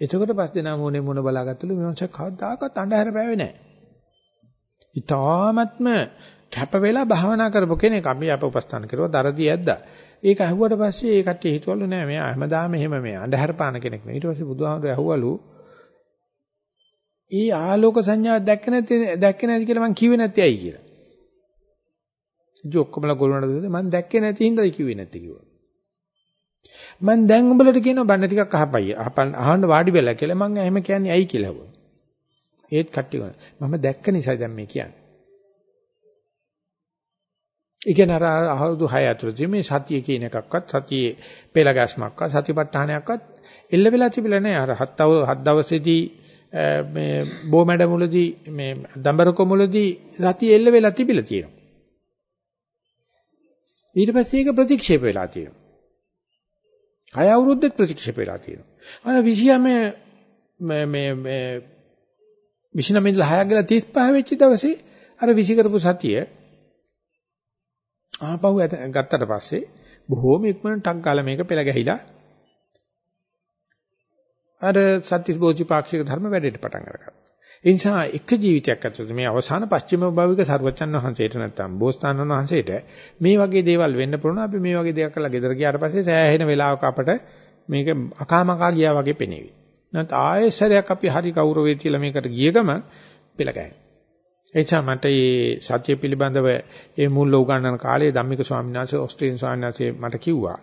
එතකොට පස් දෙනා මොනේ මොන බලාගත්තලු මම කවදාකවත් අඳුර බෑවේ නැහැ. ඊ타ත්ම කැප වෙලා භාවනා කරපු කෙනෙක් අපි අප උපස්ථාන කරුවා දරදී ඇද්දා. ඒක ඇහුවට පස්සේ ඒ කට්ටිය හිතවලු නෑ මෙයා හැමදාම එහෙම මේ අඳුර පාන කෙනෙක් නෙවෙයි. ඊට පස්සේ බුදුහාමුදුරුවෝ ඇහුවලු ඊ ආලෝක සංඥාවක් දැක්ක නැති දැක්ක නැති කියලා මං කිව්වේ නැති ඇයි කියලා. ඉතින් ඔක්කොමලා ගොළුනට දෙද මං දැක්කේ නැති හින්දායි කිව්වේ නැති කිව්වා. මං දැන් උඹලට කියනවා බන්න ටිකක් අහපයි. අහපන් අහන්න වාඩි වෙලා කියලා මං එහෙම කියන්නේ ඇයි කියලා හුවා. ඒත් කට්ටිය මම දැක්ක නිසා දැන් මේ කියන්නේ. ඉගෙන අර අවුරුදු 6 ඇතුළතදී මේ සතිය කියන එකක්වත් සතියේ පෙළගැස්මක්වත් සතිපට්ඨානයක්වත් එල්ල වෙලා තිබිලා නැහැ. අර හත් දවසේදී මේ බොමැඩ මුලදී මේ දඹරක මුලදී සතිය එල්ල වෙලා තිබිලා තියෙනවා. ඊට පස්සේ ඒක ප්‍රතික්ෂේප වෙලා තියෙනවා. කය අවුරුද්දෙත් ප්‍රතික්ෂේප වෙලා තියෙනවා. අර 29 මේ මේ මේ 29 ඉඳලා 6ක් ගලා 35 වෙච්ච දවසේ අර විසි කරපු සතිය ආපහු ගත්තට පස්සේ බොහෝම ඉක්මනට ටක් ගාලා මේක පෙළ ගැහිලා අර සත්‍තිස් බෝධිපාක්ෂික ධර්ම වැඩේට පටන් අරගත්තා. ඒ නිසා එක ජීවිතයක් ඇතුළත මේ අවසාන පස්චිම භාවික සර්වචන් වහන්සේට නැත්තම් බෝසතාණන් වහන්සේට මේ වගේ දේවල් වෙන්න පුළුවන් අපි මේ වගේ දේවල් කරලා ගෙදර ගියාට පස්සේ සෑහෙන වෙලාවක අපට මේක අකාමකා ගියා වගේ පෙනේවි. නැත්නම් ආයෙසරයක් අපි හරි ගෞරවයේ තියලා මේකට ගිය ගම පෙළගැහෙන. එචා මට මේ සත්‍ය පිළිබඳව මේ මුල් උගන්වන කාලේ ධම්මික ස්වාමීන් වහන්සේ ඕස්ට්‍රේලියානු ස්වාමීන් වහන්සේ මට කිව්වා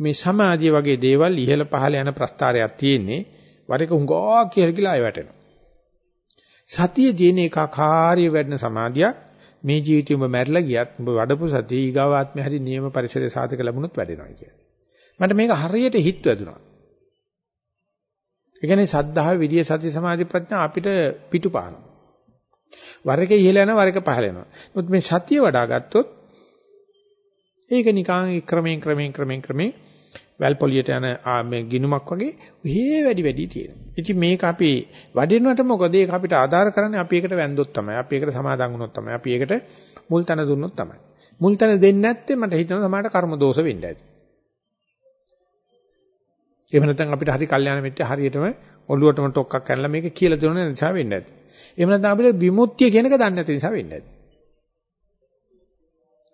මේ සමාධිය වගේ දේවල් ඉහළ පහළ යන ප්‍රස්තාරයක් තියෙන්නේ වර එක හුඟා කියලා කියලා ආය වැටෙනවා. සතිය දින ඒකාකාරී වැඩන සමාධියක් මේ ජීවිතේ ඔබ මැරිලා ගියත් ඔබ වඩපු සතිය ඊගාව ආත්මේ හරි නියම පරිසරයේ සාධක ලැබුණොත් වැඩෙනවා කියන්නේ. මට මේක හරියට හිත වැදුනා. ඒ කියන්නේ සද්ධාව, විරිය, සති, සමාධි, ප්‍රඥා අපිට පිටුපානවා. වර එක ඉහළ යනවා, වර එක පහළ යනවා. නමුත් මේ සතිය වඩා ගත්තොත් ඒක නිකන් ක්‍රමයෙන් ක්‍රමයෙන් ක්‍රමයෙන් ක්‍රමයෙන් වැල් පොලියට යන මේ ගිනුමක් වගේ උහේ වැඩි වැඩි තියෙනවා. ඉතින් මේක අපි වඩිනවට මොකද ඒක අපිට ආධාර කරන්නේ අපි ඒකට වැන්දොත් තමයි. අපි ඒකට සමාදන් වුණොත් තමයි. අපි ඒකට මුල් තැන දුන්නොත් තමයි. මුල් තැන දෙන්නේ නැත්නම් මට හිතෙනවා සමහරට කර්ම දෝෂ වෙන්න ඇති. එහෙම නැත්නම් අපිට හරි කල්යාණ මිත්‍ය හරියටම ඔළුවටම ටොක්ක්ක් කරලා මේක කියලා දෙන නිසා වෙන්න ඇති. එහෙම නැත්නම් අපිට විමුක්තිය කියන එක දන්නේ නැති නිසා වෙන්න ඇති.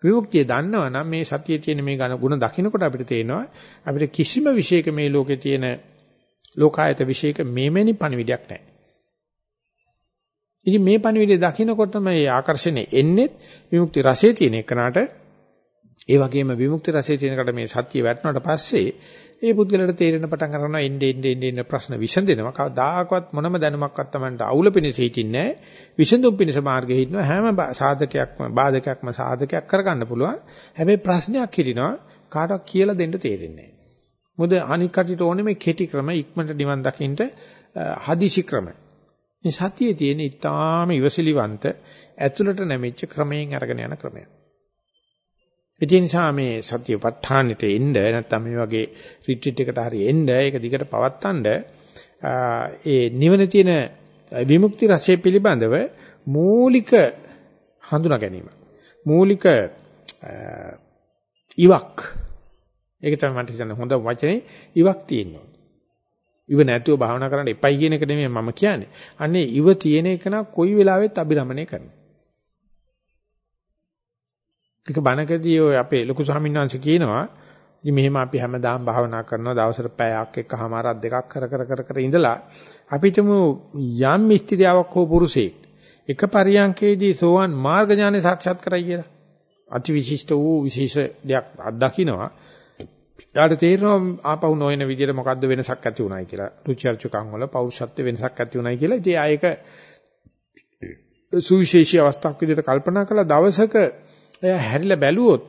විමුක්තිය දන්නවා නම් මේ සතියේ තියෙන මේ ගුණ දකින්නකොට අපිට තේනවා අපිට කිසිම විශේෂක මේ ලෝකේ තියෙන ලෝකායත විශේෂක මේමෙනි පණිවිඩයක් නැහැ. ඉතින් මේ පණිවිඩය දකින්නකොටම මේ ආකර්ෂණය එන්නේ විමුක්ති රසයේ තියෙන එකනට ඒ වගේම විමුක්ති රසයේ තියෙනකට මේ සත්‍ය වැටුණාට පස්සේ ඒ පුද්ගලයාට තේරෙන පටන් ගන්නවා එන්නේ එන්නේ එන්නේ ප්‍රශ්න විසඳෙනවා. කවදාකවත් මොනම දැනුමක්වත් Tamanට අවුල පිණිස හිටින්නේ නැහැ. විසඳුම් පිණිස මාර්ගයේ හිටිනවා. හැම සාධකයක්ම බාධකයක්ම සාධකයක් කරගන්න පුළුවන්. හැබැයි ප්‍රශ්නයක් හිටිනවා කාටවත් කියලා දෙන්න තේරෙන්නේ නැහැ. මොකද අනික් කටිට ඕනේ මේ කෙටි ක්‍රම ඉක්මනට නිවන් දකින්න හදිසි ක්‍රම. මේ සතියේ තියෙන ඊටාම ඉවසිලිවන්ත ඇතුළට නැමිච්ච ක්‍රමයෙන් අරගෙන යන ක්‍රමයක්. ඒ නිසා මේ සතියපට්ඨානෙට එන්න නැත්නම් මේ වගේ රිට්‍රීට් එකට හරි එන්න ඒක දිගට පවත්තන්න ඒ නිවන තියෙන විමුක්ති රසය පිළිබඳව මූලික හඳුනා ගැනීම. මූලික ඉවක්. ඒක තමයි මට හිතන්න හොඳ වචනේ ඉවක් තියෙනවා. ඉව නැතුව භාවනා කරන්න එපයි කියන එක නෙමෙයි මම කියන්නේ. අන්නේ ඉව තියෙන එක නම් කොයි වෙලාවෙත් අභිරමණය කරනවා. ඒක බණකදී ඔය අපේ ලොකු ස්වාමීන් වහන්සේ කියනවා ඉතින් මෙහෙම අපි හැමදාම භාවනා කරනවා දවසට පැයක් එකමාරක් දෙකක් කර කර කර කර ඉඳලා අපිටම යම් ස්ත්‍රියාවක් හෝ පුරුෂයෙක් එක පරියන්කේදී සෝවන් මාර්ග ඥානෙ සාක්ෂාත් කරයි කියලා. අති විශිෂ්ට වූ විශේෂ දෙයක් අත්දකින්නවා. ඊට තේරෙනවා ආපහු නොයන විදිහට මොකද්ද වෙනසක් ඇති උනායි කියලා. රුචර්චුකම් වල පෞරුෂත්ව වෙනසක් ඇති උනායි කියලා. ඉතින් ආයක සුවිශේෂී අවස්ථාවක් විදිහට කල්පනා කළා දවසක එයා හැරිලා බැලුවොත්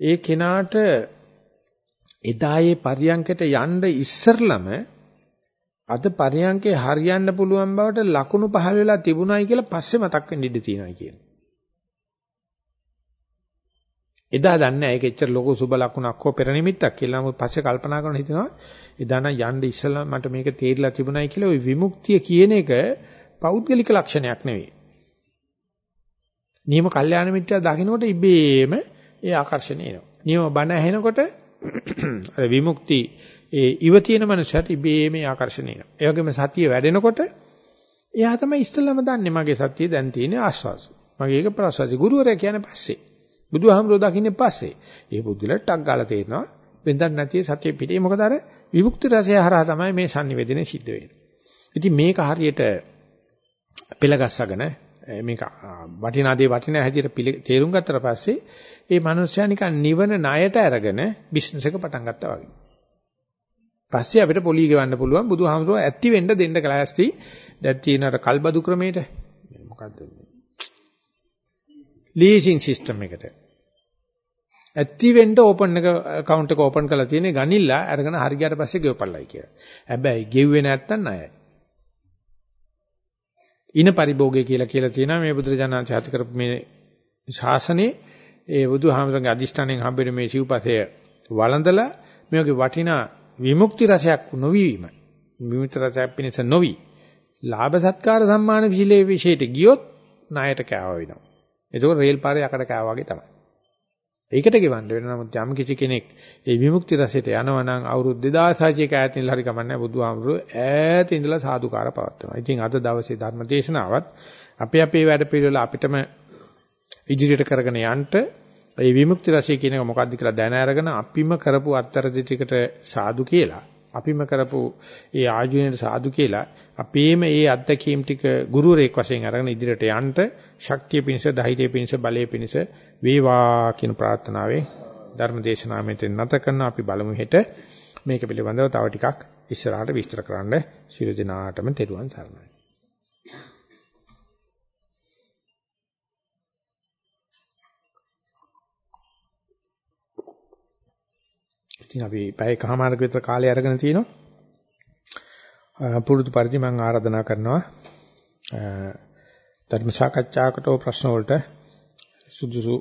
ඒ කෙනාට එදායේ පරියන්කට යන්න ඉස්සරළම අද පරියන්කේ හරියන්න පුළුවන් බවට ලකුණු පහළ වෙලා තිබුණායි කියලා පස්සේ මතක් වෙන්න ඉඩ තියෙනවා කියන. එදා දන්නේ ඒක එච්චර ලොකු සුබ ලකුණක් හෝ පෙර නිමිත්තක් කියලා නමුත් පස්සේ කල්පනා කරන හිතනවා එදා නම් යන්න ඉස්සලා මට මේක තේරිලා තිබුණායි කියලා ওই විමුක්තිය කියන එක පෞද්ගලික ලක්ෂණයක් නෙවෙයි. නියම කල්යාණ මිත්‍යා දකින්නකොට ඉබේම ඒ ආකර්ෂණය එනවා. නියම බණ ඇහෙනකොට අර විමුක්ති ඒ ඉව තියෙන මනුස්සයට ඉබේම ආකර්ෂණය එනවා. ඒ වගේම සතිය වැඩෙනකොට එයා තමයි ඉස්සෙල්ලාම දන්නේ මගේ සතිය දැන් තියෙන්නේ ආස්වාස. මගේ ඒක ප්‍රසවාසි. ගුරුවරයා කියන්නේ පස්සේ. බුදුහාමුදුරුවෝ දකින්නේ පස්සේ. ඒ බුද්ධිලට ටක් ගාලා තේරෙනවා. වෙනදක් නැති සතිය පිටේ මොකද අර විමුක්ති රසය හරහා තමයි මේ sannivedana සිද්ධ වෙන්නේ. ඉතින් මේක හරියට පෙළගස්සගෙන මේක වටිනා දේ වටිනා හැටියට තේරුම් ගත්තට පස්සේ ඒ මනුස්සයා නිකන් නිවන ණයට අරගෙන බිස්නස් එක පටන් ගත්තා වගේ. පස්සේ අපිට පොලී ගෙවන්න පුළුවන් බුදුහාමුදුරුවෝ ඇත්ති වෙන්න දෙන්න කලාස්ටි දැන් තියෙන අර කල්බදු ක්‍රමයට මොකද්ද ලීසින් සිස්ටම් එකට ඇත්ති වෙන්න ඕපන් එක account එක ඕපන් කරලා තියෙන්නේ ගනිල්ලා අරගෙන හරියට පස්සේ ගෙවපල්ලයි කියලා. හැබැයි ගෙව්වේ නැත්තම් ණයයි. ඉන පරිභෝගය කියලා කියලා තියෙනවා මේ බුදුරජාණන් චාති කරපු මේ ශාසනයේ ඒ බුදුහාමරගේ අදිෂ්ඨානයෙන් හම්බෙන මේ සිව්පසය වළඳලා මේ වගේ වටිනා විමුක්ති රසයක් නොවීම විමුක්ති රසයක් පිණිස නොවි ලාභ සත්කාර සම්මාන විශේෂයේ විශේෂයට ගියොත් ණයට කෑව වෙනවා. ඒකෝ රේල් පාරේ යකඩ කෑවා වගේ තමයි. ඒකට ගෙවන්න වෙන නමුත් යම් කිසි කෙනෙක් ඒ විමුක්ති රසයට යනවා නම් අවුරුදු 2600ක ඈත ඉඳලා හරි කමන්නේ බුදුහාමුදුරුවෝ ඈත ඉඳලා සාදුකාර පවත්වනවා. ඉතින් අද දවසේ ධර්ම දේශනාවත් අපේ අපේ වැඩ පිළිවෙල අපිටම ඉදිරියට කරගෙන යන්න මේ විමුක්ති රසය කියන එක මොකක්ද කියලා දැන අරගෙන අපිම කරපු අත්තරදි ටිකට සාදු කියලා අපිම කරපු ඒ ආජීවනයේ සාදු කියලා අපේම ඒ අත්දැකීම් ටික ගුරුවරයෙක් වශයෙන් අරගෙන ඉදිරියට යන්න ශක්තිය පිණිස ධෛර්යය පිණිස බලය පිණිස වේවා කියන ප්‍රාර්ථනාවෙන් ධර්ම දේශනාව මෙතෙන් නැත කරන අපි බලමු හෙට මේක පිළිබඳව තව ටිකක් ඉස්සරහට විස්තර කරන්න ශිරු දිනාටම තෙරුවන් සරණයි. ඉතින් අපි පැයකමාරක විතර කාලය අරගෙන තිනවා. පුරුදු පරිදි මම ආරාධනා කරනවා ධර්ම සාකච්ඡාවකට ප්‍රශ්න වලට සුදුසු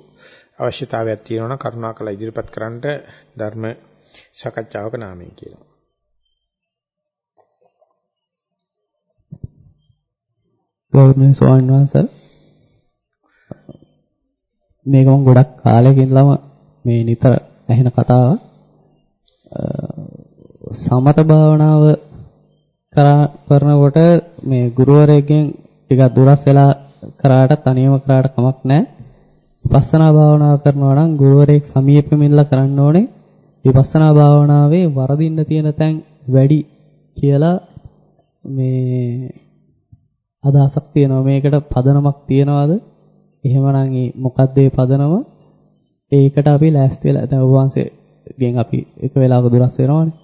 අවශ්‍යතාවයක් තියෙනවා නම් කරුණාකර ඉදිරිපත් කරන්න ධර්ම සාකච්ඡාවක නාමයෙන් කියලා. ගෞරවනීය ස්වාමීන් වහන්සේ මේක මම ගොඩක් කාලයක ඉඳලම මේ නිතර ඇහෙන කතාවක් සමත භාවනාව කරනකොට මේ ගුරුවරයෙක්ගෙන් ටිකක් දුරස් වෙලා කරාට තනියම කරාට කමක් නැහැ. විපස්සනා භාවනාව කරනවා නම් ගුරුවරයෙක් සමීපෙම ඉඳලා කරන්න ඕනේ. විපස්සනා භාවනාවේ වරදින්න තියෙන තැන් වැඩි කියලා මේ අදහසක් තියෙනවා මේකට පදනමක් තියනවාද? එහෙමනම් ඒ මොකද්ද ඒ පදනම? ඒකට අපි ලෑස්ති වෙලා දැන් වහන්සේගෙන් අපි එක වෙලාවක දුරස් වෙනවානේ.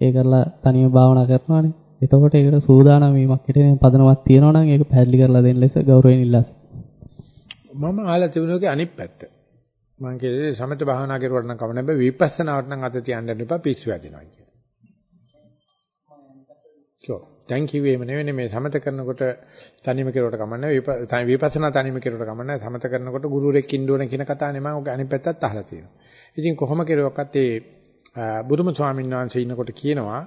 ඒ කරලා තනියම භාවනා කරනවානේ. එතකොට ඒකට සූදානම් වීමක් හිටින පදනමක් තියෙනවා නම් ඒක පැහැදිලි කරලා දෙන්න ලෙස ගෞරවයෙන් ඉල්ලා මම ආලා තිබුණෝගේ අනිත් පැත්ත. මම කියන්නේ සමත භාවනා කරුවට නම් කම නැහැ විපස්සනාවට නම් අත තියන්න එපා පිස්සු වැදිනවා කියලා. දැන් කිව්වේම නෙවෙයි මේ සමත කරනකොට තනියම කෙරුවට කමන්නේ විපස්සනා තනියම කෙරුවට කමන්නේ සමත කරනකොට ගුරුවරෙක් ඉන්න ඕන කියන කතානේ මම ඔක අනිත් පැත්තත් අහලා තියෙනවා. ඉතින් කොහොම කෙරුවක්වත් ඒ බුදුම ස්වාමීන් වහන්සේ ඉන්නකොට කියනවා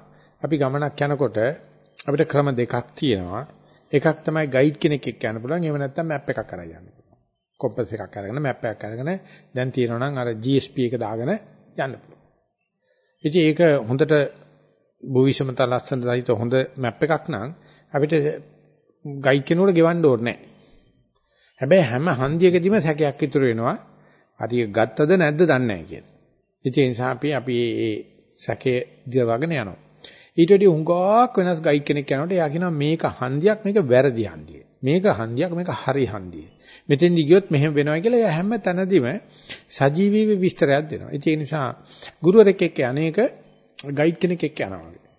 අපි ගමනක් යනකොට අපිට ක්‍රම දෙකක් තියෙනවා. එකක් තමයි ගයිඩ් කෙනෙක් එක්ක යන්න පුළුවන්. එහෙම නැත්නම් මැප් එකක් කරලා යන්න පුළුවන්. කොම්පස් එකක් අරගෙන මැප් එකක් අරගෙන දැන් තියෙනවා නම් අර GSP එක දාගෙන යන්න පුළුවන්. ඉතින් ඒක හොඳට භූවිෂමතා ලක්ෂණ සහිත හොඳ මැප් එකක් නම් අපිට ගයිඩ් කෙනෙකුට ගෙවන්න ඕනේ නැහැ. හැබැයි හැම හන්දියකදීම සැකයක් ඉතුරු වෙනවා. හරිය ගත්තද නැද්ද දන්නේ නැහැ කියන. ඒ නිසා අපි අපි මේ සැකේ දිරවගෙන යනවා. ඊට වඩා හුඟක් වෙනස් ගයිඩ් කෙනෙක් යනකොට එයා කියනවා මේක හන්දියක් මේක වැරදි හන්දිය. මේක හන්දියක් මේක හරි හන්දිය. මෙතෙන්දි ගියොත් මෙහෙම වෙනවා කියලා එයා හැම තැනදීම සජීවීව විස්තරයක් දෙනවා. ඒ නිසා ගුරුවරෙක් එක්ක අනේක ගයිඩ් කෙනෙක් එක්ක යනවා වගේ.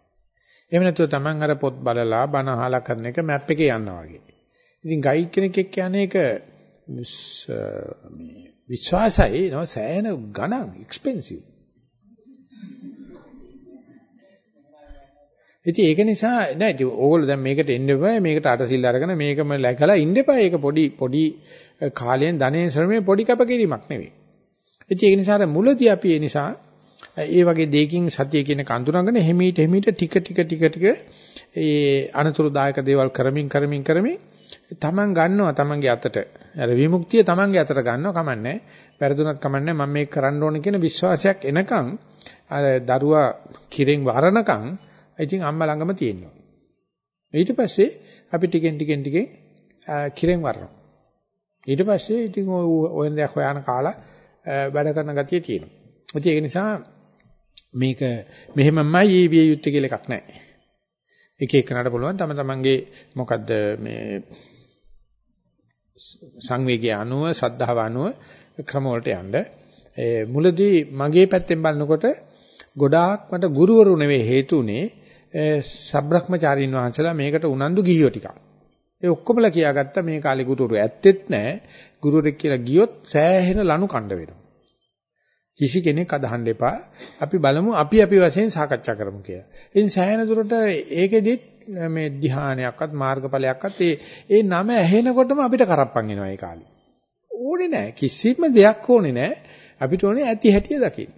එහෙම නැත්නම් Taman අර පොත් බලලා බණ අහලා කරන එක මැප් එකේ යනවා වගේ. ඉතින් ගයිඩ් කෙනෙක් එක්ක අනේක විශ්වාසයි නෝ සෑහෙන ගණන් එක්ස්පෙන්සිව්. ඉතින් ඒක නිසා නෑ ඉතින් ඕගොල්ලෝ දැන් මේකට එන්න එපා මේකට අටසිල් අරගෙන මේකම läකලා ඉන්න එපා. ඒක පොඩි පොඩි කාලයෙන් ධනේ ශ්‍රමයේ පොඩි කැපකිරීමක් නෙවෙයි. ඉතින් ඒක නිසා මුලදී අපි ඒ නිසා ඒ වගේ දෙයකින් සතිය කියන කඳුනගෙන හිමීට හිමීට ටික ටික ටික ටික ඒ අනතුරුදායක දේවල් කරමින් කරමින් කරමින් තමන් ගන්නවා තමන්ගේ අතට. අර විමුක්තිය තමන්ගේ අතට ගන්නවා කමන්නේ. වැරදුනත් කමන්නේ මම මේක කරන්න ඕනේ කියන විශ්වාසයක් එනකන් අර දරුවා කිරෙන් වරණකම් ඉතින් අම්මා ළඟම තියෙනවා. ඊට පස්සේ අපි ටිකෙන් ටිකෙන් ටිකෙන් කිරෙන් වරනවා. ඊට පස්සේ ඉතින් ඔය දෙයක් හොයන කාලා වැඩ කරන ගතිය තියෙනවා. ඉතින් ඒක නිසා මේක මෙහෙමමයි ඊවිය යුත්තේ කියලා එකක් නැහැ. එක එකනට පුළුවන් තම තමන්ගේ මොකද්ද මේ සංවේගය අනුව සද්ධාව අනුව ක්‍රම වලට යන්න. මුලදී මගේ පැත්තෙන් බලනකොට ගොඩාක් මට ගුරුවරු නෙවෙයි හේතු උනේ සබ්‍රහ්මචාරින් වහන්සේලා මේකට උනන්දු ගිහියෝ ටිකක්. ඒ ඔක්කොමලා කියාගත්ත මේ කාලේ ගුරුවරු ඇත්තෙත් නැහැ. ගුරුවරෙක් කියලා ගියොත් සෑහෙන ලනු කණ්ඩ වෙනවා. කිසි කෙනෙක් අදහන්න එපා. අපි බලමු අපි අපි වශයෙන් සාකච්ඡා කරමු කියලා. ඉතින් සෑහෙන දුරට ඒකෙදිත් මේ ධ්‍යානයක්වත් මාර්ගඵලයක්වත් ඒ ඒ නම ඇහෙනකොටම අපිට කරප්පන් එනවා ඒ කාලේ. ඕනේ නැහැ. කිසිම දෙයක් ඕනේ නැහැ. අපිට ඕනේ ඇති හැටිය දකින්න.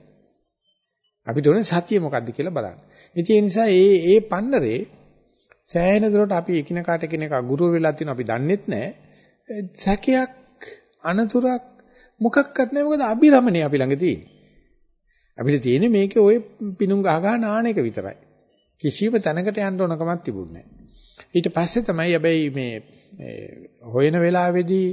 අපිට ඕනේ සතිය මොකද්ද කියලා බලන්න. ඉතින් ඒ නිසා ඒ ඒ පන්නරේ සෑහෙන දුරට අපි එකිනෙකාට එකිනෙකා ගුරු වෙලා තියෙන අපි දන්නෙත් නැහැ. සැකයක් අනතුරක් මොකක්වත් නැහැ මොකද අභිරමණය අපි ළඟ තියෙන්නේ. අපිට තියෙන්නේ මේකේ ওই පිණුම් ගහ ගහ නාන එක විතරයි. කිසිම තැනකට යන්න ඕන කමක් තිබුණේ නැහැ. ඊට පස්සේ තමයි හැබැයි මේ හොයන වෙලාවේදී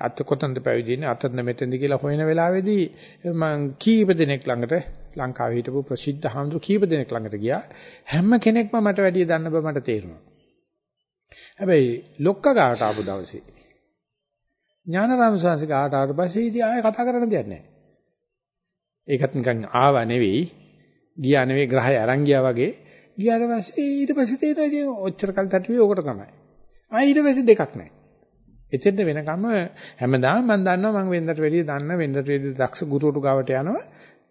අත කොතනද පැවිදින්නේ අතන මෙතනද කියලා හොයන වෙලාවේදී මං කීප දෙනෙක් ළඟට ලංකාවේ හිටපු ප්‍රසිද්ධ හාමුදුරු කීප දෙනෙක් ළඟට ගියා. හැම කෙනෙක්ම මට වැඩිය දන්න බව මට තේරුණා. හැබැයි ලොක්ක ගාට ආපු දවසේ ඥානරාම සාංශ ගාට ආවට පස්සේ ඉතින් ආයෙ කතා කරන්න දෙයක් නැහැ. ඒකත් නිකන් ආවා නෙවෙයි. ගියා නෙවෙයි ග්‍රහය අරන් ගියා වගේ. ගියාට පස්සේ ඊට පස්සේ තේරෙනවා ඉතින් ඔච්චර කල් තටුවේ ඕකට තමයි. ආයෙ ඊට පස්සේ දෙකක් නැහැ. එතෙන්ද වෙනකම් හැමදාම මම දන්නවා මම වෙන්දට වැඩිය දන්න වෙන්දට වැඩිය දක්ෂ ගුරුවරු ගාවට යනවා.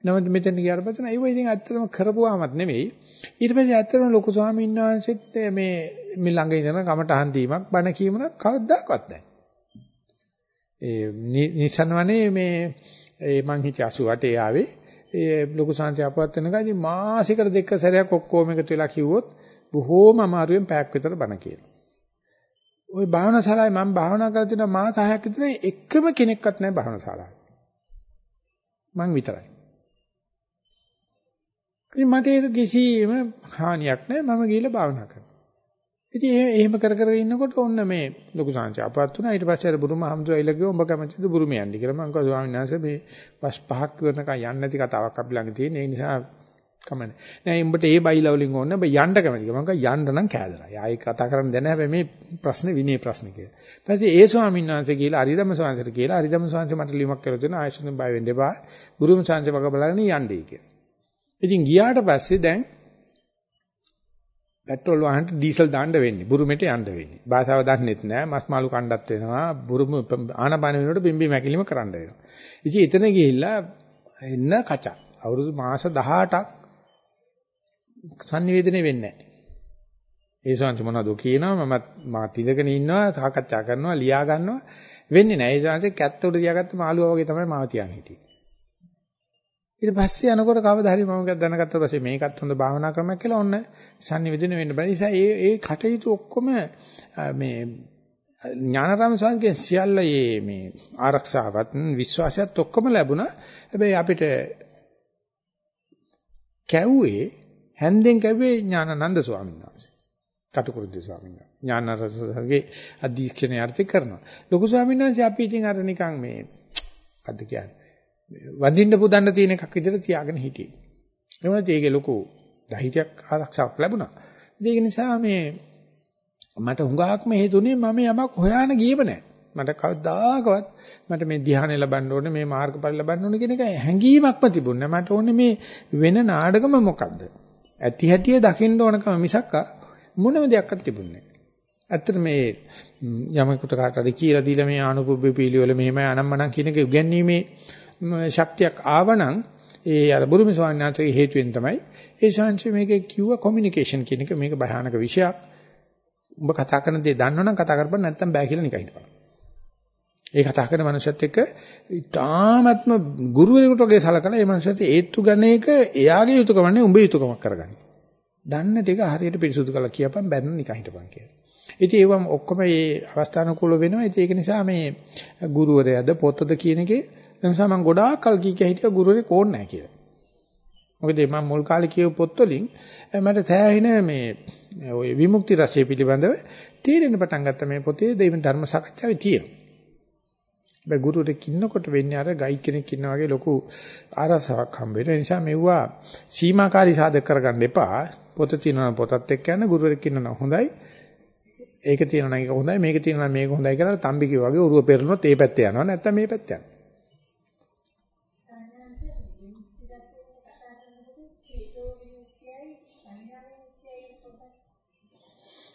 නමුත් මෙතන ගියාට පස්සේ ඒව ඉතින් ඇත්තටම කරපුවාමත් නෙවෙයි. ඊට පස්සේ ඇත්තටම ලොකු ස්වාමීන් වහන්සේත් මේ මේ ළඟ ඉඳන කමටහන් දීමක් බණ කීමක් කවදාකවත් නැහැ. ඒ නිසන්වනේ මේ ඒ මං හිතේ 88 ඒ ආවේ ඒ ලොකු සංසය අපවත් වෙනකන් මාසිකට දෙක සැරයක් ඔක්කොම එකතු වෙලා කිව්වොත් බොහෝම අමාරුවෙන් පැයක් විතර බණ කියනවා. ওই භාවනා ශාලාවේ මම භාවනා කරලා තියෙන මාස 6ක් විතර එකම කෙනෙක්වත් නැහැ භාවනා ශාලාවේ. මං විතරයි. ඉතින් මට ඒක කිසිම හානියක් නැහැ මම ගිහලා භාවනා කරනවා. ඉතින් එහෙම කර කර ඉන්නකොට ඔන්න මේ ලොකු සංචය අපවත් වුණා ඊට පස්සේ අර බුරුම හම්දුරයිලා ගියා උඹ කැමතිද බුරුම යන්න කියලා මං කිව්වා ස්වාමීන් වහන්සේ මේ පස් පහක් වෙනකන් යන්නේ නැති කතාවක් අපි ළඟ තියෙන ඒ නිසා කමන්නේ. නෑ උඹට ඒ බයිලා වලින් ඕනේ. ඔබ යන්න කැමතිද? මම කිව්වා යන්න නම් කෑදරයි. ආයෙ කතා කරන්න දෙන්න හැබැයි මේ ප්‍රශ්නේ විනය ප්‍රශ්න කියලා. ඊපස්සේ ඒ ස්වාමීන් වහන්සේ කියලා අරිදම ස්වාමීන්ට කියලා අරිදම ස්වාමීන් මට ලියුමක් කරලා දෙනවා ආයෙත් බය වෙන්න එපා. ගුරුම ස්වාමීන් වගේ බලගෙන යන්නේ කියලා. ඉතින් ගියාට පස්සේ දැන් පෙට්‍රල් වාහනට ඩීසල් දාන්න වෙන්නේ. බුරුමෙට යන්න වෙන්නේ. භාෂාව දන්නෙත් නෑ. මස් මාළු කණ්ඩත් වෙනවා. බුරුම ආනපාන වෙනකොට බිම්බි මැකිලිම කරන්න වෙනවා. ඉතින් එතන ගිහිල්ලා එන්න කචා. අවුරුදු මාස 18ක් sannivedana වෙන්නේ නැහැ. ඒ ශාන්ති මොනවද කියනවා මම මාත් ඉඳගෙන ඉන්නවා සාකච්ඡා කරනවා ලියා ගන්නවා වෙන්නේ නැහැ. ඒ ශාන්ති කැත්ත උඩ තියාගත්ත මාළුවා වගේ තමයි මාව තියාගෙන හිටියේ. ඊට පස්සේ යනකොට කවදා හරි මම දැනගත්ත පස්සේ මේකත් හොඳ භාවනා ක්‍රමයක් කියලා ඔන්න sannivedana වෙන්න බෑ. නිසා ඒ ඒ කටයුතු ඔක්කොම මේ ඥානරාම ස්වාමීන් සියල්ල මේ ආරක්ෂාවත් විශ්වාසයත් ඔක්කොම ලැබුණා. හැබැයි අපිට කැව්වේ හැන්දෙන් කැපුවේ ඥානানন্দ ස්වාමීන් වහන්සේ. කටුකුරුද්ද ස්වාමීන් වහන්සේ. ඥානරසගේ අධීක්ෂණය අර්ථ කරනවා. ලොකු ස්වාමීන් වහන්සේ අපි ඉතින් අර නිකන් මේ මොකද්ද කියන්නේ? වඳින්න පුදන්න තියෙන එකක් විදිහට තියාගෙන හිටියේ. එමුණත් ඒකේ ලොකු දහිතයක් ආරක්ෂාවක් ලැබුණා. ඒක නිසා මේ මට හුඟක්ම හේතුනේ මම යමක් හොයාන ගියේම නැහැ. මට කවදාකවත් මට මේ ධ්‍යානෙ ලබන්න ඕනේ මේ මාර්ගඵල ලබන්න ඕනේ කියන එක හැඟීමක්ම තිබුණේ නැහැ. මට ඕනේ මේ වෙන නාඩගම මොකද්ද? ඇති හැටිය දකින්න ඕනකම මිසක් මොනම දෙයක්වත් තිබුණේ නැහැ. ඇත්තට මේ යමකට කාට හරි කියලා දීලා මේ ආනුපුබ්බේ පීලිවල මෙහෙමයි අනම්මනම් කියන එක උගන්වීමේ ශක්තියක් ආවනම් ඒ අර බුරුමි ස්වාමීන් වහන්සේගේ හේතුවෙන් තමයි ඒ ශාංශය මේකේ කිව්ව කොමියුනිකේෂන් කියන එක මේක භයානක විෂයක්. උඹ කතා කරන දේ දන්නවනම් කතා කරපන් නැත්නම් බෑ කියලා නිකන් හිටපන්. ඒ කතා කරන මනුස්සයත් එක්ක ඊටාත්ම ගුරුවරයෙකුට වගේ සලකලා ඒ මනුස්සයට ඒත්තු ගන්න එක එයාගේ යුතුයකම නෙවෙයි උඹේ යුතුයකමක් කරගන්න. දන්න ටික හරියට පිරිසුදු කරලා කියපන් බැන්න නිකන් හිටපන් කියලා. ඉතින් ඒවම ඔක්කොම මේ අවස්ථානුකූල වෙනවා. ඉතින් ඒක නිසා මේ ගුරුවරයාද පොතද කියන එකේ ඒ නිසා මම ගොඩාක් කල් කී කිය හිටියා ගුරුවරයෙක් ඕනේ නැහැ කියලා. මොකද මම මුල් කාලේ කියව පොත් වලින් මට සෑහෙන මේ ওই විමුක්ති රසය පිළිබඳව තේරෙන්න පටන් ගත්ත මේ පොතේ දෙවියන් ධර්ම සාකච්ඡාවේ තියෙනවා. හැබැයි ගුරුවරයෙක් ඉන්නකොට වෙන්නේ අර ගයිඩ් කෙනෙක් ඉන්නා වගේ ලොකු ආරසාවක් හම්බ වෙන නිසා මෙවුවා සීමාකාරී සාධක කරගන්න එපා. පොත තියෙනවා පොතත් එක්ක යන ගුරුවරයෙක් ඉන්නවා හොඳයි. ඒක තියෙනවා නම් ඒක හොඳයි මේක තියෙනවා මේක හොඳයි කියලා තම්බි කිව්වා වගේ ඔරුව පෙරනොත් ඒ පැත්තේ යනවා නැත්නම් මේ පැත්තේ යනවා.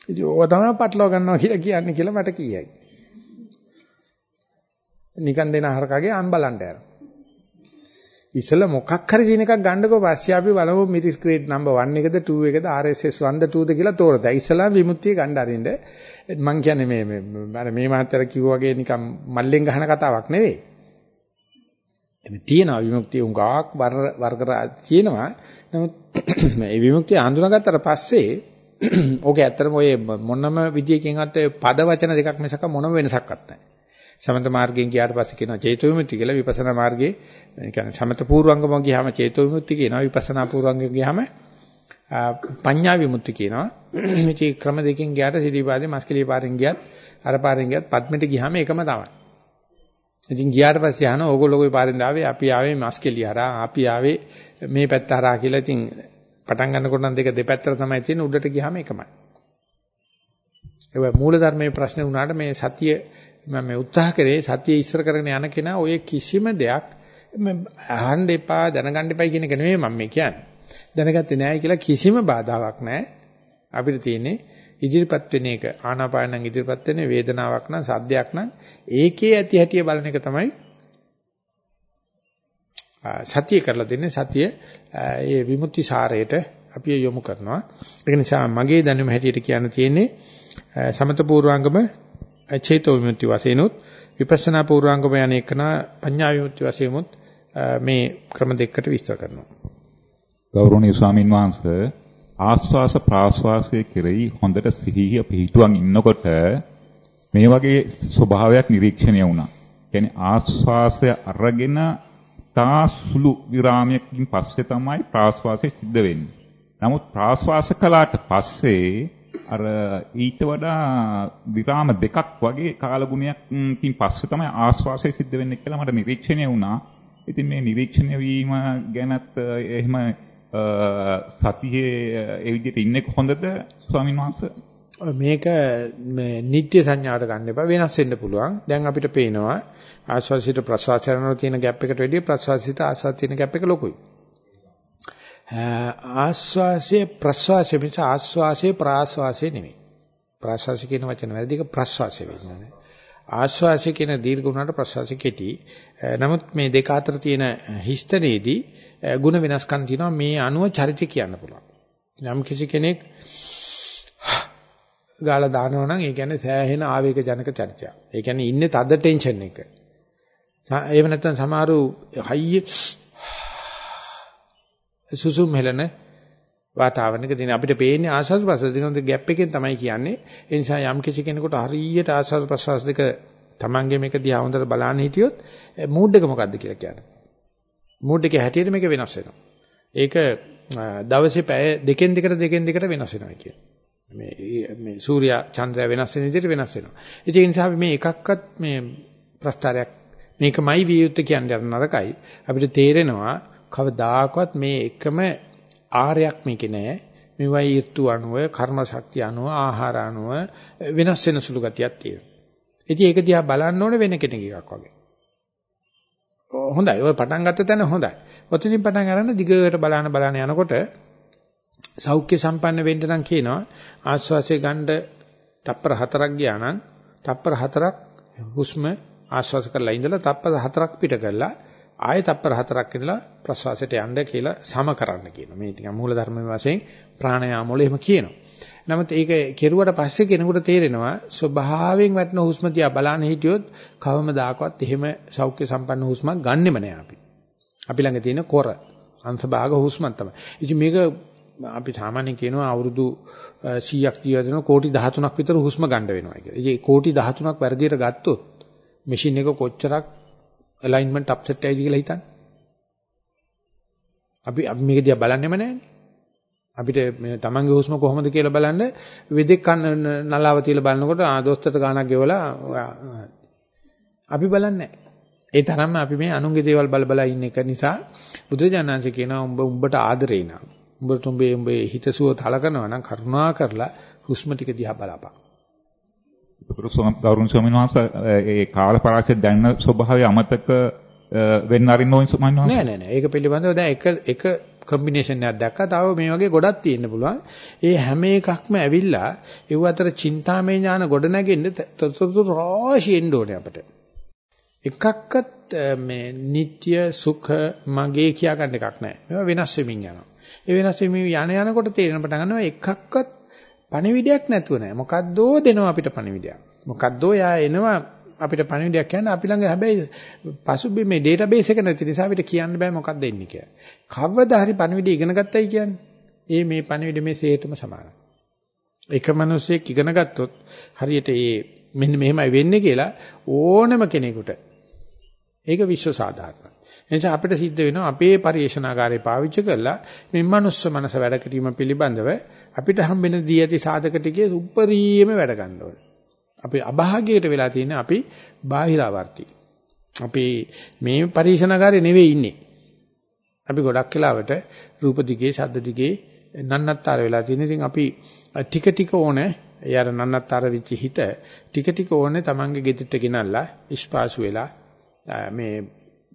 ඉතින් ඕව තමයි පටලවා ගන්නවා කියලා කියන්නේ කියලා මට කියයි. නිකන් දෙන හරකගේ අම් බලන්න යනවා. ඉතල මොකක් හරි දින එකක් ගන්නකෝ පස්සේ අපි බලමු මිරිස් ග්‍රේඩ් නම්බර් 1 එකද 2 එකද RSS 1ද 2ද කියලා තෝරලා. ඉස්සලා විමුක්තිය ගන්න අරින්න මං කියන්නේ මේ මේ අර මේ මාතර කිව්වා වගේ නිකන් මල්ලෙන් ගහන කතාවක් නෙවෙයි. එමෙ තියෙනවා විමුක්තිය උඟාක් වර්ග තියෙනවා. නමුත් මේ විමුක්තිය හඳුනාගත්තට පස්සේ ඕකේ ඇත්තටම ඔය මොනම විදියකින්වත් පද වචන දෙකක් මිසක මොනම වෙනසක්වත් නැහැ. සමත මාර්ගයෙන් ගියාට පස්සේ කියනවා චේතෝ විමුක්ති කියලා විපස්සනා මාර්ගයේ ඒ කියන්නේ සමත පූර්වංගම ගියාම චේතෝ විමුක්ති කියනවා විපස්සනා පූර්වංගම ගියාම පඤ්ඤා විමුක්ති කියනවා. මේ ක්‍රම දෙකකින් ගියාට සිරිපාදේ මස්කලී පාරෙන් ගියත් අර පාරෙන් ගියත් පද්මෙට ගියාම එකම තමයි. ඉතින් ගියාට පස්සේ අහන ඕගොල්ලෝ කොයි පාරෙන්ද ආවේ අපි ආවේ මස්කලී හරහා අපි ආවේ මේ පැත්ත හරහා කියලා ඉතින් පටන් ගන්නකොට නම් දෙක දෙපැත්තට තමයි තියෙන්නේ උඩට ගියාම එකමයි. ඒ මූල ධර්මයේ ප්‍රශ්නේ වුණාට මේ සතිය මම මේ උත්සාහ කරේ සතිය ඉස්සර කරගෙන යන කෙනා ඔය කිසිම දෙයක් අහන්න එපා දැනගන්න එපා කියන එක නෙමෙයි මම මේ කියන්නේ. දැනගත්තේ නැහැ කියලා කිසිම බාධාවක් නැහැ. අපිට තියෙන්නේ ඉදිරිපත් වෙන එක ආනාපානං ඉදිරිපත් වෙන වේදනාවක් නම් සද්දයක් නම් ඒකේ ඇති හැටිය බලන එක තමයි සතිය කරලා දෙන්නේ සතිය ඒ විමුක්ති සාරයට අපි යොමු කරනවා ඒ නිසා මගේ දැනුම හැටියට කියන්න තියෙන්නේ සමත පූර්වාංගම චේතෝ විමුක්ති වශයෙන්ුත් විපස්සනා පූර්වාංගම යන එකන පඤ්ඤා විමුක්ති වශයෙන්ුත් මේ ක්‍රම දෙකකට විස්තර කරනවා ගෞරවනීය ස්වාමින් වහන්සේ ආස්වාස ප්‍රාස්වාසයේ කෙරෙහි හොඳට සිහිය පිහිටුවන් ඉන්නකොට මේ වගේ ස්වභාවයක් නිරීක්ෂණය වුණා. කියන්නේ ආස්වාසය අරගෙන තා සුළු විරාමයකින් පස්සේ තමයි ප්‍රාශ්වාසය සිද්ධ වෙන්නේ. නමුත් ප්‍රාශ්වාස කළාට පස්සේ අර ඊට වඩා විරාම දෙකක් වගේ කාලගුණයකින් පස්සේ තමයි ආශ්වාසය සිද්ධ වෙන්නේ කියලා මට නිරීක්ෂණය වුණා. ඉතින් මේ නිරීක්ෂණය වීම ගැනත් එහෙම සතියේ ඒ විදිහට ඉන්නේ කොහොඳද ස්වාමීන් වහන්සේ? මේක මේ නිත්‍ය සංඥාවට ගන්න එපා වෙනස් වෙන්න පුළුවන්. දැන් අපිට පේනවා ආශ්වාසයට ප්‍රශ්වාසයනවල තියෙන ગેප් එකට වැඩිය ප්‍රශ්වාසයට ආශ්වාස තියෙන ગેප් එක ලොකුයි. ආශ්වාසයේ ප්‍රශ්වාසයේ මිස ආශ්වාසයේ ප්‍රාශ්වාසයේ නෙමෙයි. ප්‍රාශ්වාසය කියන වචන වැරදික ප්‍රශ්වාසය වෙන්නේ. ආශ්වාසය කියන දීර්ඝ වුණාට ප්‍රශ්වාසය කෙටි. නමුත් මේ දෙක අතර තියෙන හිස්තනේදී ಗುಣ වෙනස්කම් තියෙනවා මේ අණුව චරිතය කියන්න පුළුවන්. යම් කිසි කෙනෙක් ගාලා දානවා නම් ඒ කියන්නේ සෑහෙන ආවේග ජනක චර්චා. ඒ කියන්නේ ඉන්නේ තද ටෙන්ෂන් එක. එහෙම නැත්නම් සමහරු හයිය සුසුම් හෙලන වාතාවරණයක තියෙන අපිට පේන්නේ ආස්වාද ප්‍රසවාස දෙකේ ગેප් එකෙන් තමයි කියන්නේ. ඒ නිසා යම් කිසි කෙනෙකුට හරියට ආස්වාද ප්‍රසවාස දෙක Tamange මේක දිහා හොඳට බලන්න හිටියොත් මූඩ් එක මොකද්ද කියලා කියන්නේ. මූඩ් එකේ හැටියට මේක වෙනස් වෙනවා. ඒක දවසේ පැය දෙකෙන් දෙකට දෙකෙන් දෙකට වෙනස් වෙනවා කියන්නේ. මේ මේ සූර්යා චන්ද්‍රයා වෙනස් වෙන විදිහට වෙනස් වෙනවා. ඒ නිසා අපි මේ එකක්වත් මේ ප්‍රස්තාරයක් මේකමයි විය යුත්තේ කියන්නේ නරකයි. අපිට තේරෙනවා කවදාකවත් මේ එකම ආරයක් මේකේ නෑ. මේවයි ඍතු අණුව, කර්ම ශක්තිය අණුව, ආහාර අණුව වෙනස් වෙන සුළු ගතියක් තියෙනවා. ඉතින් ඒක දිහා බලන්න ඕනේ වෙන කෙනෙක් එකක් වගේ. හොඳයි. ඔය පටන් ගත්ත තැන හොඳයි. ඔතනින් පටන් ගන්න දිගට බලන බලන යනකොට සෞඛ්‍ය සම්පන්න වෙන්න නම් කියනවා ආශ්වාසය ගන්න තප්පර හතරක් ගියා නම් තප්පර හතරක් හුස්ම ආශ්වාස කරලා ඉඳලා තප්පර හතරක් පිට කරලා ආයෙ තප්පර හතරක් ඉඳලා ප්‍රශ්වාසයට යන්න කියලා සම කරන්න කියනවා. මේ ටික මූල ධර්ම වශයෙන් ප්‍රාණයාම වල එහෙම කියනවා. නමුත් ඒක කෙරුවට පස්සේ කෙනෙකුට තේරෙනවා ස්වභාවයෙන් වටන හුස්ම දිහා බලන්න හිටියොත් කවමදාකවත් එහෙම සෞඛ්‍ය සම්පන්න හුස්මක් ගන්නෙම නෑ අපි. අපි ළඟ තියෙන කොර අංශභාග හුස්මක් තමයි. ඉතින් මේක අපි සාමාන්‍යයෙන් කියනවා අවුරුදු 100ක් ජීවත් වෙන කෝටි 13ක් විතර හුස්ම ගන්න වෙනවා කියලා. ඉතින් කෝටි 13ක් වැඩියට ගත්තොත් මැෂින් එක කොච්චරක් alignment upset ඇයිද කියලා හිතන්න. අපි අපි මේක දිහා බලන්නෙම නැහැනේ. අපිට මේ තමන්ගේ හුස්ම කොහොමද කියලා බලන්න වෙදෙක් නලාව තියලා බලනකොට ආ දොස්තරට ගානක් ගෙවලා අපි බලන්නේ ඒ තරම්ම අපි මේ අනුන්ගේ දේවල් බල බල ඉන්න එක නිසා බුදුරජාණන්සේ කියනවා උඹ උඹට ආදරේ නා. උඹට උඹේ උඹේ හිතසුව තලකනවා නම් කරුණා කරලා හුස්ම ටික දිහා බලපන්. ගෞරවනීය ස්වාමීන් වහන්සේ ඒ කාල පරාසය දැනන ස්වභාවය අමතක වෙන්න අරින්න ඕන ස්වාමීන් වහන්සේ? නෑ නෑ නෑ. ඒක පිළිබඳව දැන් එක එක කම්බිනේෂන් එකක් දැක්කා. තව මේ වගේ ගොඩක් තියෙන්න පුළුවන්. ඒ හැම එකක්ම ඇවිල්ලා ඒව අතර චින්තාමය ඥාන ගොඩ නැගෙන්න තොරතුරු රාශි එන්න ඕනේ අපිට. එකක්වත් මේ නিত্য සුඛ මගේ කියා ගන්න එකක් නෑ. මේවා වෙනස් වෙමින් යනවා. ඒ වෙනස් වෙමින් යන යනකොට තේරෙන පටන් ගන්නවා එකක්වත් පණිවිඩයක් නැතුව නෑ. මොකද්දෝ දෙනවා අපිට පණිවිඩයක්. මොකද්දෝ යා එනවා අපිට පණිවිඩයක් කියන්නේ අපි ළඟ හැබැයි පසුබිම් මේ ඩේටාබේස් එක නැති නිසා අපිට කියන්න බෑ මොකක්ද එන්නේ කියලා. කවදා හරි පණිවිඩය ඉගෙන ගත්තයි කියන්නේ. ඒ මේ පණිවිඩ මේ සේතම සමානයි. එක මිනිසෙක් ඉගෙන ගත්තොත් හරියට ඒ මෙන්න මෙහෙමයි වෙන්නේ කියලා ඕනම කෙනෙකුට ඒක විශ්ව සාධාරණයි. එනිසා අපිට සිද්ධ වෙනවා අපේ පරිේශනාකාරය පාවිච්චි කරලා මේ මනුස්ස මනස වැඩ කිරීම පිළිබඳව අපිට හම්බෙන දී ඇති සාධක ටිකේ උප්පරීම වැඩ ගන්න ඕනේ. අපි අභාග්‍යයට වෙලා තියෙන අපි බාහිරාවර්ති. අපි මේ පරිේශනාකාරය නෙවෙයි ඉන්නේ. අපි ගොඩක් වෙලාවට රූප දිගේ, ශබ්ද දිගේ නන්නත්තර වෙලා තියෙන. ඉතින් අපි ටික ටික ඕනේ එයාර නන්නත්තර වෙච්ච හිත ටික ටික ඕනේ Tamange ගෙදරට ගෙනල්ලා ඉස්පාසු වෙලා මේ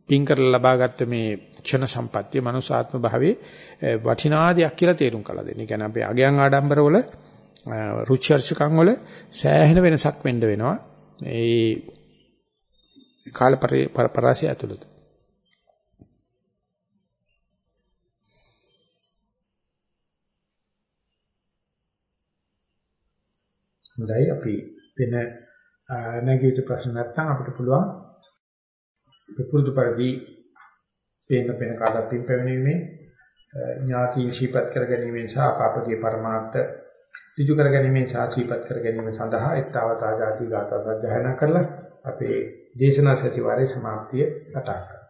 පින් කරලා ලබාගත්ත මේ ක්ෂණ සම්පත්තිය මනුසාත්ම භාවයේ වටිනා දෙයක් කියලා තේරුම් කළා දෙන්න. ඒ කියන්නේ අපේ අගයන් ආඩම්බර වල රුචි අරුචිකම් වල සෑහෙන වෙනසක් වෙන්න වෙනවා. ඒ කාල පරාසය ඇතුළත. හොඳයි අපි වෙන නැගීතු ප්‍රශ්න නැත්නම් අපිට පුළුවන් පුරුදු පරිදි පේන පේන කාටත් පින්පැවීමේ ඥාති ශීපත් කර ගැනීමෙන් සහ පාපකේ પરමාර්ථ ඍජු කර ගැනීමෙන් සහ ශීපත් කර ගැනීම සඳහා එක්තාවතා ආදී ගාථා සජ්ජහන කරලා අපේ දේශනා සතිವಾರයේ સમાප්තිය සටහන් කරනවා.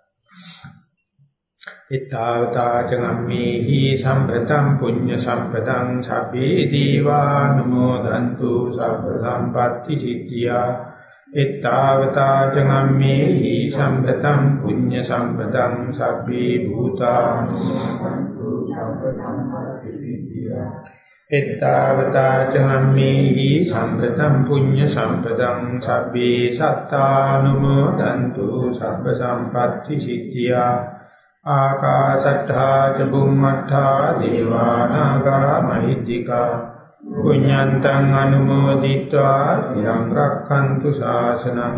එක්තාවතා චනම්මේහි සම්පතං පුඤ්ඤ සම්පතං සබ්බේ දීවා නමෝදන්තු සබ්බ සම්පත්‍ති සිද්ධියා එත්තාවතා චගම්මේහි සම්පතං පුඤ්ඤ සම්පතං සබ්බේ භූතානුමෝදන්තු සබ්බ සම්පatti සිද්ධියා එත්තාවතා චගම්මේහි සම්පතං පුඤ්ඤ සම්පතං සබ්බේ සත්තානුමෝදන්තු සබ්බ සම්පatti සිද්ධියා ආකාශට්ඨා ච බුම්මට්ඨා දේවානාගා මහිද්దికා පුඤ්ඤන්තං අනුමෝදිत्वा තිරං රක්ඛන්තු ශාසනං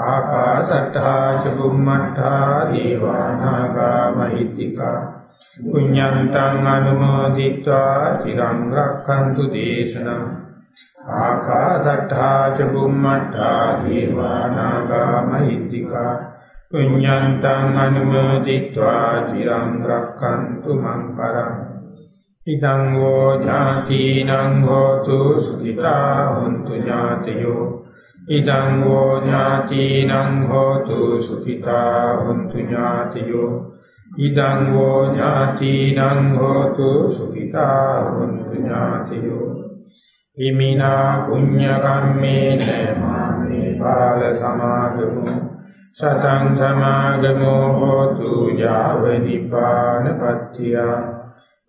ආකාශට්ඨා ච බුම්මට්ඨා දේවානාගා මහිත්‍තිකා පුඤ්ඤන්තං අනුමෝදිत्वा තිරං රක්ඛන්තු දේශනං ආකාශට්ඨා ච බුම්මට්ඨා දේවානාගා මහිත්‍තිකා පුඤ්ඤන්තං අනුමෝදිत्वा තිරං රක්ඛන්තු මං පරං ඉදං වූ ඥාතිනං හෝතු සුඛිතා හොන්තු ඥාතයෝ ඉදං වූ ඥාතිනං හෝතු සුඛිතා හොන්තු ඥාතයෝ ඉදං වූ ඥාතිනං හෝතු සුඛිතා හොන්තු ඥාතයෝ හිමිනා පුඤ්ඤ කම්මේන මාමේ බාල සමාගමු සතං සමාගමෝ හෝතු යාව නිපාන පත්‍ත්‍ය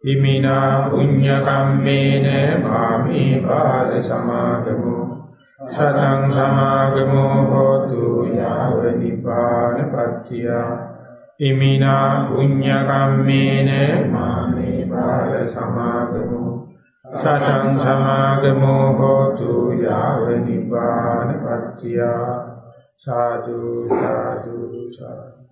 හිමිනා පුඤ්ඤ කම්මේන මාමේ බාල සමාගමු සතං සමාගමෝ හෝතු යාව නිපාන පත්‍ත්‍ය හිමිනා පුඤ්ඤ කම්මේන මාමේ බාල සමාගමු සතං සමාගමෝ හෝතු යාව නිපාන පත්‍ත්‍ය සාදු සාදු සාදු